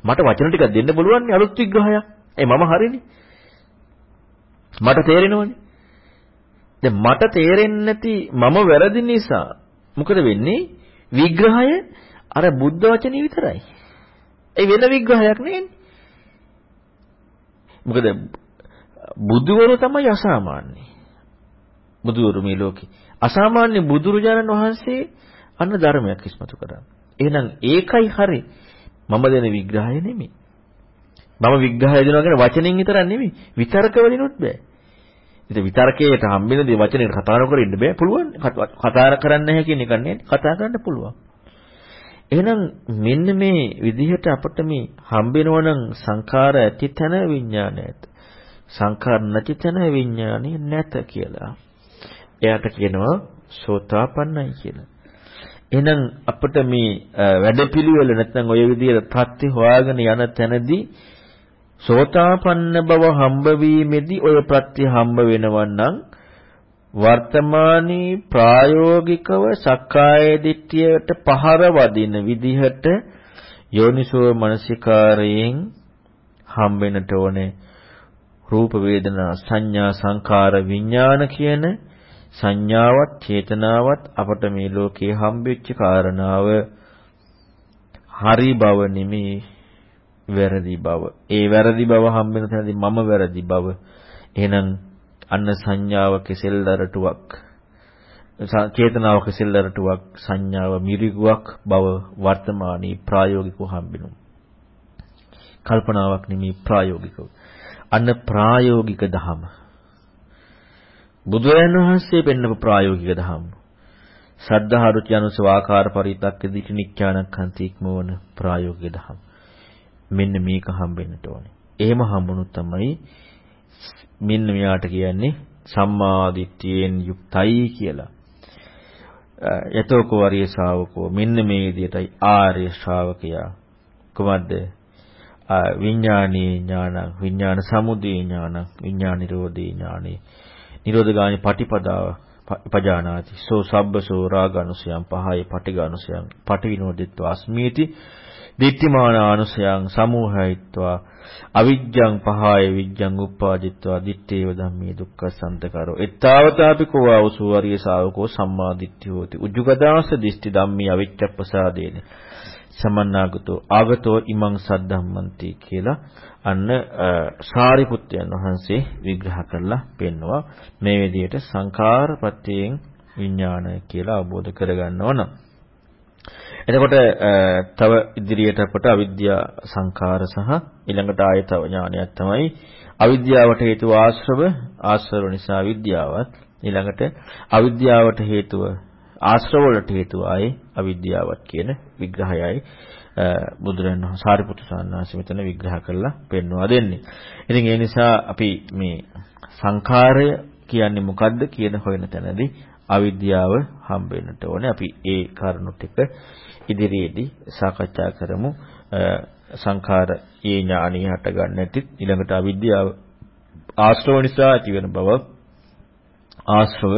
මට වචන ටිකක් දෙන්න පුළුවන් නේ අලුත් විග්‍රහයක්. ඒ මම හරිනේ. මට තේරෙනවනේ. දැන් මට තේරෙන්නේ නැති මම වැරදි නිසා මොකද වෙන්නේ? විග්‍රහය අර බුද්ධ වචනේ විතරයි. ඒ වෙන විග්‍රහයක් නෙන්නේ. මොකද බුදුවරු තමයි අසාමාන්‍ය. බුදුවරු මේ ලෝකේ. අසාමාන්‍ය බුදුරජාණන් වහන්සේ අන්න ධර්මයක් ඉස්මතු කරා. එහෙනම් ඒකයි හරි. මම දෙන විග්‍රහය නෙමෙයි. මම විග්‍රහය දෙනවා කියන්නේ වචනෙන් විතරක් නෙමෙයි. විතර්ක වලිනුත් බෑ. ඉතින් විතර්කයට හම්බෙනදී වචනේ කතා නොකර ඉන්න බෑ පුළුවන්. කතා කරන්න නැහැ කියන එක නෙවෙයි කතා කරන්න පුළුවන්. එහෙනම් මෙන්න මේ විදිහට අපිට මේ හම්බෙනවා නම් සංඛාර ඇති තැන විඥානය ඇත. සංඛාර නැති තැන විඥානය නැත කියලා. එයාට කියනවා සෝතාපන්නයි කියලා. එහෙනම් අපිට මේ වැඩපිළිවෙල නැත්නම් ඔය විදිහට ප්‍රත්‍ය හොයාගෙන යන තැනදී සෝතාපන්න බව හම්බ වීමේදී ඔය ප්‍රත්‍ය හම්බ වෙනවන්නම් වර්තමානී ප්‍රායෝගිකව සක්කාය දිට්ඨියට පහර වදින විදිහට යෝනිසෝ මනසිකාරයෙන් හම්බෙන්නට ඕනේ රූප වේදනා සංඥා සංකාර විඥාන කියන සංඥාවත් චේතනාවත් අපට මේ ලෝකේ හම්බෙච්ච කාරණාව හරි බව නෙමේ වැරදි බව. ඒ වැරදි බව හම්බෙන තැනදී මම වැරදි බව. එහෙනම් අන්න සංඥාව කෙසෙල්දරටුවක් චේතනාව කෙසෙල්දරටුවක් සංඥාව මිරිගුවක් බව වර්තමානයේ ප්‍රායෝගිකව හම්බෙනවා. කල්පනාවක් නෙමේ ප්‍රායෝගිකව. අන්න ප්‍රායෝගික දහම. බුදුරජාණන් වහන්සේ පෙන්නපු ප්‍රායෝගික දහම. සද්ධා රුචි අනුසව ආකාර පරිතක්ක දිටි නිච්ඡානක්ඛන්ති ඉක්මවන ප්‍රායෝගික දහම. මෙන්න මේක හම්බෙන්නට ඕනේ. එහෙම හම්බුනොත් තමයි මෙන්න මෙයාට කියන්නේ සම්මාදිට්ඨියෙන් යුක්තයි කියලා. යතෝකෝ වරිය ශාවකෝ මෙන්න මේ විදිහටයි ආර්ය ශ්‍රාවකයා. කොහොමද? විඥානීය ඥාන, විඥාන සමුදය ඥාන, විඥාන නිරෝධී ඥානෙ. නිරෝධගාමි පටිපදාව පජානාති. සෝ සබ්බසෝ රාගානුසයන් පහයි පටිඝානුසයන් පටිවිනෝදිත්වා අස්මීති දිට්ඨිමාන අනුසයන් සමූහයිත්වා අවිජ්ජං පහය විජ්ජං උප්පාදිත්වා දිත්තේව ධම්මේ දුක්ඛසන්තකරෝ එත්තාවතාපි කෝ ආවසු වරිය ශාවකෝ සම්මා දිට්ඨිය හෝති උජ්ජුගදාස දිෂ්ටි ධම්මේ අවිච්ඡප්පසාදේන සමන්නාගතෝ ආගතෝ ඉමං සද්ධම්මන්ති කියලා අන්න සාරිපුත්යන් වහන්සේ විග්‍රහ කරලා පෙන්නවා මේ විදිහට සංඛාර ප්‍රත්‍යයෙන් විඥානය කියලා අවබෝධ කරගන්නවා නම් එතකොට තව ඉදිරියට අපට අවිද්‍යා සංඛාර සහ ඊළඟට ආයතව ඥානයක් තමයි අවිද්‍යාවට හේතුව ආශ්‍රව ආශ්‍රව නිසා අවිද්‍යාවත් ඊළඟට අවිද්‍යාවට හේතුව ආශ්‍රව වලට හේතුව ආයේ අවිද්‍යාවත් කියන විග්‍රහයයි. බුදුරන් වහන්සේ සාරිපුත්‍ර සාන්නාසි මෙතන විග්‍රහ කරලා පෙන්වා දෙන්නේ. ඉතින් ඒ නිසා අපි මේ සංඛාරය කියන්නේ මොකද්ද කියන හොයන තැනදී අවිද්‍යාව හම්බ වෙන්නට ඕනේ. අපි ඒ කරුණු ටික ඉදිරියේදී සාකච්ඡා කරමු. සංඛාරයේ ඥානිය හට ගන්න ඇති ඊළඟට අවිද්‍යාව ආශ්‍රව නිසා ඇතිවන බව ආශ්‍රව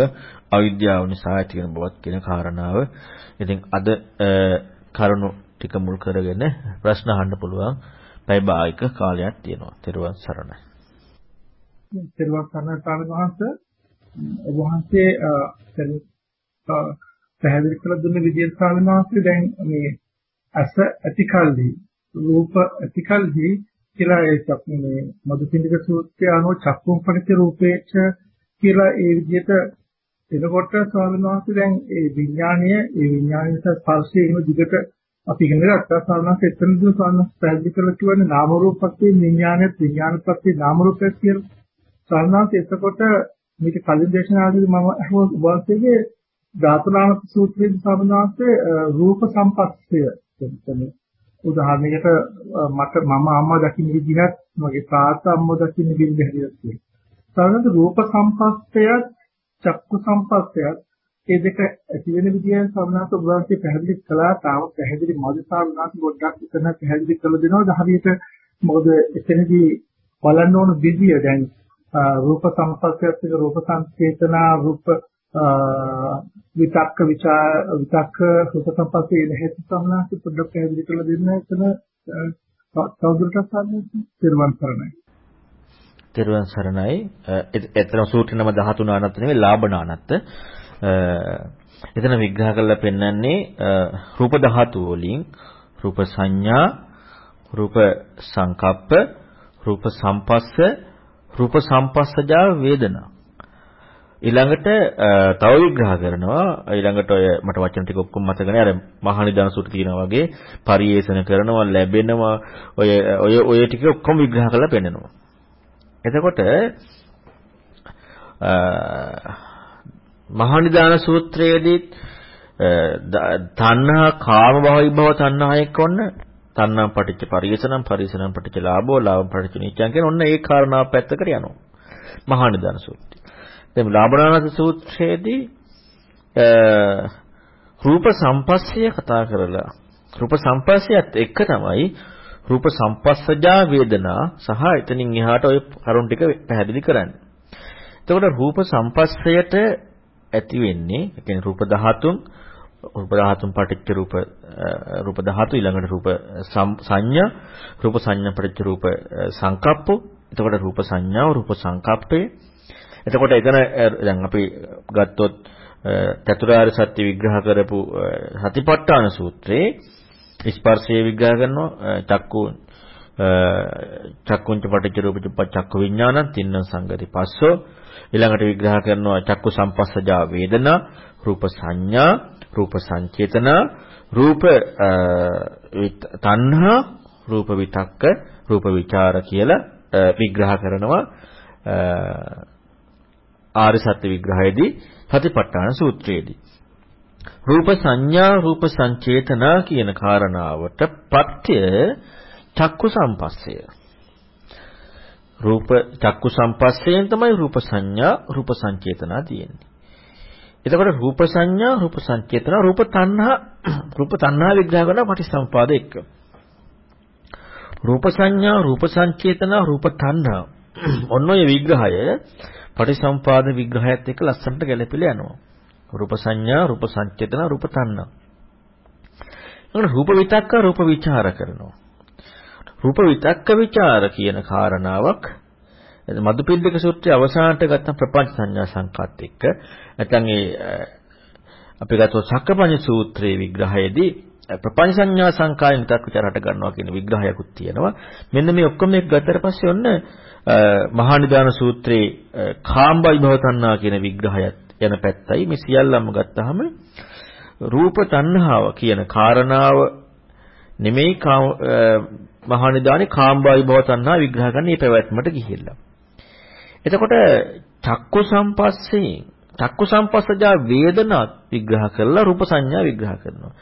අවිද්‍යාව නිසා ඇතිවන බවත් කියන කාරණාව. ඉතින් අද කරුණු ටික මුල් කරගෙන ප්‍රශ්න අහන්න පුළුවන් පැය භාගික කාලයක් තියෙනවා. ත්වන් සරණයි.
ත්වන් සරණයි ස්වාමීන් වහන්සේ ඔබ වහන්සේ පැහැදිලි කළ දුන්න විදියට ස්වාමීන් වහන්සේ දැන් මේ අස ඇතිකල්හි රූප ඇතිකල්හි කියලා ඒ මේ මදුපිණ්ඩික සූත්‍රය අනුව චක්කුම් පරිච්ඡ රූපේච කියලා ඒ විදිහට එනකොට ස්වාමීන් වහන්සේ දැන් ඒ විඥානය ඒ විඥානයේ ස්පර්ශයේ එහෙම දිගට අපි ඉගෙන ගත්තා ස්වාමීන් වහන්සේ එතනදී ස්වාමීන් වහන්සේ පැහැදිලි කරලා කියන්නේ නාම රූපපත්ති විඥානයේ විඥානපත්ති නාම රූපයක් කියලා ස්වාමීන් වහන්සේ එතකොට මේක කලින් දේශනාවේදී මම අහුව වාස්තවයේ ධාතුනාමක සූත්‍රයේදී ස්වාමීන් වහන්සේ රූප සම්පස්සය කියන්නේ උදාහරණයකට මට මම අම්මා දකින්න විදිහත් මගේ තාත්තා අම්මා දකින්න විදිහ හැටියට තියෙනවා. සාමාන්‍යයෙන් රූප සම්පස්සයත් චක්කු සම්පස්සයත් ඒ දෙක ඇති වෙන විදිහෙන් සම්මාස උභාන්ති පැහැදිලි කළා තාම පැහැදිලි මధుසාරණාත් ගොඩක් එතන පැහැදිලි කරලා දෙනවා හරියට මොකද එතනදී බලන්න ඕන විදිය දැන් රූප සම්පස්සයත් එක්ක රූප සංකේතනා රූප විතක්ක විතක්ක රූප සම්පස්සේ නැහැටි සම්මාස පොඩ්ඩක් පැහැදිලි කරලා දෙන්න එතන තවදුරටත් සාධනෙ තිරුවන් සරණයි.
තිරුවන් සරණයි. එතන සූත්‍ර නම 13 අනත්ත නෙවෙයි ලාභන අනත්ත. එතන විග්‍රහ කරලා පෙන්වන්නේ රූප ධාතු වලින් රූප සංඥා, රූප සංකප්ප, රූප සම්පස්ස, රූප සම්පස්සජා වේදනා. ඊළඟට තව විග්‍රහ කරනවා. ඊළඟට ඔය මට වචන ටික ඔක්කොම මතක නැහැ අර මහානිදාන සූත්‍රය කියනවා වගේ පරිේෂණ කරනවා ලැබෙනවා. ඔය ඔය ඔය ටික ඔක්කොම විග්‍රහ කරලා පෙන්නනවා. එතකොට මහානිදාන සූත්‍රයේදී තණ්හා කාම භව විභව තණ්හා එක්ක ඔන්න තණ්හා පටිච්ච පරිේෂණම් පරිේෂණම් පටිච්ච ලාභෝ ලාභ පටිච්ච නිච්ඡං කියන ඔන්න ඒ කාරණාව පැත්තකට යනවා මහානිදාන සූත්‍රය දැන් ලාභනානස සූත්‍රයේදී රූප සම්පස්සය කතා කරලා රූප සම්පස්සයත් එක්ක තමයි රූප සම්පස්සජා වේදනා සහ එතනින් එහාට ওই කරුණ ටික පැහැදිලි කරන්නේ. එතකොට රූප සම්පස්සයට ඇති වෙන්නේ ඒ කියන්නේ රූප ධාතුන් රූප ධාතුන් පටිච්ච රූප රූප ධාතු ඊළඟට රූප සංඥා රූප සංඥා පටිච්ච රූප සංකප්පෝ එතකොට රූප සංඥාව රූප සංකප්පේ. එතකොට එතන දැන් අපි ගත්තොත් චතුරාර්ය සත්‍ය විග්‍රහ කරපු සතිපට්ඨාන සූත්‍රයේ ස්පර්ශය විග්‍රහ කරනවා චක්කු චක්කුංච පටිච්ච රූපච චක්කු විඥානං තින්න සංගති පස්සෝ. ඊළඟට විග්‍රහ කරනවා චක්කු සම්පස්සජා වේදනා රූප සංඥා රූප සංචේතනා රූප තණ්හා රූප විතක්ක රූප විචාර කියලා විග්‍රහ කරනවා. ආර්ය සත්‍ය විග්‍රහයේදී සතිපට්ඨාන සූත්‍රයේදී. රූප සංඥා රූප සංචේතනා කියන කාරණාවට පත්‍ය චක්කු සම්පස්සය. රූප චක්කු සම්පස්සයෙන් තමයි රූප සංඥා රූප සංචේතනා තියෙන්නේ එතකොට රූප සංඥා රූප සංචේතනා රූප තණ්හා රූප තණ්හා විග්‍රහ කරන පටිසම්පාද එක්ක රූප සංඥා රූප සංචේතනා රූප තණ්හා ඔන්න ඔය විග්‍රහය පටිසම්පාද විග්‍රහයත් එක්ක ලස්සනට ගැලපෙලා යනවා. රූප සංඥා, රූප සංචේතන, රූප තණ්හා. එතකොට රූප විතක්ක, රූප විචාර කරනවා. රූප විතක්ක විචාර කියන කාරණාවක්. මදුපිණ්ඩික සූත්‍රයේ අවසානට ගත්ත ප්‍රපංච සංඥා සංකත් එක්ක. නැත්නම් ඒ අපි ගත්තොත් සක්කපඤ්ඤ සූත්‍රයේ විග්‍රහයේදී ප්‍රපංච සංඥා සංකායෙන් විතක් විචාර හට ගන්නවා කියන විග්‍රහයකුත් තියෙනවා. මෙන්න මේ ඔක්කොම එක ගත්තට පස්සේ ඔන්න මහා නිදාන සූත්‍රයේ කාම්බයි භව තණ්හා කියන විග්‍රහයත් යන පැත්තයි. මේ සියල්ලම ගත්තාම රූප තණ්හාව කියන කාරණාව නෙමෙයි මහා නිදානේ කාම්බයි භව තණ්හා විග්‍රහ කරන්න මේ පැවැත්මට ගිහිල්ලා. එතකොට චක්කු සම්පස්සේ චක්කු සම්පස්සජා වේදනා විග්‍රහ කරලා රූප සංඥා විග්‍රහ කරනවා.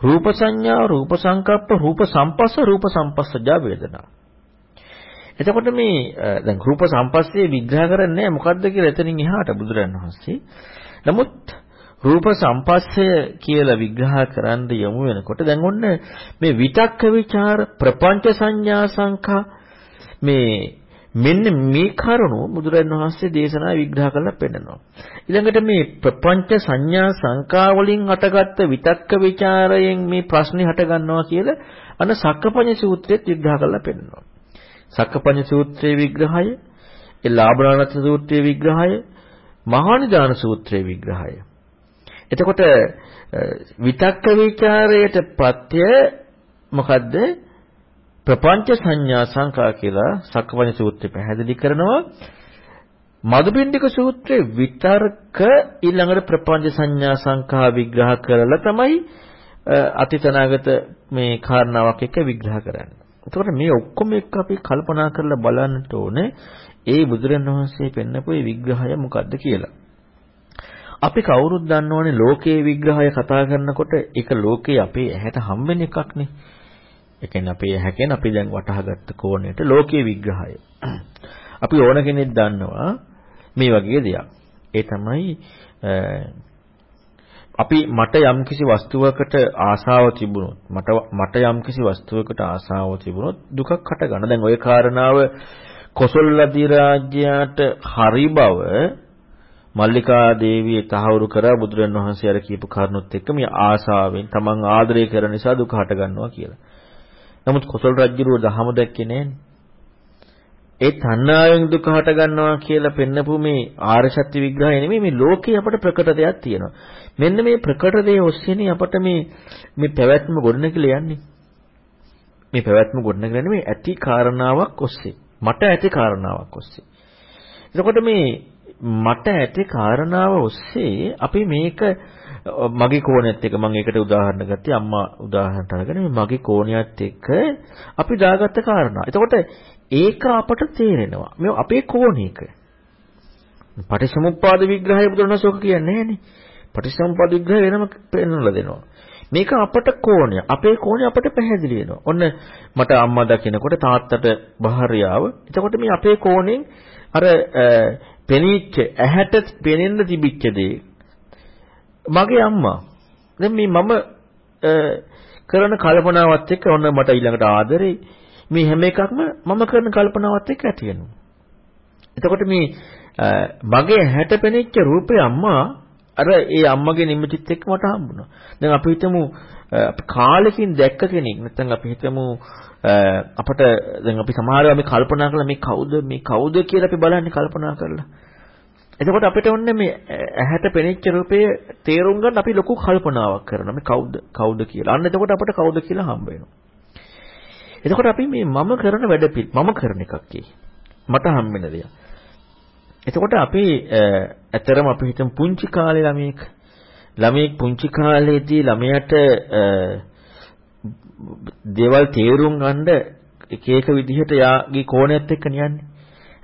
රූප සංඥා රූප සංකප්ප රූප සම්පස්ස රූප සම්පස්සජා වේදනා. එතකොට මේ දැන් රූප සම්පස්සේ විග්‍රහ කරන්නේ මොකද්ද කියලා එතනින් එහාට බුදුරජාණන් වහන්සේ. නමුත් රූප සම්පස්සය කියලා විග්‍රහ කරන්න යමු වෙනකොට දැන් ඔන්න මේ විතක්ක ਵਿਚාර ප්‍රපංච සංඥා සංඛා මේ මෙන්න මේ කරුණු බුදුරජාණන් වහන්සේ දේශනා විග්‍රහ කරලා පෙන්නනවා. ඊළඟට මේ ප්‍රපංච සංඥා සංඛා වලින් හටගත්ත විතක්ක ਵਿਚාරයෙන් මේ ප්‍රශ්නේ හටගන්නවා කියලා අන්න සක්කපඤ්ඤ සූත්‍රයේත් විග්‍රහ කරලා පෙන්නනවා. සක්කපඤ්ඤ සූත්‍රයේ විග්‍රහය, ඒ ලාභනානත් සූත්‍රයේ විග්‍රහය, මහානිදාන සූත්‍රයේ විග්‍රහය එතකොට විතක්ක ਵਿਚාරයට ප්‍රත්‍ය මොකද්ද? ප්‍රපංච සංඥා සංකා කියලා සක්කපඤ්ඤ සූත්‍රය පැහැදිලි කරනවා. මදුපිණ්ඩික සූත්‍රයේ විතර්ක ඊළඟට ප්‍රපංච සංඥා සංකා විග්‍රහ කරලා තමයි අතීතනාගත මේ කාරණාවක් එක්ක විග්‍රහ කරන්නේ. එතකොට මේ ඔක්කොම එක්ක අපි කල්පනා කරලා බලන්නට ඕනේ ඒ බුදුරණවහන්සේ පෙන්නපු විග්‍රහය මොකද්ද කියලා. අපි කවුරුත් දන්නවනේ ලෝකයේ විග්‍රහය කතා කරනකොට ඒක ලෝකයේ අපේ ඇහැට හම්බෙන එකක් නේ. ඒ කියන්නේ අපේ ඇහැ කියන්නේ අපි දැන් වටහාගත්ත කෝණයට ලෝකයේ විග්‍රහය. අපි ඕන කෙනෙක් දන්නවා මේ වගේ දෙයක්. ඒ තමයි අපි මට යම්කිසි වස්තුවකට ආසාව තිබුණොත් මට මට යම්කිසි වස්තුවකට ආසාව තිබුණොත් දුකක් හට ගන්න. දැන් ওই කාරණාව කොසල් අධිරාජ්‍යයට හරි බව මල්ලිකා දේවිය තහවුරු කරා බුදුරන් වහන්සේ අර කියපු කාරණොත් එක්ක මේ ආසාවෙන් තමන් ආදරය කරන නිසා දුක හට ගන්නවා කියලා. නමුත් කොසල් රජුරුව දහම දැක්කේ නෑනේ. ඒ තණ්හාවෙන් දුක හට ගන්නවා කියලා පෙන්නපු මේ ආර්ය සත්‍ය විග්‍රහය නෙමෙයි මේ ලෝකේ අපට ප්‍රකට දෙයක් තියෙනවා. මෙන්න මේ ප්‍රකට දේ ඔස්සේනේ අපට මේ මේ පැවැත්ම ගොඩනගලා යන්නේ. මේ පැවැත්ම ගොඩනගලා නෙමෙයි ඇති කාරණාවක් ඔස්සේ. මට ඇති කාරණාවක් ඔස්සේ. එතකොට මේ මට ඇති කාරණාව ඔස්සේ අපි මේක මගේ කෝණයත් එක්ක මම ඒකට උදාහරණ ගත්තේ අම්මා උදාහරණට අරගෙන මේ මගේ කෝණයත් එක්ක අපි දාගත්ත කාරණා. එතකොට ඒක අපට තේරෙනවා. මේ අපේ කෝණයක. පටිච්චසමුප්පාද විග්‍රහය බුදුරණසෝක කියන්නේ නැහැනේ. පටිච්චසමුප්පාද විග්‍රහය වෙනම පෙන්වලා දෙනවා. මේක අපට කෝණය. අපේ කෝණය අපට පැහැදිලි වෙනවා. ඔන්න මට අම්මා දකිනකොට තාත්තට භාර්යාව. එතකොට මේ අපේ කෝණයෙන් අර පෙනීච්ච ඇහැට පෙනෙන්න තිබිච්ච දේ මගේ අම්මා. දැන් මේ මම කරන කල්පනාවත් එක්ක ඔන්න මට ඊළඟට ආදරේ මේ හැම එකක්ම මම කරන කල්පනාවත් එක්ක ඇති වෙනවා. එතකොට මේ මගේ හැට පෙනෙච්ච රූපේ අම්මා අර ඒ අම්මගේ නිමිතිත් එක්ක මට හම්බුණා. දැන් අපි හිතමු කාලෙකින් දැක්ක කෙනෙක් නැත්නම් අපි හිතමු අපට දැන් අපි සමහරව අපි කල්පනා කළා මේ කවුද මේ කවුද කියලා අපි බලන්නේ කල්පනා කරලා. එතකොට අපිට ඔන්න මේ ඇහැට පෙනෙච්ච රූපයේ තේරුම් ගන්න අපි ලොකු කල්පනාවක් කරනවා මේ කවුද කවුද කියලා. අන්න එතකොට අපට කවුද කියලා හම්බ වෙනවා. එතකොට අපි මේ මම කරන වැඩ මම කරන එකක් මට හම්බෙන දෙයක්. එතකොට අපි ඇතරම අපි හිතමු පුංචි කාලේ ළමයෙක් ළමයෙක් පුංචි කාලේදී ළමයට දේවල් තේරුම් ගන්න එක එක විදිහට යාගේ කෝණයත් එක්ක නියන්නේ.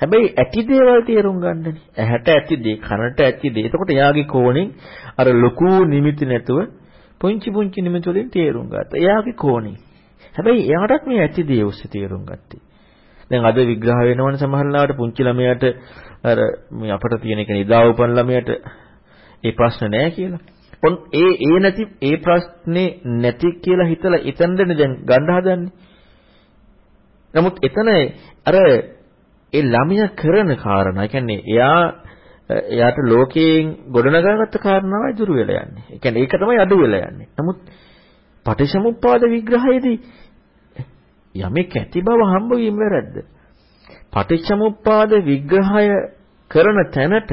හැබැයි ඇති දේවල් තේරුම් ගන්නනේ. ඇහැට ඇති දේ, කනට ඇති දේ. එතකොට යාගේ කෝණෙන් අර ලොකු නිමිති නැතුව පුංචි පුංචි නිමිති වලින් තේරුම් ගත්තා. එයාගේ කෝණේ. හැබැයි එයාටත් මේ ඇති දේ ඔස්සේ තේරුම් ගත්තේ. දැන් අද විග්‍රහ වෙනවනේ සමහරවිට පුංචි ළමයාට අර මේ අපට තියෙන එක නිදා උපන් ළමයාට ඒ ප්‍රශ්න නෑ කියලා. ඔන් ඒ ඒ නැති ඒ ප්‍රශ්නේ නැති කියලා හිතලා එතනදනේ දැන් ගන්න හදන්නේ. නමුත් එතන අර ඒ ළමයා කරන කාරණා, කියන්නේ එයා එයාට ලෝකයෙන් ගොඩනගාගත්ත කාරණාව ඉදිරි වෙලා යන්නේ. ඒ කියන්නේ ඒක තමයි අඩු වෙලා යන්නේ. නමුත් පටිච්චසමුප්පාද විග්‍රහයේදී යමෙක් ඇති බව හම්බ වීම වැරද්ද. පටිච්චසමුප්පාද විග්‍රහය කරන තැනට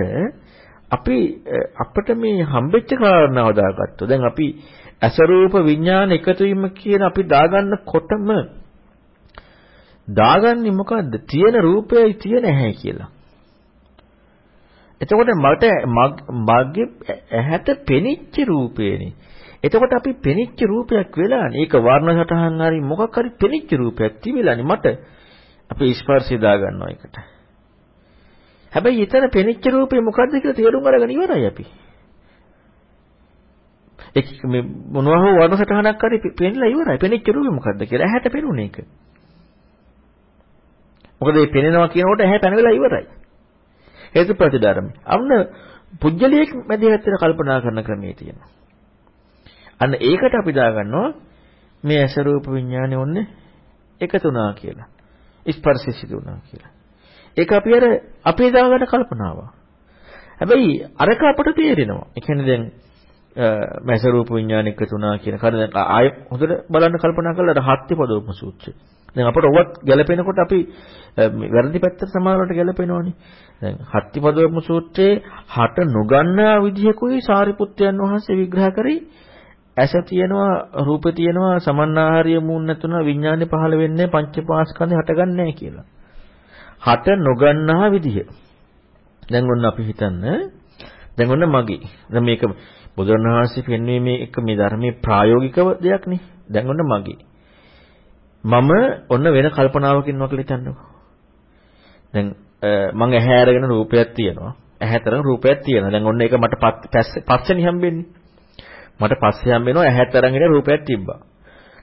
අපි අපිට මේ හම්බෙච්ච කාරණාව දාගත්තොත් දැන් අපි අසරූප විඥාන එකතු වීම කියන අපි දාගන්නකොටම දාගන්නේ මොකද්ද? තියෙන රූපයයි තියෙන ඇහැ කියලා. එතකොට මට මගේ ඇහැට පෙනිච්ච රූපේනේ. එතකොට අපි පෙනිච්ච රූපයක් වෙලානේ. ඒක වර්ණ සටහන් හරි මොකක් හරි පෙනිච්ච රූපයක් තිබිලානේ මට. අපි ස්පර්ශය දා ගන්නවා ඒකට. හැබැයි ඊතර පෙනිච්ච රූපේ මොකද්ද කියලා තේරුම් අරගෙන ඉවරයි අපි. ඒක මේ මොනවා හෝ වර්ණ සටහනක් හරි පෙන්නලා ඉවරයි. පෙනිච්ච රූපේ මොකද්ද කියලා ඇහැට පෙනුනේ ඒක. මොකද මේ පෙනෙනවා කියනකොට ඇහැ පැනවිලා ඉවරයි. හේතු ප්‍රතිධර්ම. අන්න පුජ්‍යලියෙක් මැදිහත් වෙන කල්පනා කරන ක්‍රමයේ තියෙනවා. අන්න ඒකට අපි දාගන්නවා මේ ඇස රූප විඥානේ ඔන්නේ එකතුණා කියලා. ස්පර්ශය සිදු වුණා කියලා. ඒක අපි අර අපේ දාගන්න කල්පනාව. හැබැයි අරක අපට තේරෙනවා. ඒ කියන්නේ දැන් මැස රූප විඥාන එකතුණා කියන කර දැන් ආය හොඳට බලන්න කල්පනා කරලා අර හත්ති පදෝපම සූත්‍රය. දැන් අපට ඔවත් ගැලපෙනකොට අපි වැරදි පැත්තට සමානවට ගැලපෙනවනේ. දැන් හත්ති පදෝපම සූත්‍රයේ හට නොගන්නා විදිහකුයි සාරිපුත්‍රයන් වහන්සේ විග්‍රහ කරේ ඇස තියෙනවා රූප තියෙනවා සමන්නාහාරිය මූණ නැතුන විඥානේ පහළ වෙන්නේ පංචපාස්කන්ධය හටගන්නේ කියලා. හට නොගන්නා විදිහ. දැන් ඔන්න අපි හිතන්න දැන් ඔන්න මගේ. දැන් මේක බුදුරණවහන්සේ පෙන්වීමේ මේ එක මේ ධර්මයේ ප්‍රායෝගිකව දෙයක් නේ. දැන් ඔන්න මගේ. මම ඔන්න වෙන කල්පනාවකින් ඉන්නවා කියලා හිතන්නකෝ. දැන් මම ඇහැ අරගෙන රූපයක් තියෙනවා. ඇහැතර රූපයක් තියෙනවා. දැන් ඔන්න ඒක මට පස්සෙන් හම්බෙන්නේ. මට පස්සේ හම් වෙනවා ඇහැත් අරන් ඉන්න රූපයක් තිබ්බා.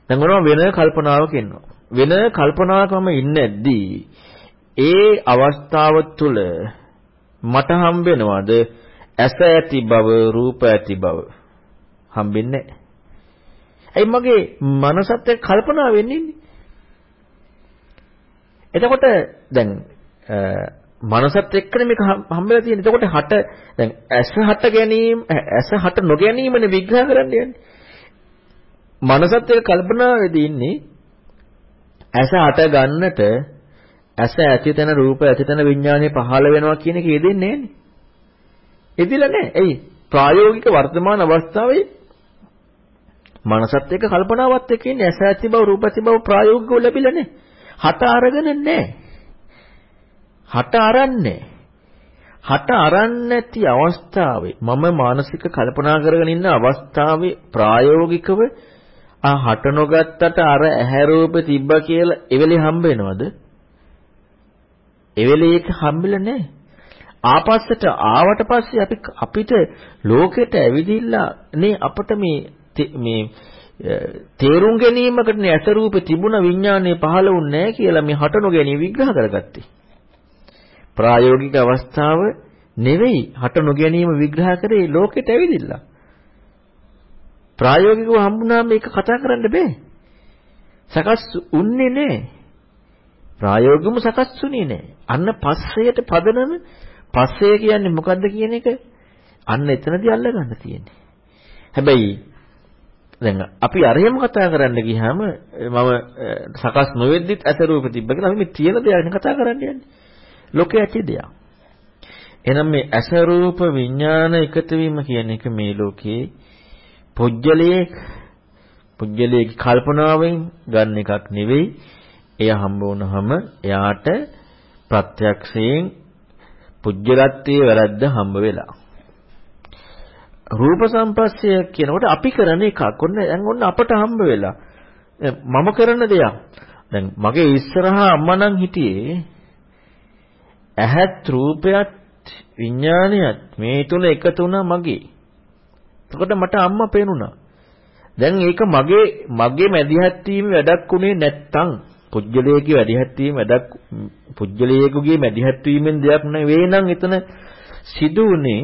දැන් මොනවා වෙන කල්පනාවක ඉන්නවා. වෙන කල්පනාවකම ඉන්නේද්දී ඒ අවස්ථාව තුළ මට හම් වෙනවද ඇස ඇති බව රූප ඇති බව හම්බෙන්නේ ඇයි මගේ මනසත් එක්ක කල්පනා වෙන්නේ එතකොට දැන් මනසත් එක්කනේ මේක හම්බෙලා තියෙන්නේ. එතකොට හට දැන් ඇස හට ගැනීම ඇස හට නොගැනීමනේ විග්‍රහ කරන්න යන්නේ. මනසත් එක්ක කල්පනාවේදී ඉන්නේ ඇස හට ගන්නට ඇස ඇතිතන රූප ඇතිතන විඥානය පහළ වෙනවා කියන එක යෙදෙන්නේ නැන්නේ. යෙදිලා නැහැ. එයි ප්‍රායෝගික වර්තමාන අවස්ථාවේ මනසත් එක්ක කල්පනාවත් එක්ක ඉන්නේ ඇස ඇති බව රූප ඇති බව ප්‍රායෝගිකව ලැබිලා නැහැ. හට අරගෙන නැහැ. හට අරන්නේ. හට අරන්නේ නැති අවස්ථාවේ මම මානසික කල්පනා කරගෙන ඉන්න අවස්ථාවේ ප්‍රායෝගිකව ආ හට නොගත්තට අර ඇහැ රූපේ තිබ්බ කියලා එවෙලේ හම්බ වෙනවද? එවෙලේ ඒක හම්බෙලා නැහැ. ආපස්සට ආවට පස්සේ අපි අපිට ලෝකෙට ඇවිදිලා නේ අපිට මේ මේ තේරුම් ගැනීමකට නේ ඇස රූපේ තිබුණ විඥානය පහළ වුන්නේ නැහැ කියලා මේ හට නොගැනීම විග්‍රහ කරගත්තේ. ප්‍රායෝගික අවස්ථාව නෙවෙයි හට නොගැනීම විග්‍රහ කරේ ලෝකෙට ඇවිදිලා. ප්‍රායෝගිකව හම්බුනාම මේක කතා කරන්න බෑ. සකස් උන්නේ නෑ. ප්‍රායෝගිකවම සකස් උනේ නෑ. අන්න පස්සයට පදනම පස්සේ කියන්නේ මොකද්ද කියන එක අන්න එතනදී අල්ලගන්න තියෙන්නේ. හැබැයි දැන් අපි අරහෙම කතා කරන්න ගියාම මම සකස් නොවෙද්දිත් අත රූප තිබ්බ කියලා අපි මේ තියෙන දේවල් කතා කරන්න යන්නේ. ලෝකයේ ඇති දෙයක්. එහෙනම් මේ ඇස රූප විඥාන එකතු වීම කියන එක මේ ලෝකේ පුජ්‍යලයේ පුජ්‍යලයේ කල්පනාවෙන් ගන්න එකක් නෙවෙයි. එය හම්බ වුණාම එයාට ප්‍රත්‍යක්ෂයෙන් පුජ්‍යලත්වයේ වැරද්ද හම්බ වෙලා. රූප සම්පස්සය කියනකොට අපි කරන එකක්. ඔන්න දැන් ඔන්න අපට හම්බ වෙලා. මම කරන දෙයක්. දැන් මගේ ඉස්සරහා අම්මා නම් හිටියේ ඇහත් රූපයත් විඥානයත් මේ තුන එකතු වුණා මගේ. එතකොට මට අම්මා පේනුණා. දැන් ඒක මගේ මගේ මැදිහත් වීම වැඩක් උනේ නැත්තම් පුජ්‍යලයේගේ මැදිහත් වීම වැඩක් පුජ්‍යලයේගේ මැදිහත් වීමෙන් දෙයක් නෙවෙයි නම් එතන සිදුුනේ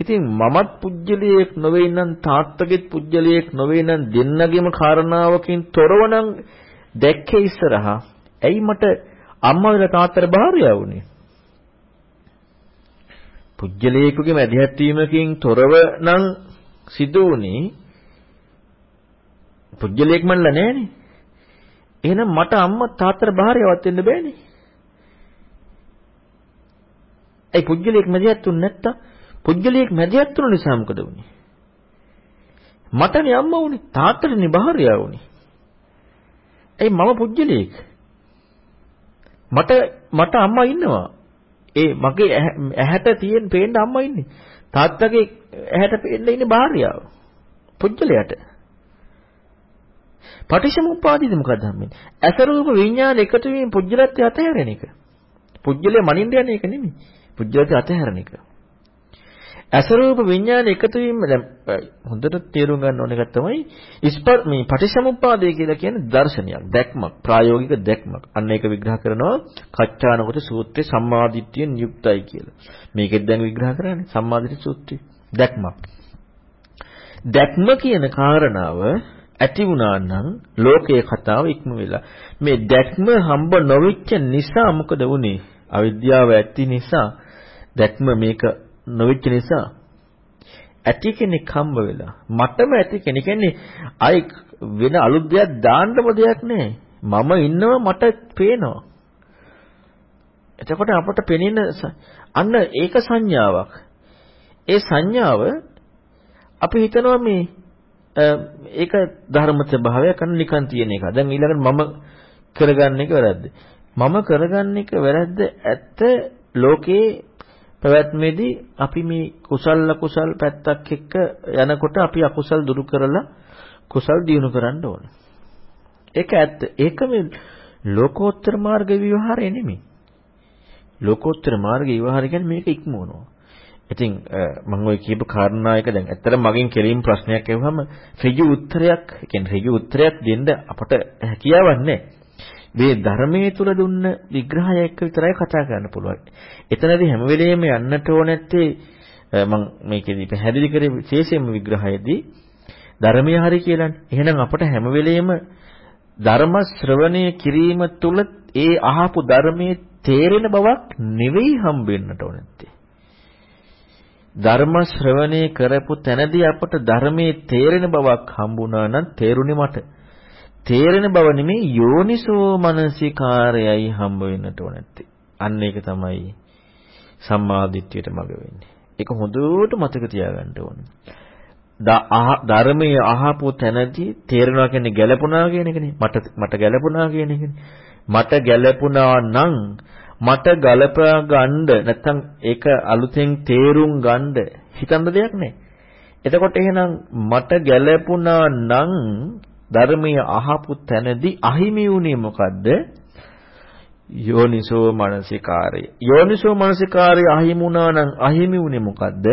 ඉතින් මමත් පුජ්‍යලයක් නොවේ නම් තාත්තගෙත් පුජ්‍යලයක් නොවේ නම් දෙන්නගෙම කාරණාවකින් තොරව නම් දැක්කේ ඉස්සරහා ඇයි මට අම්මා වෙලා තාත්තට බාහිර වුනේ? පුජ්‍යලයකගේ මැදිහත් වීමකින් තොරව නම් සිදු වුණේ පුජ්‍යලයක් මන්ලා නෑනේ. එහෙනම් මට අම්මා තාත්තට බාහිරවත් වෙන්න බෑනේ. ඒ පුජ්‍යලයක් මැදිහත් වුනේ නැත්තම් පුජ්‍යලයක් මැදිහත් වුණ නිසා මොකද වුනේ? මටනේ අම්මා වුනේ තාත්තටනේ බාහිරය වුනේ. ඒ මම පුජ්‍යලයක්. මට මට අම්මා ඉන්නවා. ඒ මගේ ඇහැට තියෙන පේන්න අම්මා ඉන්නේ. තාත්තගේ ඇහැට පේන්න ඉන්නේ භාර්යාව. පුජ්‍යලයට. පටිච්චසමුප්පාදිද මොකද හම්බෙන්නේ? ඇස රූප විඥාන එකතු වීම පුජ්‍යලත්වයට අතහැරෙන එක. පුජ්‍යලයේ මනින්න යන එක නෙමෙයි. පුජ්‍යලති අතහැරණ එක. අසරූප විඥාන එකතු වීම දැන් හොඳට තේරුම් ගන්න ඕන එක තමයි ස්පර් මේ පටිච්චසමුප්පාදය කියලා කියන්නේ දර්ශනයක් දැක්මක් ප්‍රායෝගික දැක්මක් අන්න ඒක විග්‍රහ කරනවා කච්චානකොට සූත්‍රයේ සම්මාදිට්ඨියෙන් යුක්තයි කියලා මේකෙත් දැන් විග්‍රහ කරන්නේ සම්මාදිට්ඨි සූත්‍රය දැක්මක් දැක්ම කියන කාරණාව ඇති වුණා නම් ලෝකයේ කතාව ඉක්ම වෙලා. මේ දැක්ම හම්බ නොවිච්ච නිසා මොකද වුනේ? අවිද්‍යාව ඇති නිසා දැක්ම මේක නොවිච්ච නිසා. ඇති කෙනෙක් හම්බ වෙලා. මටම ඇති කෙනෙක්. කියන්නේ අයි වෙන අලුත් දෙයක් දාන්නම දෙයක් නැහැ. මම ඉන්නවා මට පේනවා. එතකොට අපට පෙනෙන අන්න ඒක සංඥාවක්. ඒ සංඥාව අපි හිතනවා මේ ඒක ධර්ම ස්වභාවය කරන නිකන් තියෙන එක. දැන් ඊළඟට මම කරගන්න එක වැරද්ද. මම කරගන්න එක වැරද්ද ඇත්ත ලෝකේ පැවැත්මේදී අපි මේ කුසල කුසල් පැත්තක් එක්ක යනකොට අපි අකුසල් දුරු කරලා කුසල් දියුණු කරන්න ඕන. ඒක ඇත්ත. ඒක මේ ලෝකෝත්තර මාර්ග විවහාරය නෙමෙයි. ලෝකෝත්තර මාර්ග විවහාරය කියන්නේ මේක ඉක්මවනවා. ඉතින් මම ওই කියපු කාරණා එක දැන් ඇත්තටම මගෙන් කෙලින් ප්‍රශ්නයක් ඇහුවම ඍජු උත්තරයක්, කියන්නේ ර්ජු උත්තරයක් දෙන්න අපට හැකියාවක් නැහැ. මේ ධර්මයේ තුල දුන්න විග්‍රහය එක්ක විතරයි කතා කරන්න පුළුවන්. එතනදී හැම වෙලෙම යන්නට ඕන නැත්තේ මම මේකෙදි පැහැදිලි කරේ විශේෂයෙන්ම විග්‍රහයේදී ධර්මය හරි කියලානේ. එහෙනම් අපට හැම වෙලෙම ධර්ම ශ්‍රවණය කිරීම තුල ඒ අහපු ධර්මයේ තේරෙන බවක් නෙවෙයි හම්බෙන්නට ඕන නැත්තේ. ධර්ම ශ්‍රවණය කරපු තැනදී අපට ධර්මයේ තේරෙන බවක් හම්බුණා නම් තේරුණේ මට. තේරෙන බව නෙමෙයි යෝනිසෝ මනසිකාරයයි හම්බ වෙන්නට ඕන නැත්තේ. අන්න ඒක තමයි සම්මාදිට්ඨියට මඟ වෙන්නේ. ඒක හොඳට මතක තියාගන්න ඕනේ. ධර්මයේ අහපු තැනදී තේරෙනවා කියන්නේ ගැළපුණා කියන එකනේ. මට මට ගැළපුණා කියන එකනේ. මට ගැළපුණා නම් මට ගලපා ගන්න නැත්තම් ඒක අලුතෙන් තේරුම් ගන්න හිතන්න දෙයක් නැහැ. එතකොට එහෙනම් මට ගැළපුණා නම් ධර්මයේ අහපු තැනදී අහිමි වුණේ මොකද්ද? යෝනිසෝ මනසිකාරය. යෝනිසෝ මනසිකාරය අහිමි වුණා නම් අහිමි වුණේ මොකද්ද?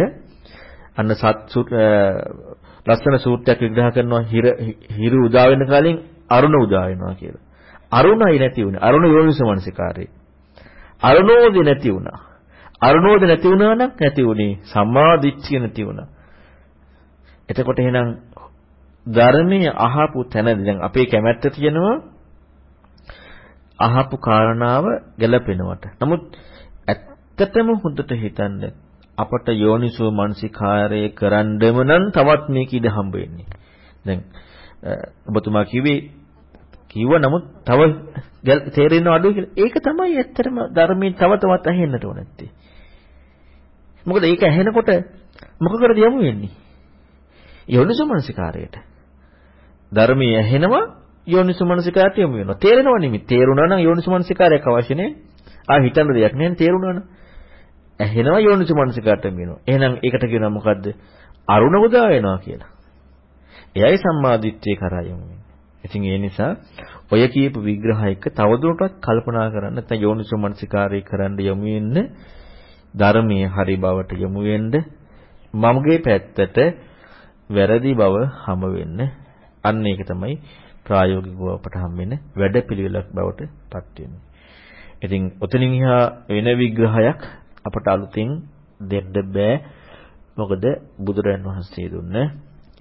අන්න සත් ලස්සන සූත්‍රයක් විග්‍රහ කරනවා හිර හිරු උදා වෙන කලින් අරුණ උදා වෙනවා කියලා. අරුණයි නැති වුණේ. අරුණ යෝනිසෝ මනසිකාරය. අරුණෝදි නැති වුණා. අරුණෝදි නැති වුණා නම් නැති වුණේ සම්මාදිට්ඨිය නැති වුණා. එතකොට එහෙනම් ධර්මයේ අහපු තැනදී දැන් අපේ කැමැත්ත තියෙනවා අහපු කාරණාව ගැලපෙනවට. නමුත් ඇත්තටම හොඳට හිතන්න අපට යෝනිසෝ මනසිකාරය කරන්නම නම් තවත් මේක ඉඩ හම්බ වෙන්නේ. දැන් ඔබතුමා කිව්වේ කිව්ව නමුත් තව තේරෙනව අඩුයි කියලා. ඒක තමයි ඇත්තටම ධර්මයෙන් තව තවත් ඇහෙන්නට ඕන නැත්තේ. මොකද ඒක ඇහෙනකොට මොකකටද යමු වෙන්නේ? යෝනිසෝමනසිකාරයට. ධර්මයේ ඇහෙනවා යෝනිසෝමනසිකාරයට යමු වෙනවා. තේරෙනව නෙමෙයි. තේරුණා නම් යෝනිසෝමනසිකාරයක් අවශ්‍ය නැහැ. ආ හිතන්න දෙයක් නැහැ තේරුණා නම්. ඇහෙනවා යෝනිසෝමනසිකාරයට යමු වෙනවා. එහෙනම් ඒකට කියනවා මොකද්ද? අරුණ උදා වෙනවා කියලා. එයයි සම්මාදිට්ඨිය කරා යමු වෙන්නේ. ඉතින් ඒ නිසා ඔය කියපු විග්‍රහයක තවදුරටත් කල්පනා කරන්න නැත්නම් යෝනිසෝ මනසිකාරය කරන්න යමු වෙන්න ධර්මයේ හරි බවට යමු වෙන්න මමගේ පැත්තට වැරදි බව හම වෙන්න අන්න ඒක තමයි ප්‍රායෝගිකව අපට හම් වෙන වැඩපිළිවෙලක් බවට පත් වෙන්නේ. ඉතින් ඔතනින් එහා වෙන විග්‍රහයක් අපට අලුතින් දෙන්න බෑ. මොකද බුදුරයන් වහන්සේ දුන්න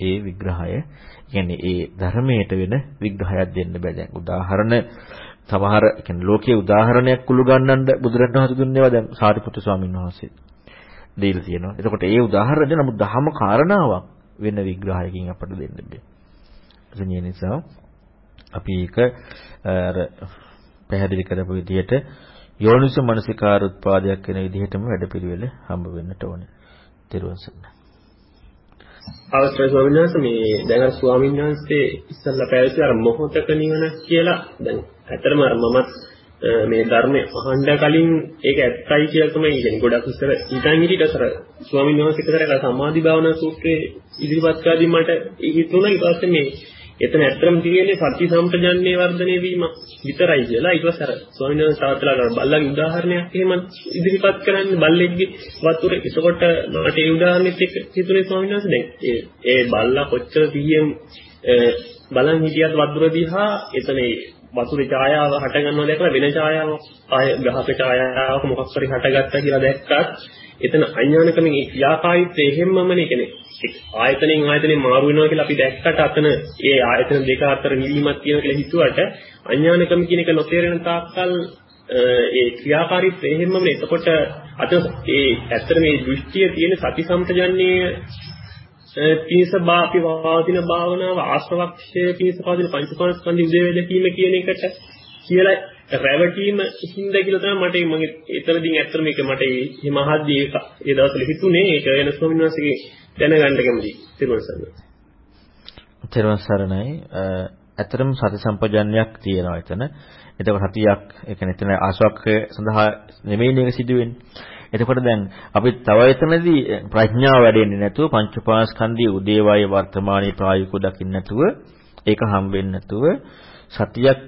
ඒ විග්‍රහය කියන්නේ ඒ ධර්මයට වෙන විග්‍රහයක් දෙන්න බෑ දැන් උදාහරණ සමහර කියන්නේ ලෝකයේ උදාහරණයක් කුළු ගන්නන්න බුදුරජාණන් දුන්නේවා දැන් සාරිපුත්‍ර ස්වාමීන් වහන්සේ දීලා තියෙනවා. එතකොට ඒ උදාහරණ දෙන නමුත් දහම කාරණාවක් වෙන විග්‍රහයකින් අපට දෙන්න බෑ. ඒ නිසා අපි ඒක අර පැහැදිලි කරපු විදිහට යෝනිස මනසිකාර උත්පාදයක් වෙන විදිහටම වැඩපිළිවෙල හම්බ වෙන්නට ඕනේ. ත්‍රිවංශ
අවස්ථාවේ ස්වාමීන් වහන්සේ මේ දැන් අර ස්වාමීන් වහන්සේ ඉස්සල්ලා පැවසි අර මොහොතක නිවන කියලා. දැන් ඇත්තටම අර මමත් මේ ධර්මයේ අහන්න කලින් ඒක ඇත්තයි කියලා තමයි කියන්නේ ගොඩක් ඉස්සර ඊටන් ඊට අසර ස්වාමීන් වහන්සේ කරලා සමාධි භාවනා සූත්‍රයේ ඉදිරිපත් කරදී මට හිතුණා ඊට පස්සේ මේ එතන ඇත්තටම තියෙන්නේ සත්‍ය සම්පජන්ණේ වර්ධනය වීම විතරයි කියලා. ඊට පස්සේ අර ස්වාමීන් වහන්සේ තාත්තලා බල්ලගේ උදාහරණයක් එහෙම ඉදිරිපත් කරන්නේ බල්ලෙක්ගේ වතුර. ඒකකොට මට ඒ උදාහරණෙත් එක්ක හිතුනේ ස්වාමීන් වහන්සේ දැන් ඒ ඒ බල්ලා කොච්චර සිහියෙන් බලන් හිටියත් වතුර දිහා එතන වතුරේ ඡායාව හට ගන්නවා දැකලා වෙන ඡායාවක් ආය ගහක ඡායාවක මොකක් හරි හටගත්තා කියලා දැක්කත් එතන අඥානකමෙන් ඒ ක්‍රියාකාරීත්වය එහෙම්මමනේ කියන්නේ. ආයතනෙන් ආයතනෙ මාරු වෙනවා කියලා අපි දැක්කට අතන ඒ ආයතන දෙක අතර නිවීමක් තියෙනවා කියලා හිතුවට අඥානකම කියන එක නොතේරෙන තාක්කල් ඒ ක්‍රියාකාරීත්වය එහෙමම එතකොට අත ඒ ඇත්තට මේ දෘෂ්ටිය තියෙන සති සම්පජන්නේ තීස බාපි වාදින භාවනාව ආශ්‍රවක්ෂය තීස පාදින පංචපාස්කන්ධ උදේ වේදකීම කියන එකට කියලා රැවටීම හින්දා කියලා තමයි මට මගේ එතරදින් ඇත්තට මේක මට මේ මහද්දී ඒ දවස්වල හිතුනේ ඒක වෙන ස්වාමීන් වහන්සේගේ දැනගන්න කැමතියි තිරුවන් සරණයි.
තිරුවන් සරණයි. ඇත්තටම සති සම්පජන්යක් තියෙනවා එතන. එතකොට සතියක් ඒ කියන්නේ එතන ආශ්‍රවක්ඛය සඳහා නෙමෙයි මේක සිදුවෙන්නේ. එතකොට දැන් අපි තව එතනදී ප්‍රඥාව වැඩෙන්නේ නැතුව පංච උපාස්කන්ධයේ උදේවය වර්තමානයේ ප්‍රායෝගිකව දකින්න නැතුව ඒක හම්බෙන්නේ නැතුව සතියක්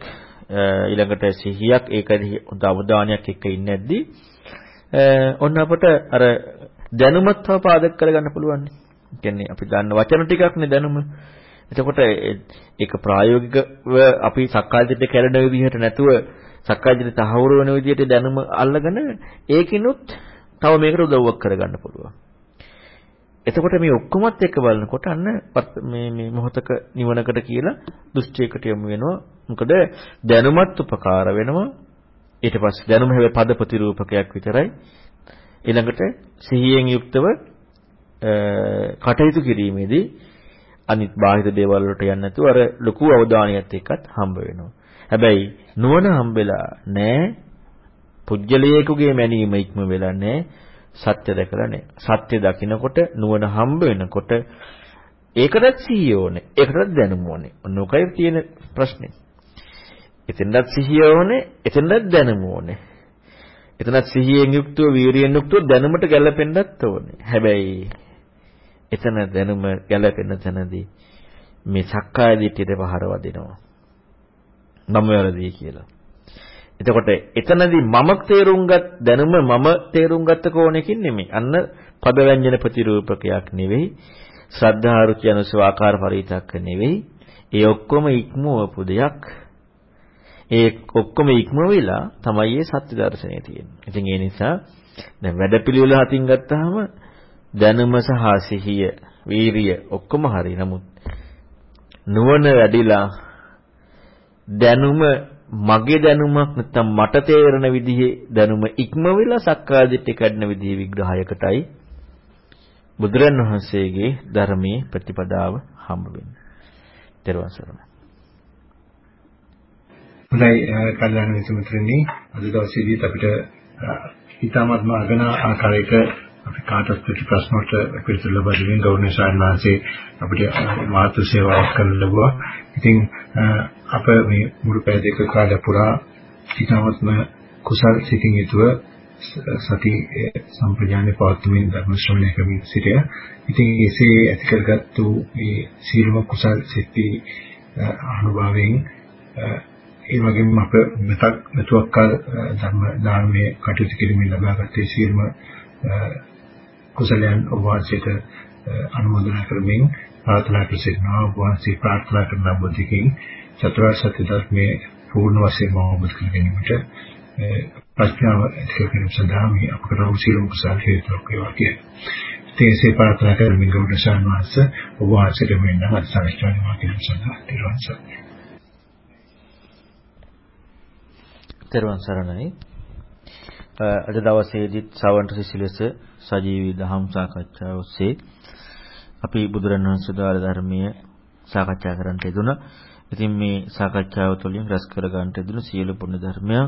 ඊළඟට සිහියක් ඒකදී හොඳ අවධානයක් එක්ක ඉන්නේ නැද්දි ඔන්න අපට අර දැනුමත් තව පාදක කරගන්න පුළුවන්. කියන්නේ අපි දන්න වචන ටිකක්නේ දැනුම. එතකොට ඒක ප්‍රායෝගිකව අපි සක්කායදිට කැරෙන විදිහට නැතුව සක්කායදිට තහවුරු වෙන විදිහට දැනුම අල්ලගෙන ඒකිනුත් තව මේකට උදව්වක් කරගන්න පුළුවන්. එතකොට මේ ඔක්කොමත් එක්ක බලනකොට අන්න මේ මේ මොහතක නිවනකට කියලා දෘෂ්ටියකට යමු වෙනවා. මොකද දැනුමත් උපකාර වෙනවා. ඊට පස්සේ දැනුම හැබැයි පද ප්‍රතිරූපකයක් විතරයි. ඊළඟට සිහියෙන් යුක්තව කටයුතු කිරීමේදී අනිත් බාහිර දේවල් වලට යන්නේ නැතුව අර ලොකු අවධානයත් එක්කත් හම්බ වෙනවා. හැබැයි නුවණ හම්බෙලා නැහැ. පුජ්‍යලයේකුගේ මැනීම ඉක්ම වෙලා නැහැ. සත්‍ය දැකලා නැහැ. සත්‍ය දකිනකොට නුවණ හම්බ වෙනකොට ඒකටත් සිහිය ඕනේ. ඒකටත් දැනුම ඕනේ. ඔන්නෝකයි තියෙන ප්‍රශ්නේ. එතෙන්වත් සිහිය ඕනේ, එතෙන්වත් දැනුම ඕනේ. එතනත් සිහියෙන් යුක්තව වීරියෙන් යුක්තව දැනුමට ගැලපෙන්නත් ඕනේ. හැබැයි එතන දැනුම ගැලපෙන තැනදී මේ සක්කාය දිට්ඨියට පහර වදිනවා. මම වැරදි කියලා. එතකොට එතනදී මම තේරුම්ගත් දැනුම මම තේරුම් ගත්ත කෝණයකින් නෙමෙයි. අන්න පදව්‍යංජන ප්‍රතිරූපකයක් නෙවෙයි. ශ්‍රද්ධාරුචි අනුසව ආකාර පරිවිතක්ක නෙවෙයි. ඒ ඔක්කොම ඉක්මවපු දෙයක්. ඒ ඔක්කොම ඉක්ම වෙලා තමයි මේ සත්‍ය දර්ශනය තියෙන්නේ. ඉතින් ඒ නිසා දැන් වැඩපිළිවෙල හතින් ගත්තාම දැනුම සහ සිහිය, වීරිය ඔක්කොම හරි. නමුත් නුවණ වැඩිලා දැනුම මගේ දැනුමක් නැත්නම් මට තේරෙන විදිහේ දැනුම ඉක්ම වෙලා සක්කාදිට්ඨිය කඩන විදිහේ විග්‍රහයකටයි බුදුරන් වහන්සේගේ ධර්මයේ ප්‍රතිපදාව හම්බ වෙන්නේ. ත්වන් සරණයි.
හොඳයි කල්යාණ මිත්‍රතුනි අද දවසේදීත් අපිට හිතාමත්ම අගන ආකාරයක අපි කාටත් ප්‍රශ්න වලට පිළිතුරු ලබා දෙමින් ගෞරවනීය සාරණාංශේ අපිට මාතෘ සේවාවක් කරන්න ලැබුවා. ඉතින් අප මේ මුළු පැය දෙක කාලය පුරා හිතාමත්ම කුසල් සිතින් යුතුව සති සම්ප්‍රජානේ පවත්වමින් ධර්ම ශ්‍රවණය කරමින් සිටියා. ඉතින් එසේ ඇති කරගත්තු මේ සීලම කුසල් සිත්ති අනුභවයෙන් ඒ වගේම අප මෙතක් මෙතුවක් කල ධර්ම දානමේ කටයුතු කිරීමෙන් ලබාගත්තේ සියලුම කුසලයන් ඔබ වහන්සේට අනුමೋದනා කරමින් ප්‍රාර්ථනා කරසිනවා ඔබ වහන්සේ ප්‍රාර්ථනා කරන බුද්ධිකින් චතුරාර්ය සත්‍ය ධර්මයේ පූර්ණ වශයෙන්ම අවබෝධ කර ගැනීමට ප්‍රඥාව ඇති කිරීම සඳහා මේ අපකට උසිරුම් කුසල හේතුවක් වේවා කියලා. තේසේ ප්‍රාර්ථනා කරමින් ගෞරව සම්මාස ඔබ වහන්සේට මෙන්න අත්සාරච්ඡාන වාක්‍ය සඳහා තිරුවන් සරණයි.
තෙරුවන් සරණයි. අද දවසේදීත් සවන්ත සිසිලස සජීවී දහම් සාකච්ඡාව ඔස්සේ අපි බුදුරණවහන්සේ දාල ධර්මීය සාකච්ඡා කරන්නට යෙදුණා. ඉතින් මේ සාකච්ඡාව තුළින් රැස් කර ගන්නට යෙදුණු සියලු පුණ්‍ය ධර්මයන්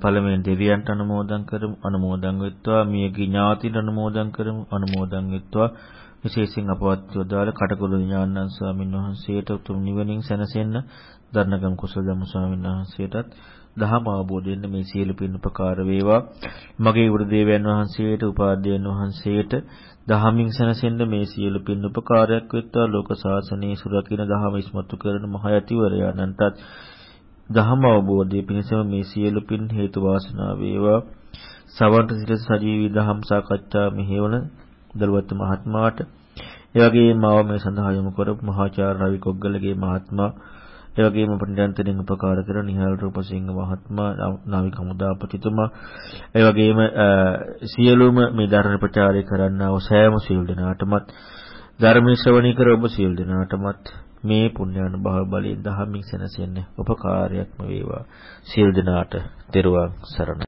පළමුවෙන් දෙවියන්ට අනුමෝදන් කරමු අනුමෝදන් වෙත්වා මියගිය ඥාතිට අනුමෝදන් කරමු අනුමෝදන් වෙත්වා විශේෂයෙන් අපවත් යොදාල කටකොළු ඥානන් ස්වාමීන් වහන්සේට උතුම් නිවනින් සැනසෙන්න දරණගම් කුසල ධම්ම ස්වාමීන් වහන්සේටත් දහම අවබෝධයෙන් මේ සියලු පින් උපකාර වේවා. මගේ ගුරු දේවයන් වහන්සේට, උපාධ්‍යයන් වහන්සේට දහමින් සැනසෙන්න මේ සියලු පින් උපකාරයක් වෙත්වා ලෝක සාසනයේ සුරකින්න දහම ඉස්මතු කරන මහ යතිවරයන්ටත් දහම අවබෝධයේ පිණිසම මේ සියලු පින් හේතු වාසනා වේවා. සවන්ත සිට සජීවී දහම් සාකච්ඡා මෙහෙවන දලුවත් මහත්මයාට ඒ වගේම මාව මේ සඳහා යොමු කරපු මහාචාර්ය රවි කොග්ගලගේ මහත්මයා ඒ වගේම නිරන්තරයෙන් උපකාර කරන නිහාල් රූපසිංහ මහත්මයා නාවික හමුදාපතිතුමා ඒ වගේම සියලුම මේ ධර්ම ප්‍රචාරය කරන්නා වූ සෑම සියලු දෙනාටමත් ධර්ම ශ්‍රවණී කර ඔබ සියලු දෙනාටමත් මේ පුණ්‍යානුභාව බලයෙන් දහමින් සැනසෙන්නේ උපකාරයක්ම වේවා. සියලු දෙනාට තෙරුවන් සරණයි.